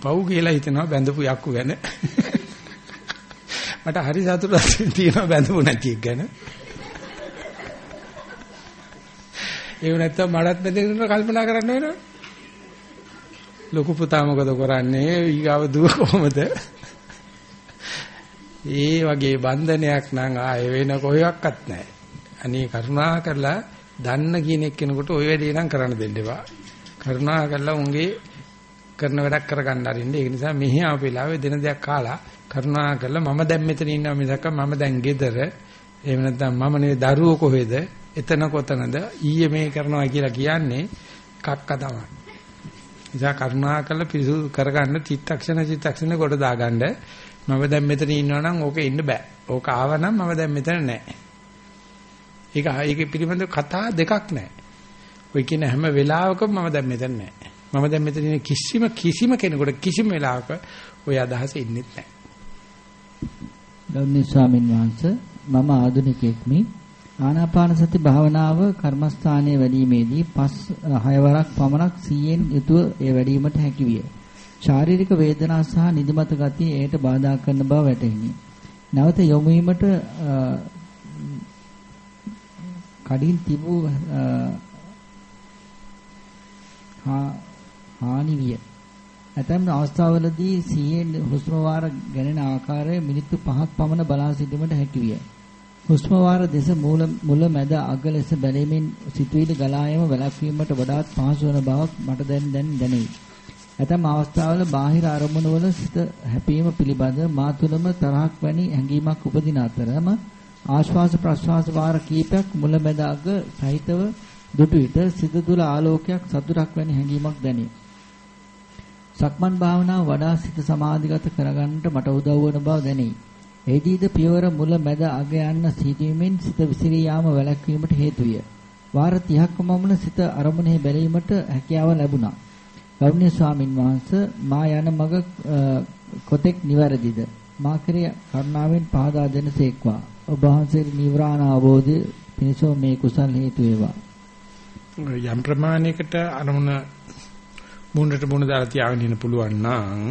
පව් කියලා හිතනවා බැඳපු යක්කු ගැන. මට හරි සතුටක් තියෙනවා බැඳපු නැති එක ගැන. ඒව නැත්තම් මඩත් බැඳගෙන කල්පනා කරන්න වෙනවා. ලොකු පුතා මොකද කරන්නේ? ඊගාව දුව කොහමද? ඒ වගේ බන්ධනයක් නම් ආයෙ වෙන කොහොක්වත් නැහැ. අනේ කරුණා කරලා දන්න කියන එක්කෙනෙකුට ওই වැඩේ නම් කරන්න දෙන්න එපා. කරුණා කරලා උන්ගේ කරන වැඩක් කරගන්න අරින්න. ඒ නිසා මෙහි ආපු වෙලාවේ දින දෙයක් කාලා කරුණා කරලා මම දැන් මෙතන ඉන්නවා මිසක් මම දැන් ගෙදර. එහෙම නැත්නම් මම නේ දරුවෝ කොහෙද? එතන කොතනද ඊයේ මේ කරනවා කියලා කියන්නේ කක්ක තමයි නිසා කරුණා කරලා පිරිසුදු කරගන්න චිත්තක්ෂණ චිත්තක්ෂණ කොට දාගන්න මම දැන් මෙතන ඉන්නවා නම් ඕකේ ඉන්න බෑ. ඕක ආවනම් මම දැන් මෙතන නැහැ. ඒක ඒකේ පිළිබඳ කතා දෙකක් නැහැ. ඔය කියන හැම වෙලාවකම මම දැන් මෙතන නැහැ. මම දැන් මෙතන ඉන්නේ කිසිම කිසිම කෙනෙකුට කිසිම වෙලාවක ওই අදහස ඉන්නෙත් නැහැ. ගෞරවනීය ස්වාමින් වහන්සේ මම ආධුනිකෙක්මි ආනාපාන සති භාවනාව කර්මස්ථානයේ වැඩිීමේදී පස් හයවරක් පමණක් සීයෙන් යුතුව ඒ වැඩිවීමට හැකියිය. ශාරීරික වේදනා සහ නිදිමත ගතිය එයට බාධා කරන බව වැටහිණි. නැවත යොමු වීමට කඩින් තිබූ හානි විය. ඇතැම් අවස්ථාවලදී සීයෙන් හුස්ම වාර ගැනෙන ආකාරය මිනිත්තු 5ක් පමණ බලා සිටීමට හැකියිය. හුස්ම වාර දෙස මූල මුල මැද අග ලෙස බැලීමෙන් සිතුවිලි ගලා යාම වැළැක්වීමට වඩාත් පහසු වන බවක් මට දැන් දැන් දැනේ. ඇතම් අවස්ථාවල බාහිර අරමුණු වල සිත හැපීම පිළිබඳ මා තුළම තරහක් වැනි හැඟීමක් උපදින අතරම ආශ්වාස ප්‍රශ්වාස වාර කීපයක් මුල මැද අග සහිතව දුටු විට සිත තුළ ආලෝකයක් සතුටක් වැනි හැඟීමක් දැනේ. සක්මන් භාවනාව වඩා සිත සමාධිගත කරගන්නට මට උදව් වන බව දැනේ. එහිදීද පියවර මුල මැද අග යන්න සිටීමෙන් සිත විසිරී යාම වැළැක්වීමට හේතු විය. වාර 30ක් පමණ සිත අරමුණේ බැලීමට හැකියාව ලැබුණා. ගෞරවනීය ස්වාමින් වහන්සේ මා යන මඟ කොතෙක් නිවැරදිද? මා කෙරේ කරුණාවෙන් පහදා දෙනසේක්වා. ඔබ වහන්සේගේ නිවරාණ අවබෝධය පිණිස මේ කුසල් හේතු වේවා. යම් ප්‍රමාණයකට අරමුණ මුණට මුණ දාලා තියාගෙන ඉන්න පුළුවන් නම්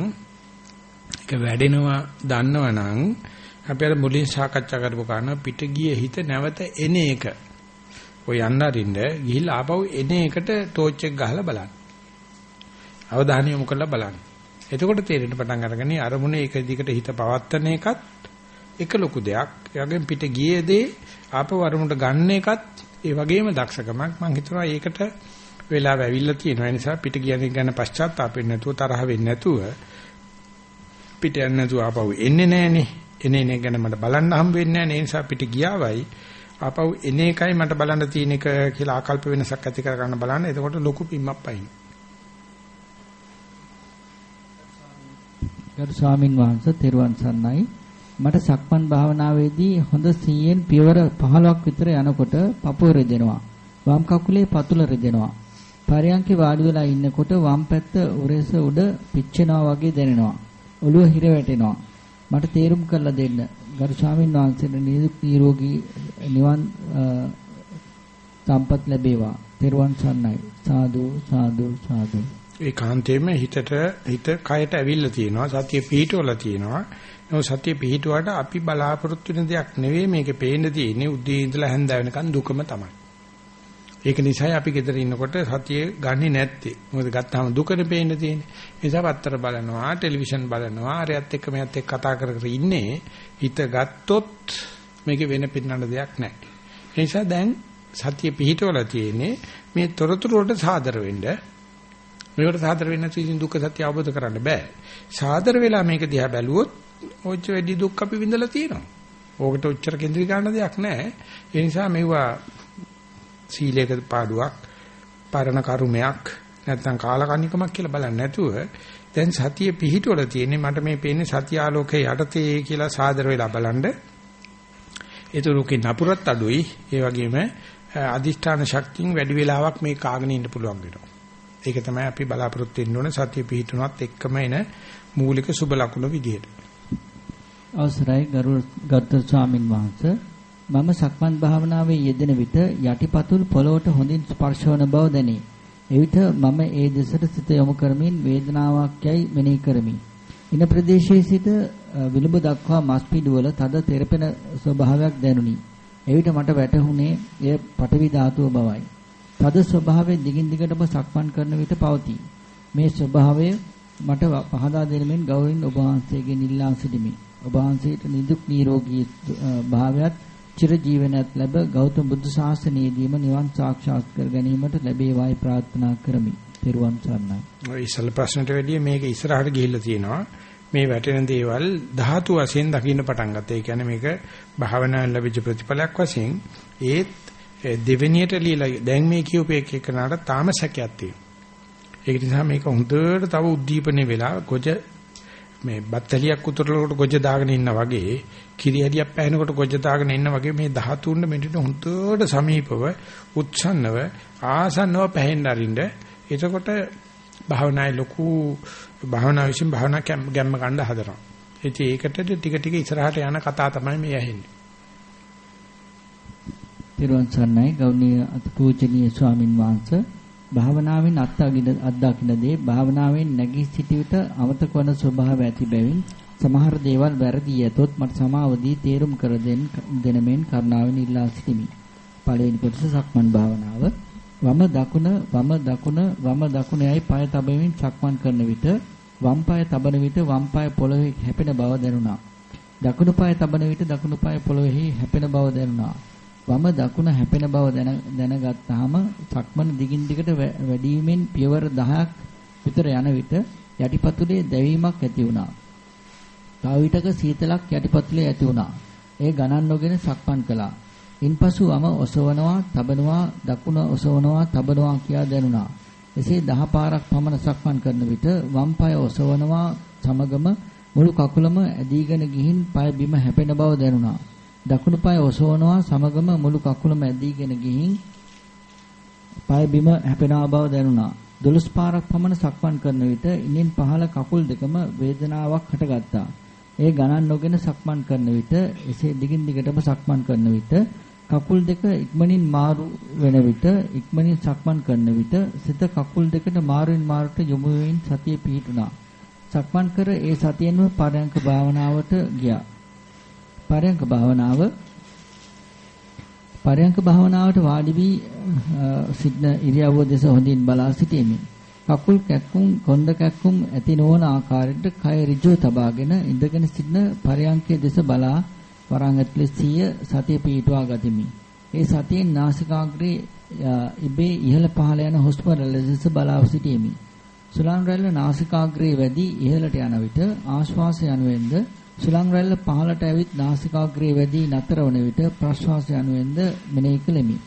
ඒක වැඩෙනවා දන්නවනම් අපි අර මුලින් සාකච්ඡා කරපු කාරණා පිට ගියේ හිත නැවත එන එක. ඔය යන්න අරින්න ගිහිල්ලා ආපහු එන එකට ටෝච් එක ගහලා බලන්න. අවධානය යොමු කරලා බලන්න. එතකොට තේරෙන්න පටන් අරගනි අරමුණේ එක දිගට හිත පවත්තන එකත් එක ලොකු දෙයක්. ඒ වගේම පිට ගියේ දේ ආපහු අරමුණට ගන්න එකත් ඒ වගේම දක්ෂකමක්. මම හිතනවා ඒකට වෙලාව ඇවිල්ලා තියෙනවා. ඒ නිසා පිට ගියන ගැන පශ්චාත්තාප වෙන්නේ නැතුව තරහ වෙන්නේ නැතුව පිට යන්නේ නැතුව ආපහු එන්නේ නැහනේ. එනේ නේ ගැන මට බලන්න හම් වෙන්නේ නැහැ. ඒ නිසා පිට ගියාවයි ආපහු එන එකයි මට බලන්න තියෙන එක කියලා ආකල්ප වෙනසක් ඇති කර ගන්න බලන්න. එතකොට ලොකු පිම්මක් පයින්. ගරු ස්වාමින් වහන්සේ තෙරුවන් සරණයි. මට සක්මන් භාවනාවේදී හොඳ සීයෙන් පියවර 15ක් විතර යනකොට පපුව රෙදෙනවා. වම් කකුලේ පතුල රෙදෙනවා. පරයන්කේ වාඩි වෙලා ඉන්නකොට වම් පැත්ත උරේස උඩ පිච්චෙනවා වගේ දැනෙනවා. ඔළුව හිර වැටෙනවා. මට තේරුම් කරලා දෙන්න. ගරු ස්වාමීන් වහන්සේට නිරෝගී නිවන් සම්පත් ලැබේවා. තෙරුවන් සරණයි. සාදු සාදු සාදු. ඒ කාන්තේම හිතට හිත කයට ඇවිල්ලා තියෙනවා. සතිය පිහිටවලා තියෙනවා. නෝ සතිය පිහිටුවාට අපි බලාපොරොත්තු වෙන දෙයක් නෙවෙයි මේකේ පේන්න තියෙන්නේ. උදේ ඉඳලා හැන්ද වෙනකන් දුකම තමයි. ඒක නිසායි අපි ගෙදර ඉන්නකොට සතිය ගන්නෙ නැත්තේ. මොකද ගත්තාම දුකනේ පේන්න තියෙන්නේ. ඒ නිසා පත්තර බලනවා, ටෙලිවිෂන් බලනවා, අරයත් එක්ක මෙයත් එක්ක කතා කර කර ඉන්නේ. හිත ගත්තොත් මේකේ වෙන පින්නන දෙයක් නැහැ. ඒ නිසා දැන් සතිය පිහිටවලා තියෙන්නේ මේ තොරතුරු වලට සාදර වෙන්න. මේකට සාදර වෙන්න නැති දුක්ඛ සත්‍ය අවබෝධ කරන්න බෑ. සාදර වෙලා මේක දිහා බැලුවොත් ඔච්ච වැඩි දුක් අපි විඳලා තියෙනවා. ඕකට ඔච්චර කේන්ද්‍රී ගන්න දෙයක් නැහැ. ඒ නිසා මෙවුවා සීලයක පාඩුවක්, පරණ කර්මයක්, නැත්නම් කාලකන්නිකමක් කියලා බලන්නේ නැතුව දැන් සතිය පිහිටවල තියෙන්නේ මට මේ පේන්නේ සතිය ආලෝකයේ යටතේ කියලා සාදර වෙලා බලන්න. ඒතුරුකේ නපුරත් අඩුයි. ඒ වගේම අදිෂ්ඨාන ශක්තියෙන් වැඩි වෙලාවක් මේ කාගෙන ඉන්න පුළුවන් වෙනවා. ඒක තමයි අපි බලාපොරොත්තු වෙන්න ඕන සතිය පිහිටුනත් එක්කම එන මූලික සුබ ලකුණු විදියට. අවසරයි ගරුතර ස්වාමින් වහන්සේ මම සක්මන් භාවනාවේ යෙදෙන විට යටිපතුල් පොළොවට හොඳින් ස්පර්ශ වන බව දැනේ. එවිට මම ඒ දෙසට සිත යොමු කරමින් වේදනාවක් යයි මෙනෙහි කරමි. ඉන ප්‍රදේශයේ සිට විලුඹ දක්වා මස් පිඩුවල තද තෙරපෙන ස්වභාවයක් දැනුනි. එවිට මට වැටහුනේ එය පටවි ධාතුව බවයි. තද ස්වභාවයෙන් දිගින් දිගටම සක්මන් කරන විට පවතී. මේ ස්වභාවය මට පහදා දෙනමින් ගෞරවයෙන් ඔබ වහන්සේගෙන් ඉල්ලා සිටිමි. ඔබ වහන්සේට නිදුක් නිරෝගී භාවයත් චිර ජීවනයත් ලැබ ගෞතම බුදු ශාසනයේදීම නිවන් සාක්ෂාත් කර ගැනීමට ලැබේවායි ප්‍රාර්ථනා කරමි. තෙරුවන් සරණයි. ඔය ඉස්සල ප්‍රශ්නට වැඩිය මේක ඉස්සරහට ගිහිල්ලා තියෙනවා. මේ වැටෙන දේවල් ධාතු වශයෙන් දකින්න පටන් ගත්තා. ඒ කියන්නේ මේක භාවනාවෙන් ලැබිච්ච ප්‍රතිඵලයක් වශයෙන් ඒත් දෙවෙනියට লীලා දැන් මේ කියූපේ එකනට තාම සැකයක් තියෙනවා. ඒක නිසා මේක හොඳට තව උද්දීපනය වෙලා ගොජ මේ බත්තලියක් උතුරලකට ගොජ දාගෙන ඉන්නා වගේ කිරි හැඩියක් පැහැෙනකොට ගොජ දාගෙන ඉන්න වගේ මේ 13 මෙතන හුදුට සමීපව උත්සන්නව ආසන්නව පැහැෙන්න අරින්න එතකොට භාවනායේ ලොකු භාවනා විසින් භාවනා ගැම්ම ගන්න හදනවා. ඉතින් ඒකට ටික ටික ඉස්සරහට යන කතා තමයි මේ ඇහෙන්නේ. පිරුවන් සර්ණයි ගෞණීය අතිපූජනීය ස්වාමින් වහන්සේ. භාවනාවෙන් අත්දකින්න දේ භාවනාවෙන් නැගී සිටි විට අමතක වන ස්වභාවය ඇති බැවින් සමහර දේවල් වැරදි යතොත් මට සමාව දී තේරුම් කර දෙන්න දෙනමෙන් කරුණාවෙන් ඉල්ලා සිටිමි. පළවෙනි කොටස සක්මන් භාවනාව. වම දකුණ වම දකුණ වම දකුණ යයි පාය තබමින් සක්මන් කරන විට වම් පාය තබන විට වම් පාය පොළවේ හැපෙන බව දැනුණා. දකුණු පාය තබන විට දකුණු පාය පොළොවේහි හැපෙන බව දැනුණා. වම දකුණ හැපෙන බව දැනගත්තාම සක්මන දිගින් දිගට වැඩිවීමෙන් පියවර 10ක් විතර යන විට යටිපතුලේ දැවීමක් ඇති වුණා. තව විටක සීතලක් යටිපතුලේ ඇති වුණා. ඒ ගණන් නොගෙන සක්මන් කළා. ඉන්පසු වම ඔසවනවා, තබනවා, දකුණ ඔසවනවා, තබනවා කියා දැනුණා. එසේ දහ පාරක් පමණ සක්මන් කරන විට වම් පාය ඔසවනවා සමගම මුළු කකුලම ඇදීගෙන ගිහින් පාය බිම හැපෙන බව දැනුණා. දකුණු පාය ඔසවනවා සමගම මුළු කකුලම ඇදීගෙන ගිහින් පාය බිම හැපෙන බව දැනුණා. දොළොස් පාරක් පමණ සක්මන් කරන විට ඉනින් පහළ කකුල් දෙකම වේදනාවක් හටගත්තා. ඒ ගණන් නොගෙන සක්මන් කරන විට එසේ දිගින් දිගටම සක්මන් කරන විට කකුල් දෙක ඉක්මනින් මාරු වෙන විට ඉක්මනින් සක්මන් කරන විට සිත කකුල් දෙකට මාරුවෙන් මාරුට යොමු වෙමින් සතිය පිහිටුණා. සක්මන් කර ඒ සතියෙන්ම පරයන්ක භාවනාවට ගියා. පරයන්ක භාවනාව පරයන්ක භාවනාවට වාඩි වී සිටන ඉරියව්ව දෙස හොඳින් බලා සිටීමේ කකුල් කැක්කුම් කොන්ද කැක්කුම් ඇති නොවන ආකාරයට කය ඍජුව තබාගෙන ඉඳගෙන සිටින පරයන්කයේ දෙස බලා වරන් ඇතුලේ සිය සතිය පිටුවා ගතිමි. ඒ සතියෙන් නාසිකාග්‍රේ ඉබේ ඉහළ පහළ යන හුස්ම රැල්ල දෙස බලා සිටීමි. සුලං රැල්ල නාසිකාග්‍රේ වැඩි ඉහළට යන විට ආශ්වාසය යනුවෙන්ද සුලං රැල්ල පහළට ඇවිත් නාසිකාග්‍රේ වැඩි නතර වන විට ප්‍රශ්වාසය යනුවෙන්ද මෙනෙහි කෙලෙමි.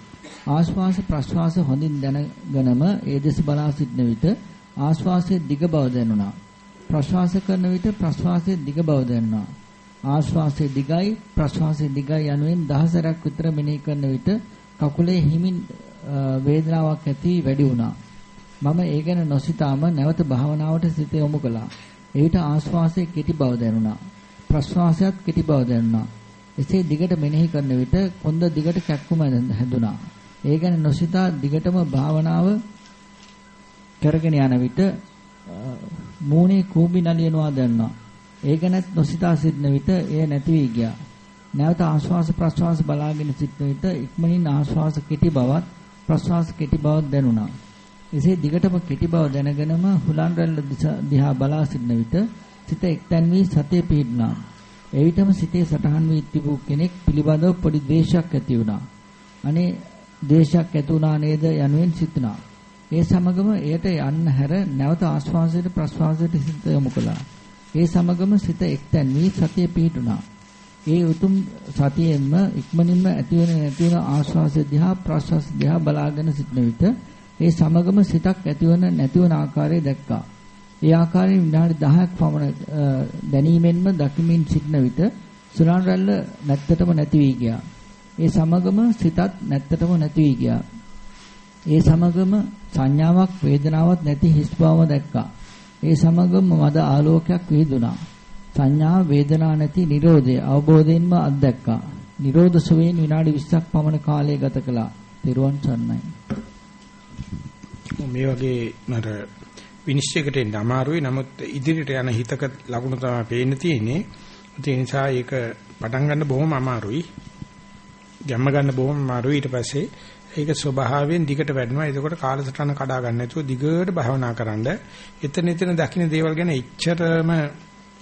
ආශ්වාස ප්‍රශ්වාස හොඳින් දැනගෙනම ඒ දෙස බලා සිටන විට ආශ්වාසයේ දිග බව දැනුණා. ප්‍රශ්වාස කරන විට ප්‍රශ්වාසයේ දිග බව දැනුණා. ආශ්වාසයේ දිගයි ප්‍රශ්වාසයේ දිගයි යනුවෙන් දහසරක් විතර මෙනෙහි කරන විට කකුලේ හිමින් වේදනාවක් ඇති වැඩි වුණා. මම ඒ ගැන නොසිතාම නැවත භාවනාවට සිත යොමු කළා. එවිට ආශ්වාසයේ කෙටි බව දැනුණා. ප්‍රශ්වාසයත් කෙටි බව දැනුණා. එසේ දිගට මෙනෙහි කරන විට කොන්ද දිගට කැක්කුම හැදුනා. ඒ ගැන නොසිතා දිගටම භාවනාව කරගෙන යන විට මූණේ කූඹි නලියනවා දැනුණා. ඒ ගැනත් නොසිතා සිටන විට එය නැති වී ගියා. නැවත ආශ්වාස ප්‍රශ්වාස බලාගෙන සිටන විට ඉක්මනින් ආශ්වාස කෙටි බවත් ප්‍රශ්වාස කෙටි බවත් දැනුණා. එසේ දිගටම කෙටි බව දැනගෙනම හුලන් රැල්ල දිහා බලා සිටන විට සිත එක්තැන් වී සතිය පිහිටුණා. එවිටම සිතේ සටහන් වී තිබූ කෙනෙක් පිළිබඳව පොඩි ද්වේෂයක් ඇති වුණා. අනේ ද්වේෂයක් ඇති වුණා නේද යනුවෙන් සිතුණා. ඒ සමගම එයට යන්න හැර නැවත ආශ්වාසයට ප්‍රශ්වාසයට සිත යොමු කළා. ඒ සමගම සිත එක්තැන් වී සතිය පිහිටුණා. ඒ උතුම් සතියෙන්ම ඉක්මනින්ම ඇති වෙන නැති වෙන ආශ්වාසය දිහා ප්‍රශ්වාස දිහා බලාගෙන සිටන විට ඒ සමගම සිතක් ඇතිවන නැතිවන ආකාරය දැක්කා. ඒ ආකාරයෙන් විනාඩි 10ක් පමණ දැනීමෙන්ම දකිමින් සිටන විට සුලන් රැල්ල නැත්තටම නැති වී ගියා. ඒ සමගම සිතත් නැත්තටම නැති වී ගියා. ඒ සමගම සංඥාවක් වේදනාවක් නැති හිස් බවම දැක්කා. ඒ සමගම මද ආලෝකයක් විහිදුණා. සංඥා වේදනා නැති Nirodhe අවබෝධයෙන්ම අත්දැක්කා. Nirodha සුවයෙන් විනාඩි 20ක් පමණ කාලය ගත කළා. තෙරුවන් සරණයි. මේ වගේ මට විනිශ්චයකට එන්න අමාරුයි. නමුත් ඉදිරියට යන හිතක ලකුණු තමයි පේන්න තියෙන්නේ. ඒ නිසා ඒක පටන් ගන්න බොහොම අමාරුයි. ගැම්ම ගන්න බොහොම අමාරුයි. ඊට පස්සේ ඒක ස්වභාවයෙන් දිගට වැඩනවා. එතකොට කාලසටහන කඩා ගන්න නැතුව දිගට භවනා කරන්න. එතන එතන දකින්න දේවල් ගැන එච්චරම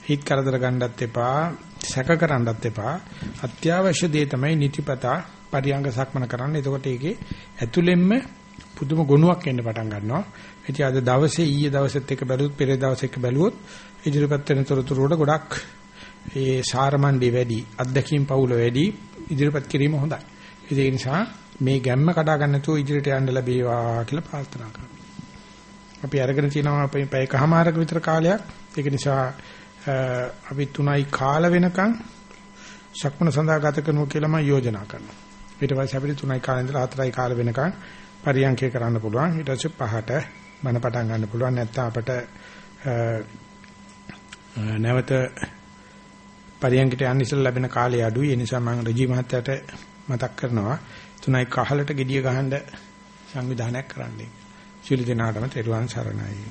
හිත කරදර ගන්නත් එපා, සැක කරන්නත් එපා. අත්‍යවශ්‍ය දේ තමයි නිතිපතා පරියංග සක්මන කරන්න. එතකොට ඒකේ ඇතුළෙන්ම පුදුම ගුණයක් එන්න පටන් ගන්නවා. ඉතින් අද දවසේ ඊයේ දවසෙත් එක බැලුවොත් පෙර දවසේ එක බැලුවොත් ඉදිරිපත් වෙන තොරතුරු වල ගොඩක් ඒ සාරමණ්ඩේ වැඩි, අත්දැකීම් පවුල වැඩි ඉදිරිපත් කිරීම හොඳයි. ඒ නිසා මේ ගැම්ම කඩා ගන්න නැතුව ඉදිරියට යන්න ලැබේවා කියලා ප්‍රාර්ථනා කරනවා. අපි අරගෙන තියෙනවා අපි පැයකමාරක විතර කාලයක්. ඒක නිසා අපි 3යි කාල වෙනකන් ශක්මන සඳහා ගත කරනවා කියලා මම යෝජනා කරනවා. ඊට පස්සේ අපිට 3යි කාලේ ඉඳලා 4යි කාල වෙනකන් පරියන්කේ කරන්න පුළුවන්. ඊට පස්සේ පහට බණ පටන් ගන්න පුළුවන්. නැත්නම් අපිට නැවත පරියන්කට යන්න ඉස්සෙල්ලා ලැබෙන කාලය අඩුයි. ඒ නිසා මම රජී මහත්තයාට මතක් කරනවා තුනයි කහලට gediya ගහන්න සංවිධානයක් කරන්න. සියලු දෙනාටම තෙරුවන් සරණයි.